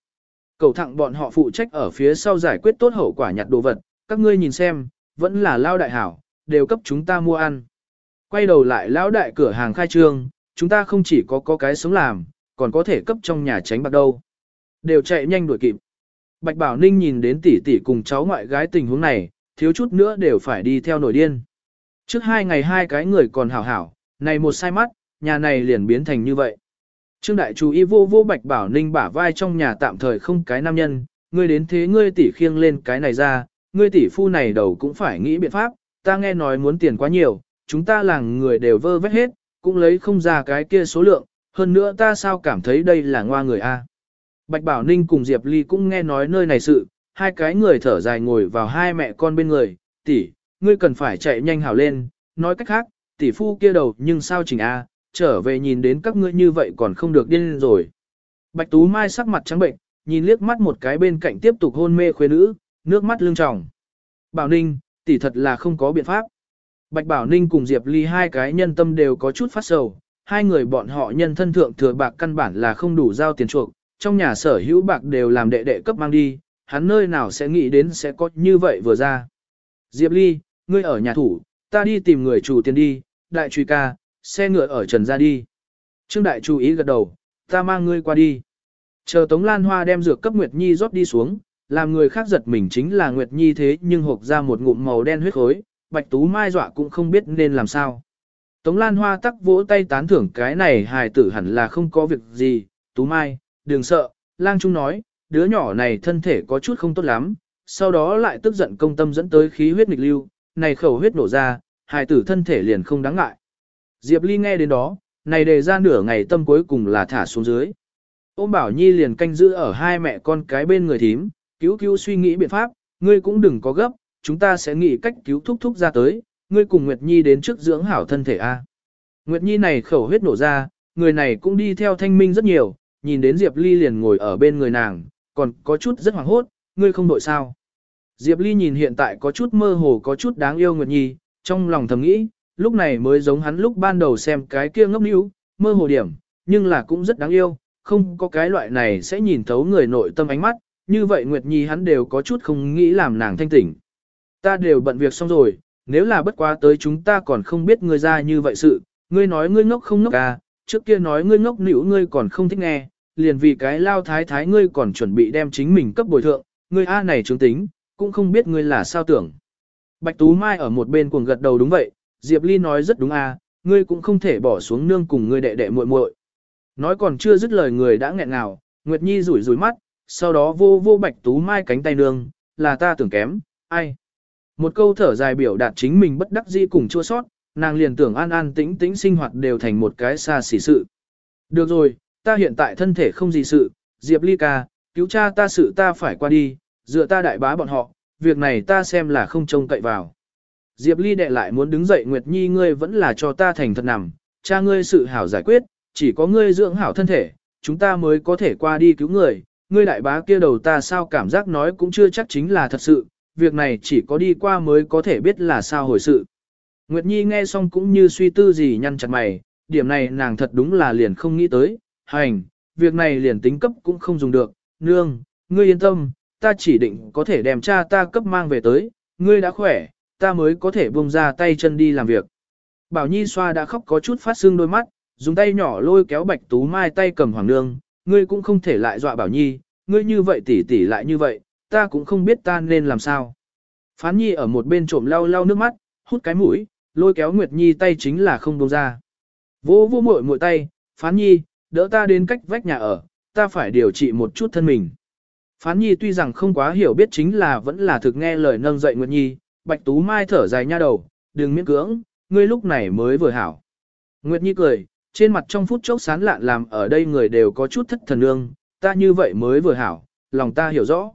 Cầu thẳng bọn họ phụ trách ở phía sau giải quyết tốt hậu quả nhặt đồ vật, các ngươi nhìn xem, vẫn là lao đại hảo, đều cấp chúng ta mua ăn. Quay đầu lại lão đại cửa hàng khai trương, chúng ta không chỉ có có cái sống làm, còn có thể cấp trong nhà tránh bạc đâu. Đều chạy nhanh đuổi kịp. Bạch Bảo Ninh nhìn đến tỷ tỷ cùng cháu ngoại gái tình huống này, thiếu chút nữa đều phải đi theo nổi điên. Trước hai ngày hai cái người còn hảo hảo, này một sai mắt, nhà này liền biến thành như vậy. Trương đại chú ý vô vô Bạch Bảo Ninh bả vai trong nhà tạm thời không cái nam nhân, ngươi đến thế ngươi tỷ khiêng lên cái này ra, ngươi tỷ phu này đầu cũng phải nghĩ biện pháp, ta nghe nói muốn tiền quá nhiều, chúng ta làng người đều vơ vét hết, cũng lấy không ra cái kia số lượng, hơn nữa ta sao cảm thấy đây là ngoa người a. Bạch Bảo Ninh cùng Diệp Ly cũng nghe nói nơi này sự, hai cái người thở dài ngồi vào hai mẹ con bên người, tỷ, ngươi cần phải chạy nhanh hảo lên, nói cách khác, tỷ phu kia đầu nhưng sao chỉnh a, trở về nhìn đến các ngươi như vậy còn không được điên rồi. Bạch Tú Mai sắc mặt trắng bệnh, nhìn liếc mắt một cái bên cạnh tiếp tục hôn mê khuê nữ, nước mắt lưng tròng. Bảo Ninh, tỷ thật là không có biện pháp. Bạch Bảo Ninh cùng Diệp Ly hai cái nhân tâm đều có chút phát sầu, hai người bọn họ nhân thân thượng thừa bạc căn bản là không đủ giao tiền chuộc, trong nhà sở hữu bạc đều làm đệ đệ cấp mang đi, hắn nơi nào sẽ nghĩ đến sẽ có như vậy vừa ra. Diệp Ly, ngươi ở nhà thủ, ta đi tìm người chủ tiền đi, đại truy ca, xe ngựa ở trần ra đi. Trương đại chú ý gật đầu, ta mang ngươi qua đi. Chờ Tống Lan Hoa đem dược cấp Nguyệt Nhi rót đi xuống, làm người khác giật mình chính là Nguyệt Nhi thế nhưng hộp ra một ngụm màu đen huyết khối, Bạch Tú Mai dọa cũng không biết nên làm sao. Tống Lan Hoa tắc vỗ tay tán thưởng cái này hài tử hẳn là không có việc gì, Tú Mai, đừng sợ, lang trung nói, đứa nhỏ này thân thể có chút không tốt lắm, sau đó lại tức giận công tâm dẫn tới khí huyết nghịch lưu, này khẩu huyết nổ ra, hài tử thân thể liền không đáng ngại. Diệp Ly nghe đến đó, này đề ra nửa ngày tâm cuối cùng là thả xuống dưới. Ôm Bảo Nhi liền canh giữ ở hai mẹ con cái bên người thím, cứu cứu suy nghĩ biện pháp, ngươi cũng đừng có gấp, chúng ta sẽ nghĩ cách cứu thúc thúc ra tới, ngươi cùng Nguyệt Nhi đến trước dưỡng hảo thân thể A. Nguyệt Nhi này khẩu huyết nổ ra, người này cũng đi theo thanh minh rất nhiều, nhìn đến Diệp Ly liền ngồi ở bên người nàng, còn có chút rất hoảng hốt, ngươi không đội sao. Diệp Ly nhìn hiện tại có chút mơ hồ có chút đáng yêu Nguyệt Nhi, trong lòng thầm nghĩ, lúc này mới giống hắn lúc ban đầu xem cái kia ngốc níu, mơ hồ điểm, nhưng là cũng rất đáng yêu, không có cái loại này sẽ nhìn thấu người nội tâm ánh mắt, như vậy Nguyệt Nhi hắn đều có chút không nghĩ làm nàng thanh tỉnh. Ta đều bận việc xong rồi, nếu là bất quá tới chúng ta còn không biết ngươi ra như vậy sự, ngươi nói ngươi ngốc không ngốc à, trước kia nói ngươi ngốc nỉu ngươi còn không thích nghe, liền vì cái lao thái thái ngươi còn chuẩn bị đem chính mình cấp bồi thượng, ngươi A này chứng tính, cũng không biết ngươi là sao tưởng. Bạch Tú Mai ở một bên cuồng gật đầu đúng vậy, Diệp Ly nói rất đúng a, ngươi cũng không thể bỏ xuống nương cùng ngươi đệ đệ muội muội. Nói còn chưa dứt lời người đã nghẹn ngào, Nguyệt Nhi rủi rủi mắt, sau đó vô vô Bạch Tú Mai cánh tay nương, là ta tưởng kém, ai. Một câu thở dài biểu đạt chính mình bất đắc dĩ cùng chua sót, nàng liền tưởng an an tĩnh tĩnh sinh hoạt đều thành một cái xa xỉ sự. Được rồi, ta hiện tại thân thể không gì sự, Diệp Ly ca, cứu cha ta sự ta phải qua đi, dựa ta đại bá bọn họ, việc này ta xem là không trông cậy vào. Diệp Ly đệ lại muốn đứng dậy Nguyệt Nhi ngươi vẫn là cho ta thành thật nằm, cha ngươi sự hảo giải quyết, chỉ có ngươi dưỡng hảo thân thể, chúng ta mới có thể qua đi cứu người, ngươi đại bá kia đầu ta sao cảm giác nói cũng chưa chắc chính là thật sự, việc này chỉ có đi qua mới có thể biết là sao hồi sự. Nguyệt Nhi nghe xong cũng như suy tư gì nhăn chặt mày, điểm này nàng thật đúng là liền không nghĩ tới, hành, việc này liền tính cấp cũng không dùng được, nương, ngươi yên tâm, ta chỉ định có thể đem cha ta cấp mang về tới, ngươi đã khỏe, ta mới có thể buông ra tay chân đi làm việc. Bảo Nhi xoa đã khóc có chút phát sưng đôi mắt, dùng tay nhỏ lôi kéo Bạch Tú Mai tay cầm Hoàng Nương, ngươi cũng không thể lại dọa Bảo Nhi, ngươi như vậy tỉ tỉ lại như vậy, ta cũng không biết ta nên làm sao. Phán Nhi ở một bên trộm lau lau nước mắt, hút cái mũi, lôi kéo Nguyệt Nhi tay chính là không buông ra. Vô vô muội muội tay, Phán Nhi, đỡ ta đến cách vách nhà ở, ta phải điều trị một chút thân mình. Phán Nhi tuy rằng không quá hiểu biết chính là vẫn là thực nghe lời nâng dậy Nguyệt Nhi, Bạch Tú Mai thở dài nha đầu, đừng miễn cưỡng, ngươi lúc này mới vừa hảo. Nguyệt Nhi cười, trên mặt trong phút chốc sán lạn làm ở đây người đều có chút thất thần ương, ta như vậy mới vừa hảo, lòng ta hiểu rõ.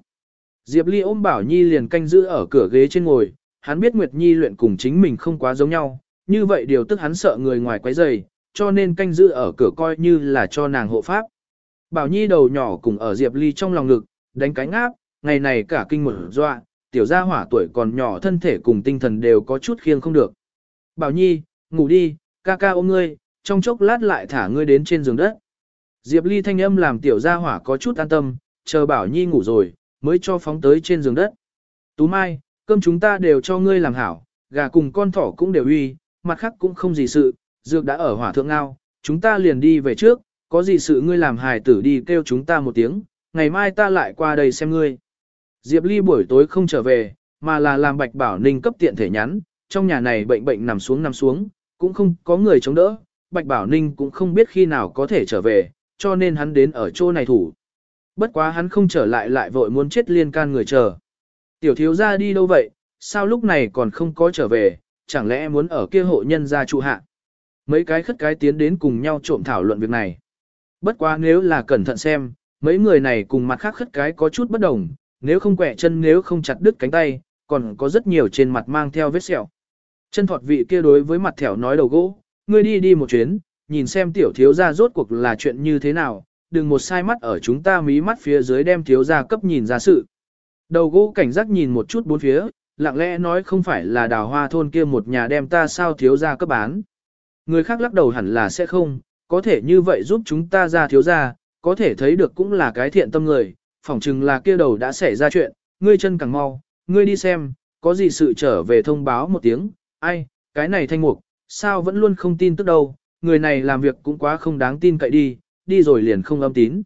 Diệp Ly ôm Bảo Nhi liền canh giữ ở cửa ghế trên ngồi, hắn biết Nguyệt Nhi luyện cùng chính mình không quá giống nhau, như vậy điều tức hắn sợ người ngoài quấy rầy, cho nên canh giữ ở cửa coi như là cho nàng hộ pháp. Bảo Nhi đầu nhỏ cùng ở Diệp Ly trong lòng ngực, đánh cánh áp, ngày này cả kinh một dọa, tiểu gia hỏa tuổi còn nhỏ thân thể cùng tinh thần đều có chút khiêng không được. Bảo Nhi, ngủ đi, ca ca ôm ngươi, trong chốc lát lại thả ngươi đến trên giường đất. Diệp Ly thanh âm làm tiểu gia hỏa có chút an tâm, chờ Bảo Nhi ngủ rồi, mới cho phóng tới trên giường đất. Tú Mai, cơm chúng ta đều cho ngươi làm hảo, gà cùng con thỏ cũng đều uy, mặt khác cũng không gì sự, dược đã ở hỏa thượng ngao, chúng ta liền đi về trước, có gì sự ngươi làm hài tử đi kêu chúng ta một tiếng, ngày mai ta lại qua đây xem ngươi. Diệp Ly buổi tối không trở về, mà là làm Bạch Bảo Ninh cấp tiện thể nhắn, trong nhà này bệnh bệnh nằm xuống nằm xuống, cũng không có người chống đỡ, Bạch Bảo Ninh cũng không biết khi nào có thể trở về, cho nên hắn đến ở chỗ này thủ. Bất quá hắn không trở lại lại vội muốn chết liên can người chờ. Tiểu thiếu gia đi đâu vậy, sao lúc này còn không có trở về, chẳng lẽ muốn ở kia hộ nhân gia trụ hạ. Mấy cái khất cái tiến đến cùng nhau trộm thảo luận việc này. Bất quá nếu là cẩn thận xem, mấy người này cùng mặt khác khất cái có chút bất đồng, nếu không quẹ chân nếu không chặt đứt cánh tay, còn có rất nhiều trên mặt mang theo vết sẹo. Chân thọt vị kia đối với mặt thẻo nói đầu gỗ, ngươi đi đi một chuyến, nhìn xem tiểu thiếu gia rốt cuộc là chuyện như thế nào, đừng một sai mắt ở chúng ta mí mắt phía dưới đem thiếu gia cấp nhìn ra sự. Đầu gỗ cảnh giác nhìn một chút bốn phía, lặng lẽ nói không phải là đào hoa thôn kia một nhà đem ta sao thiếu gia cấp bán. Người khác lắc đầu hẳn là sẽ không, có thể như vậy giúp chúng ta ra thiếu gia, có thể thấy được cũng là cái thiện tâm người, phỏng chừng là kia đầu đã xảy ra chuyện, ngươi chân càng mau, ngươi đi xem, có gì sự trở về thông báo một tiếng, ai, cái này thanh mục, sao vẫn luôn không tin tức đâu, người này làm việc cũng quá không đáng tin cậy đi, đi rồi liền không âm tín.